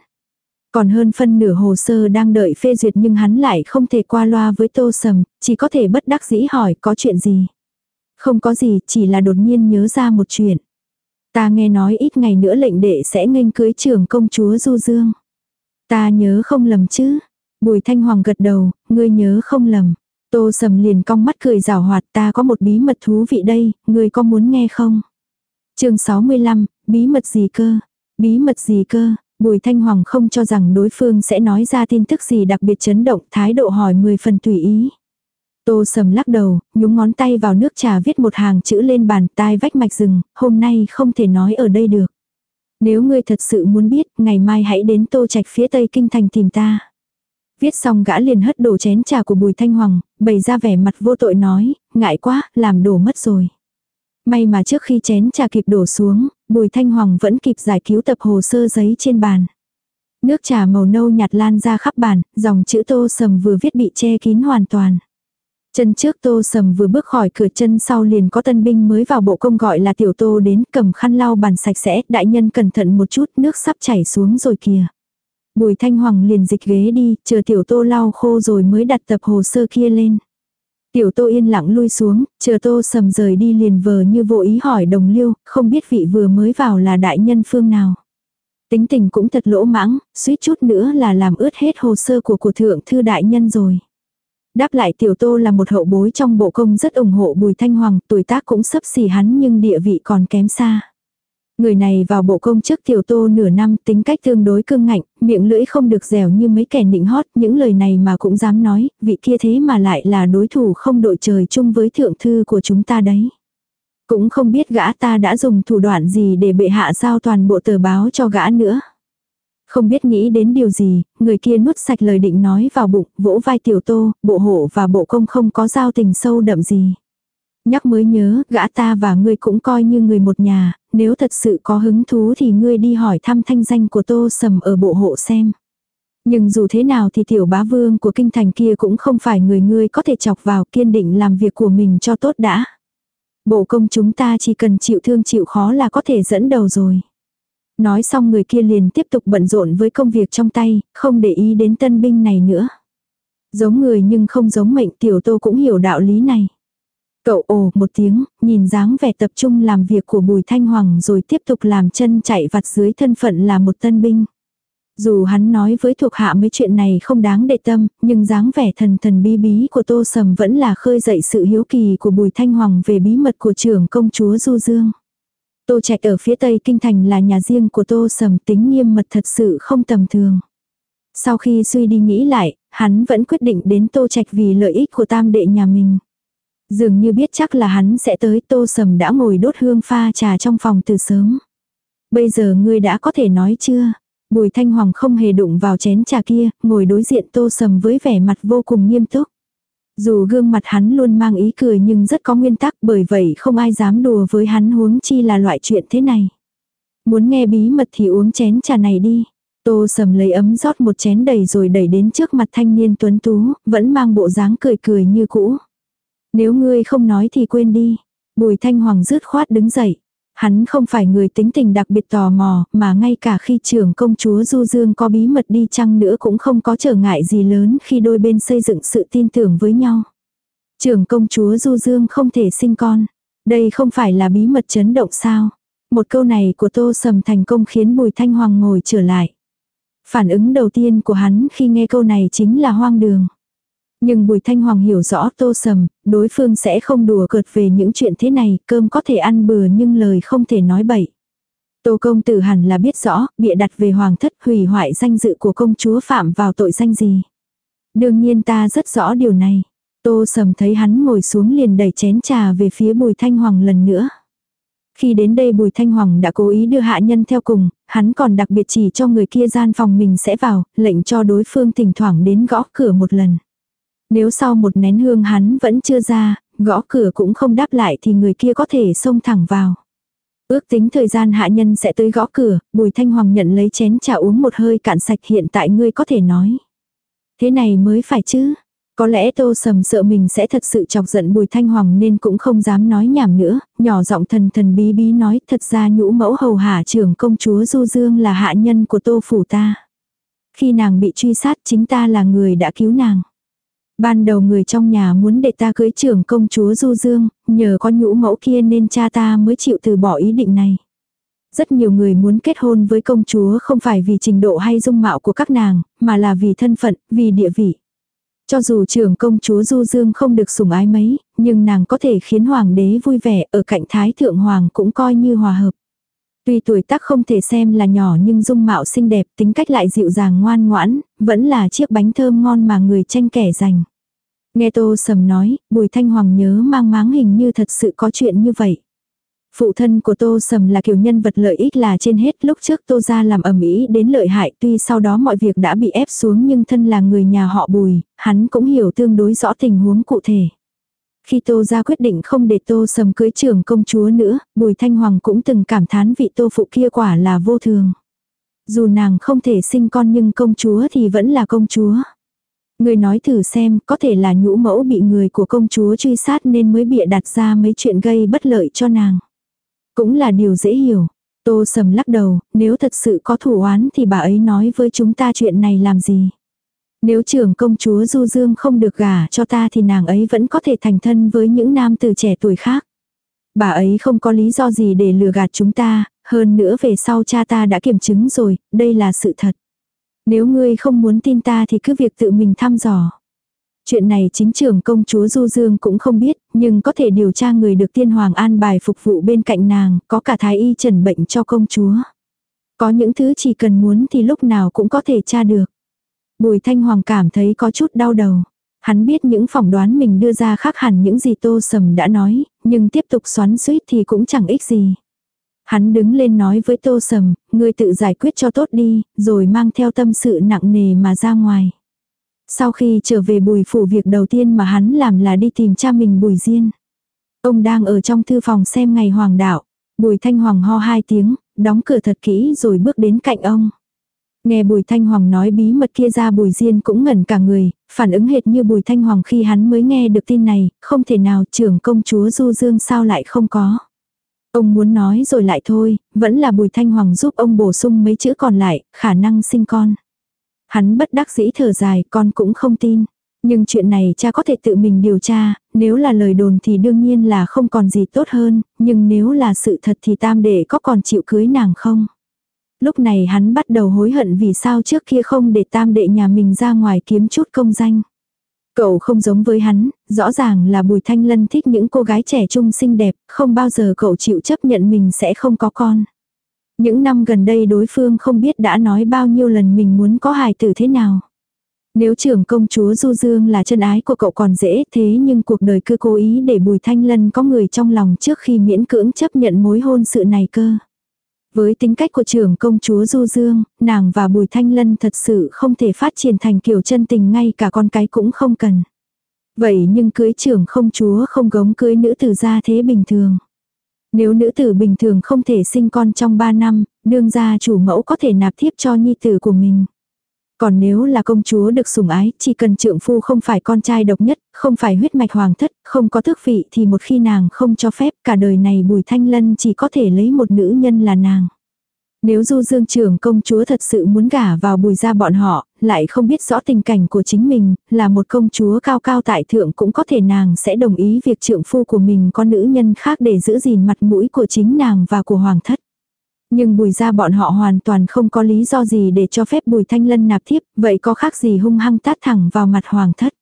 Còn hơn phân nửa hồ sơ đang đợi phê duyệt nhưng hắn lại không thể qua loa với tô sầm, chỉ có thể bất đắc dĩ hỏi có chuyện gì. Không có gì, chỉ là đột nhiên nhớ ra một chuyện. Ta nghe nói ít ngày nữa lệnh đệ sẽ nghênh cưới trưởng công chúa Du Dương. Ta nhớ không lầm chứ. Bùi Thanh Hoàng gật đầu, ngươi nhớ không lầm. Tô Sầm liền cong mắt cười rào hoạt ta có một bí mật thú vị đây, ngươi có muốn nghe không? chương 65, bí mật gì cơ? Bí mật gì cơ? Bùi Thanh Hoàng không cho rằng đối phương sẽ nói ra tin tức gì đặc biệt chấn động, thái độ hỏi 10 phần tùy ý. Tô sầm lắc đầu, nhúng ngón tay vào nước trà viết một hàng chữ lên bàn tai vách mạch rừng, hôm nay không thể nói ở đây được. Nếu ngươi thật sự muốn biết, ngày mai hãy đến tô trạch phía tây kinh thành tìm ta. Viết xong gã liền hất đổ chén trà của bùi thanh hoàng, bày ra vẻ mặt vô tội nói, ngại quá, làm đổ mất rồi. May mà trước khi chén trà kịp đổ xuống, bùi thanh hoàng vẫn kịp giải cứu tập hồ sơ giấy trên bàn. Nước trà màu nâu nhạt lan ra khắp bàn, dòng chữ tô sầm vừa viết bị che kín hoàn toàn. Chân trước tô sầm vừa bước khỏi cửa chân sau liền có tân binh mới vào bộ công gọi là tiểu tô đến cầm khăn lau bàn sạch sẽ, đại nhân cẩn thận một chút nước sắp chảy xuống rồi kìa. Bùi thanh hoàng liền dịch ghế đi, chờ tiểu tô lau khô rồi mới đặt tập hồ sơ kia lên. Tiểu tô yên lặng lui xuống, chờ tô sầm rời đi liền vờ như vô ý hỏi đồng liêu, không biết vị vừa mới vào là đại nhân phương nào. Tính tình cũng thật lỗ mãng, suýt chút nữa là làm ướt hết hồ sơ của của thượng thư đại nhân rồi. Đáp lại tiểu tô là một hậu bối trong bộ công rất ủng hộ Bùi Thanh Hoàng, tuổi tác cũng sấp xỉ hắn nhưng địa vị còn kém xa. Người này vào bộ công trước tiểu tô nửa năm tính cách tương đối cương ngạnh, miệng lưỡi không được dẻo như mấy kẻ nịnh hót, những lời này mà cũng dám nói, vị kia thế mà lại là đối thủ không đội trời chung với thượng thư của chúng ta đấy. Cũng không biết gã ta đã dùng thủ đoạn gì để bệ hạ giao toàn bộ tờ báo cho gã nữa. Không biết nghĩ đến điều gì, người kia nuốt sạch lời định nói vào bụng, vỗ vai tiểu tô, bộ hộ và bộ công không có giao tình sâu đậm gì. Nhắc mới nhớ, gã ta và ngươi cũng coi như người một nhà, nếu thật sự có hứng thú thì ngươi đi hỏi thăm thanh danh của tô sầm ở bộ hộ xem. Nhưng dù thế nào thì tiểu bá vương của kinh thành kia cũng không phải người ngươi có thể chọc vào kiên định làm việc của mình cho tốt đã. Bộ công chúng ta chỉ cần chịu thương chịu khó là có thể dẫn đầu rồi. Nói xong người kia liền tiếp tục bận rộn với công việc trong tay, không để ý đến tân binh này nữa. Giống người nhưng không giống mệnh tiểu tô cũng hiểu đạo lý này. Cậu ồ một tiếng, nhìn dáng vẻ tập trung làm việc của Bùi Thanh Hoàng rồi tiếp tục làm chân chạy vặt dưới thân phận là một tân binh. Dù hắn nói với thuộc hạ mấy chuyện này không đáng để tâm, nhưng dáng vẻ thần thần bí bí của Tô Sầm vẫn là khơi dậy sự hiếu kỳ của Bùi Thanh Hoàng về bí mật của trưởng công chúa Du Dương. Tô Trạch ở phía tây kinh thành là nhà riêng của Tô Sầm tính nghiêm mật thật sự không tầm thường. Sau khi suy đi nghĩ lại, hắn vẫn quyết định đến Tô Trạch vì lợi ích của tam đệ nhà mình. Dường như biết chắc là hắn sẽ tới Tô Sầm đã ngồi đốt hương pha trà trong phòng từ sớm. Bây giờ ngươi đã có thể nói chưa? Bùi Thanh Hoàng không hề đụng vào chén trà kia, ngồi đối diện Tô Sầm với vẻ mặt vô cùng nghiêm túc. Dù gương mặt hắn luôn mang ý cười nhưng rất có nguyên tắc bởi vậy không ai dám đùa với hắn huống chi là loại chuyện thế này. Muốn nghe bí mật thì uống chén trà này đi. Tô sầm lấy ấm rót một chén đầy rồi đẩy đến trước mặt thanh niên tuấn tú, vẫn mang bộ dáng cười cười như cũ. Nếu ngươi không nói thì quên đi. Bùi thanh hoàng rứt khoát đứng dậy. Hắn không phải người tính tình đặc biệt tò mò, mà ngay cả khi trưởng công chúa Du Dương có bí mật đi chăng nữa cũng không có trở ngại gì lớn khi đôi bên xây dựng sự tin tưởng với nhau. Trưởng công chúa Du Dương không thể sinh con. Đây không phải là bí mật chấn động sao. Một câu này của Tô Sầm thành công khiến Bùi Thanh Hoàng ngồi trở lại. Phản ứng đầu tiên của hắn khi nghe câu này chính là hoang đường. Nhưng Bùi Thanh Hoàng hiểu rõ tô sầm, đối phương sẽ không đùa cợt về những chuyện thế này, cơm có thể ăn bừa nhưng lời không thể nói bậy. Tô công tử hẳn là biết rõ, bịa đặt về hoàng thất hủy hoại danh dự của công chúa phạm vào tội danh gì. Đương nhiên ta rất rõ điều này. Tô sầm thấy hắn ngồi xuống liền đẩy chén trà về phía bùi thanh hoàng lần nữa. Khi đến đây Bùi Thanh Hoàng đã cố ý đưa hạ nhân theo cùng, hắn còn đặc biệt chỉ cho người kia gian phòng mình sẽ vào, lệnh cho đối phương thỉnh thoảng đến gõ cửa một lần. Nếu sau một nén hương hắn vẫn chưa ra, gõ cửa cũng không đáp lại thì người kia có thể xông thẳng vào. Ước tính thời gian hạ nhân sẽ tới gõ cửa, Bùi Thanh Hoàng nhận lấy chén trà uống một hơi cạn sạch hiện tại ngươi có thể nói. Thế này mới phải chứ. Có lẽ Tô Sầm sợ mình sẽ thật sự chọc giận Bùi Thanh Hoàng nên cũng không dám nói nhảm nữa, nhỏ giọng thần thần bí bí nói thật ra nhũ mẫu hầu hạ trưởng công chúa Du Dương là hạ nhân của Tô Phủ ta. Khi nàng bị truy sát chính ta là người đã cứu nàng. Ban đầu người trong nhà muốn để ta cưới trưởng công chúa Du Dương, nhờ có nhũ mẫu kia nên cha ta mới chịu từ bỏ ý định này. Rất nhiều người muốn kết hôn với công chúa không phải vì trình độ hay dung mạo của các nàng, mà là vì thân phận, vì địa vị. Cho dù trưởng công chúa Du Dương không được sủng ái mấy, nhưng nàng có thể khiến hoàng đế vui vẻ ở cạnh thái thượng hoàng cũng coi như hòa hợp. Tuy tuổi tác không thể xem là nhỏ nhưng dung mạo xinh đẹp, tính cách lại dịu dàng ngoan ngoãn, vẫn là chiếc bánh thơm ngon mà người tranh kẻ giành. Nghe Tô Sầm nói, Bùi Thanh Hoàng nhớ mang máng hình như thật sự có chuyện như vậy. Phụ thân của Tô Sầm là kiểu nhân vật lợi ích là trên hết lúc trước Tô ra làm ẩm ý đến lợi hại tuy sau đó mọi việc đã bị ép xuống nhưng thân là người nhà họ Bùi, hắn cũng hiểu tương đối rõ tình huống cụ thể. Khi Tô ra quyết định không để Tô Sầm cưới trưởng công chúa nữa, Bùi Thanh Hoàng cũng từng cảm thán vị Tô phụ kia quả là vô thường. Dù nàng không thể sinh con nhưng công chúa thì vẫn là công chúa. Người nói thử xem, có thể là nhũ mẫu bị người của công chúa truy sát nên mới bịa đặt ra mấy chuyện gây bất lợi cho nàng. Cũng là điều dễ hiểu. Tô sầm lắc đầu, nếu thật sự có thủ oán thì bà ấy nói với chúng ta chuyện này làm gì. Nếu trưởng công chúa Du Dương không được gả cho ta thì nàng ấy vẫn có thể thành thân với những nam từ trẻ tuổi khác. Bà ấy không có lý do gì để lừa gạt chúng ta, hơn nữa về sau cha ta đã kiểm chứng rồi, đây là sự thật. Nếu ngươi không muốn tin ta thì cứ việc tự mình thăm dò. Chuyện này chính trưởng công chúa Du Dương cũng không biết, nhưng có thể điều tra người được tiên hoàng an bài phục vụ bên cạnh nàng, có cả thái y trần bệnh cho công chúa. Có những thứ chỉ cần muốn thì lúc nào cũng có thể tra được. Bùi Thanh Hoàng cảm thấy có chút đau đầu. Hắn biết những phỏng đoán mình đưa ra khác hẳn những gì Tô Sầm đã nói, nhưng tiếp tục xoắn suýt thì cũng chẳng ích gì. Hắn đứng lên nói với Tô Sầm, ngươi tự giải quyết cho tốt đi, rồi mang theo tâm sự nặng nề mà ra ngoài. Sau khi trở về bùi phủ việc đầu tiên mà hắn làm là đi tìm cha mình bùi diên. Ông đang ở trong thư phòng xem ngày hoàng đạo. Bùi thanh hoàng ho hai tiếng, đóng cửa thật kỹ rồi bước đến cạnh ông. Nghe Bùi Thanh Hoàng nói bí mật kia ra Bùi Diên cũng ngẩn cả người, phản ứng hệt như Bùi Thanh Hoàng khi hắn mới nghe được tin này, không thể nào trưởng công chúa Du Dương sao lại không có. Ông muốn nói rồi lại thôi, vẫn là Bùi Thanh Hoàng giúp ông bổ sung mấy chữ còn lại, khả năng sinh con. Hắn bất đắc dĩ thở dài, con cũng không tin. Nhưng chuyện này cha có thể tự mình điều tra, nếu là lời đồn thì đương nhiên là không còn gì tốt hơn, nhưng nếu là sự thật thì tam đệ có còn chịu cưới nàng không? Lúc này hắn bắt đầu hối hận vì sao trước kia không để tam đệ nhà mình ra ngoài kiếm chút công danh. Cậu không giống với hắn, rõ ràng là Bùi Thanh Lân thích những cô gái trẻ trung xinh đẹp, không bao giờ cậu chịu chấp nhận mình sẽ không có con. Những năm gần đây đối phương không biết đã nói bao nhiêu lần mình muốn có hài tử thế nào. Nếu trưởng công chúa Du Dương là chân ái của cậu còn dễ thế nhưng cuộc đời cứ cố ý để Bùi Thanh Lân có người trong lòng trước khi miễn cưỡng chấp nhận mối hôn sự này cơ. Với tính cách của trưởng công chúa Du Dương, nàng và Bùi Thanh Lân thật sự không thể phát triển thành kiểu chân tình ngay cả con cái cũng không cần. Vậy nhưng cưới trưởng công chúa không gống cưới nữ tử gia thế bình thường. Nếu nữ tử bình thường không thể sinh con trong 3 năm, đương gia chủ mẫu có thể nạp thiếp cho nhi tử của mình. Còn nếu là công chúa được sủng ái, chỉ cần trượng phu không phải con trai độc nhất, không phải huyết mạch hoàng thất, không có tước vị thì một khi nàng không cho phép cả đời này Bùi Thanh Lân chỉ có thể lấy một nữ nhân là nàng. Nếu Du Dương trưởng công chúa thật sự muốn gả vào bùi ra bọn họ, lại không biết rõ tình cảnh của chính mình, là một công chúa cao cao tại thượng cũng có thể nàng sẽ đồng ý việc trượng phu của mình có nữ nhân khác để giữ gìn mặt mũi của chính nàng và của hoàng thất. Nhưng bùi ra bọn họ hoàn toàn không có lý do gì để cho phép bùi thanh lân nạp thiếp, vậy có khác gì hung hăng tát thẳng vào mặt hoàng thất.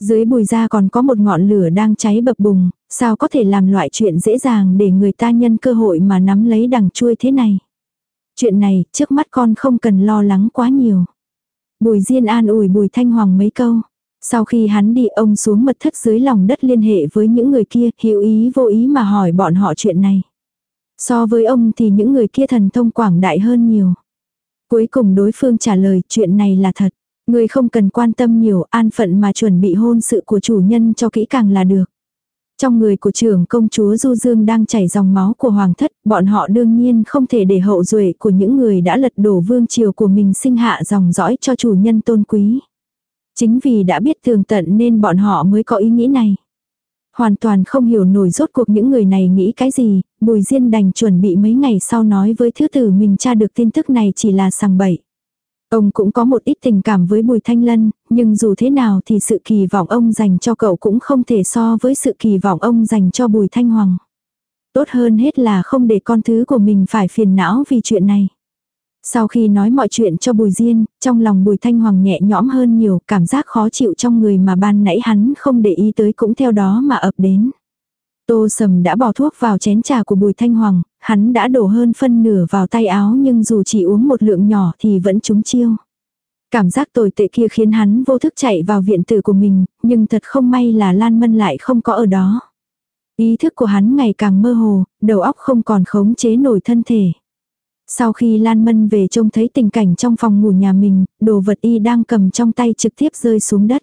Dưới bùi ra còn có một ngọn lửa đang cháy bập bùng, sao có thể làm loại chuyện dễ dàng để người ta nhân cơ hội mà nắm lấy đằng chui thế này. Chuyện này, trước mắt con không cần lo lắng quá nhiều. Bùi Diên an ủi Bùi Thanh Hoàng mấy câu. Sau khi hắn đi ông xuống mật thất dưới lòng đất liên hệ với những người kia, hiểu ý vô ý mà hỏi bọn họ chuyện này. So với ông thì những người kia thần thông quảng đại hơn nhiều. Cuối cùng đối phương trả lời chuyện này là thật. Người không cần quan tâm nhiều an phận mà chuẩn bị hôn sự của chủ nhân cho kỹ càng là được. Trong người của trưởng công chúa Du Dương đang chảy dòng máu của hoàng thất, bọn họ đương nhiên không thể để hậu duệ của những người đã lật đổ vương triều của mình sinh hạ dòng dõi cho chủ nhân tôn quý. Chính vì đã biết tường tận nên bọn họ mới có ý nghĩ này. Hoàn toàn không hiểu nổi rốt cuộc những người này nghĩ cái gì, Bùi Diên đành chuẩn bị mấy ngày sau nói với thứ tử mình tra được tin tức này chỉ là sằng bậy. Ông cũng có một ít tình cảm với Bùi Thanh Lân, nhưng dù thế nào thì sự kỳ vọng ông dành cho cậu cũng không thể so với sự kỳ vọng ông dành cho Bùi Thanh Hoàng. Tốt hơn hết là không để con thứ của mình phải phiền não vì chuyện này. Sau khi nói mọi chuyện cho Bùi Diên, trong lòng Bùi Thanh Hoàng nhẹ nhõm hơn nhiều, cảm giác khó chịu trong người mà ban nãy hắn không để ý tới cũng theo đó mà ập đến. Tô Sầm đã bỏ thuốc vào chén trà của Bùi Thanh Hoàng, hắn đã đổ hơn phân nửa vào tay áo nhưng dù chỉ uống một lượng nhỏ thì vẫn trúng chiêu. Cảm giác tồi tệ kia khiến hắn vô thức chạy vào viện tử của mình, nhưng thật không may là Lan Mân lại không có ở đó. Ý thức của hắn ngày càng mơ hồ, đầu óc không còn khống chế nổi thân thể. Sau khi Lan Mân về trông thấy tình cảnh trong phòng ngủ nhà mình, đồ vật y đang cầm trong tay trực tiếp rơi xuống đất.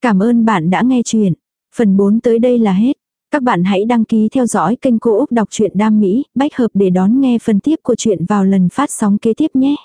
Cảm ơn bạn đã nghe chuyện. Phần 4 tới đây là hết. Các bạn hãy đăng ký theo dõi kênh Cô Úc Đọc truyện Đam Mỹ, bách hợp để đón nghe phần tiếp của chuyện vào lần phát sóng kế tiếp nhé.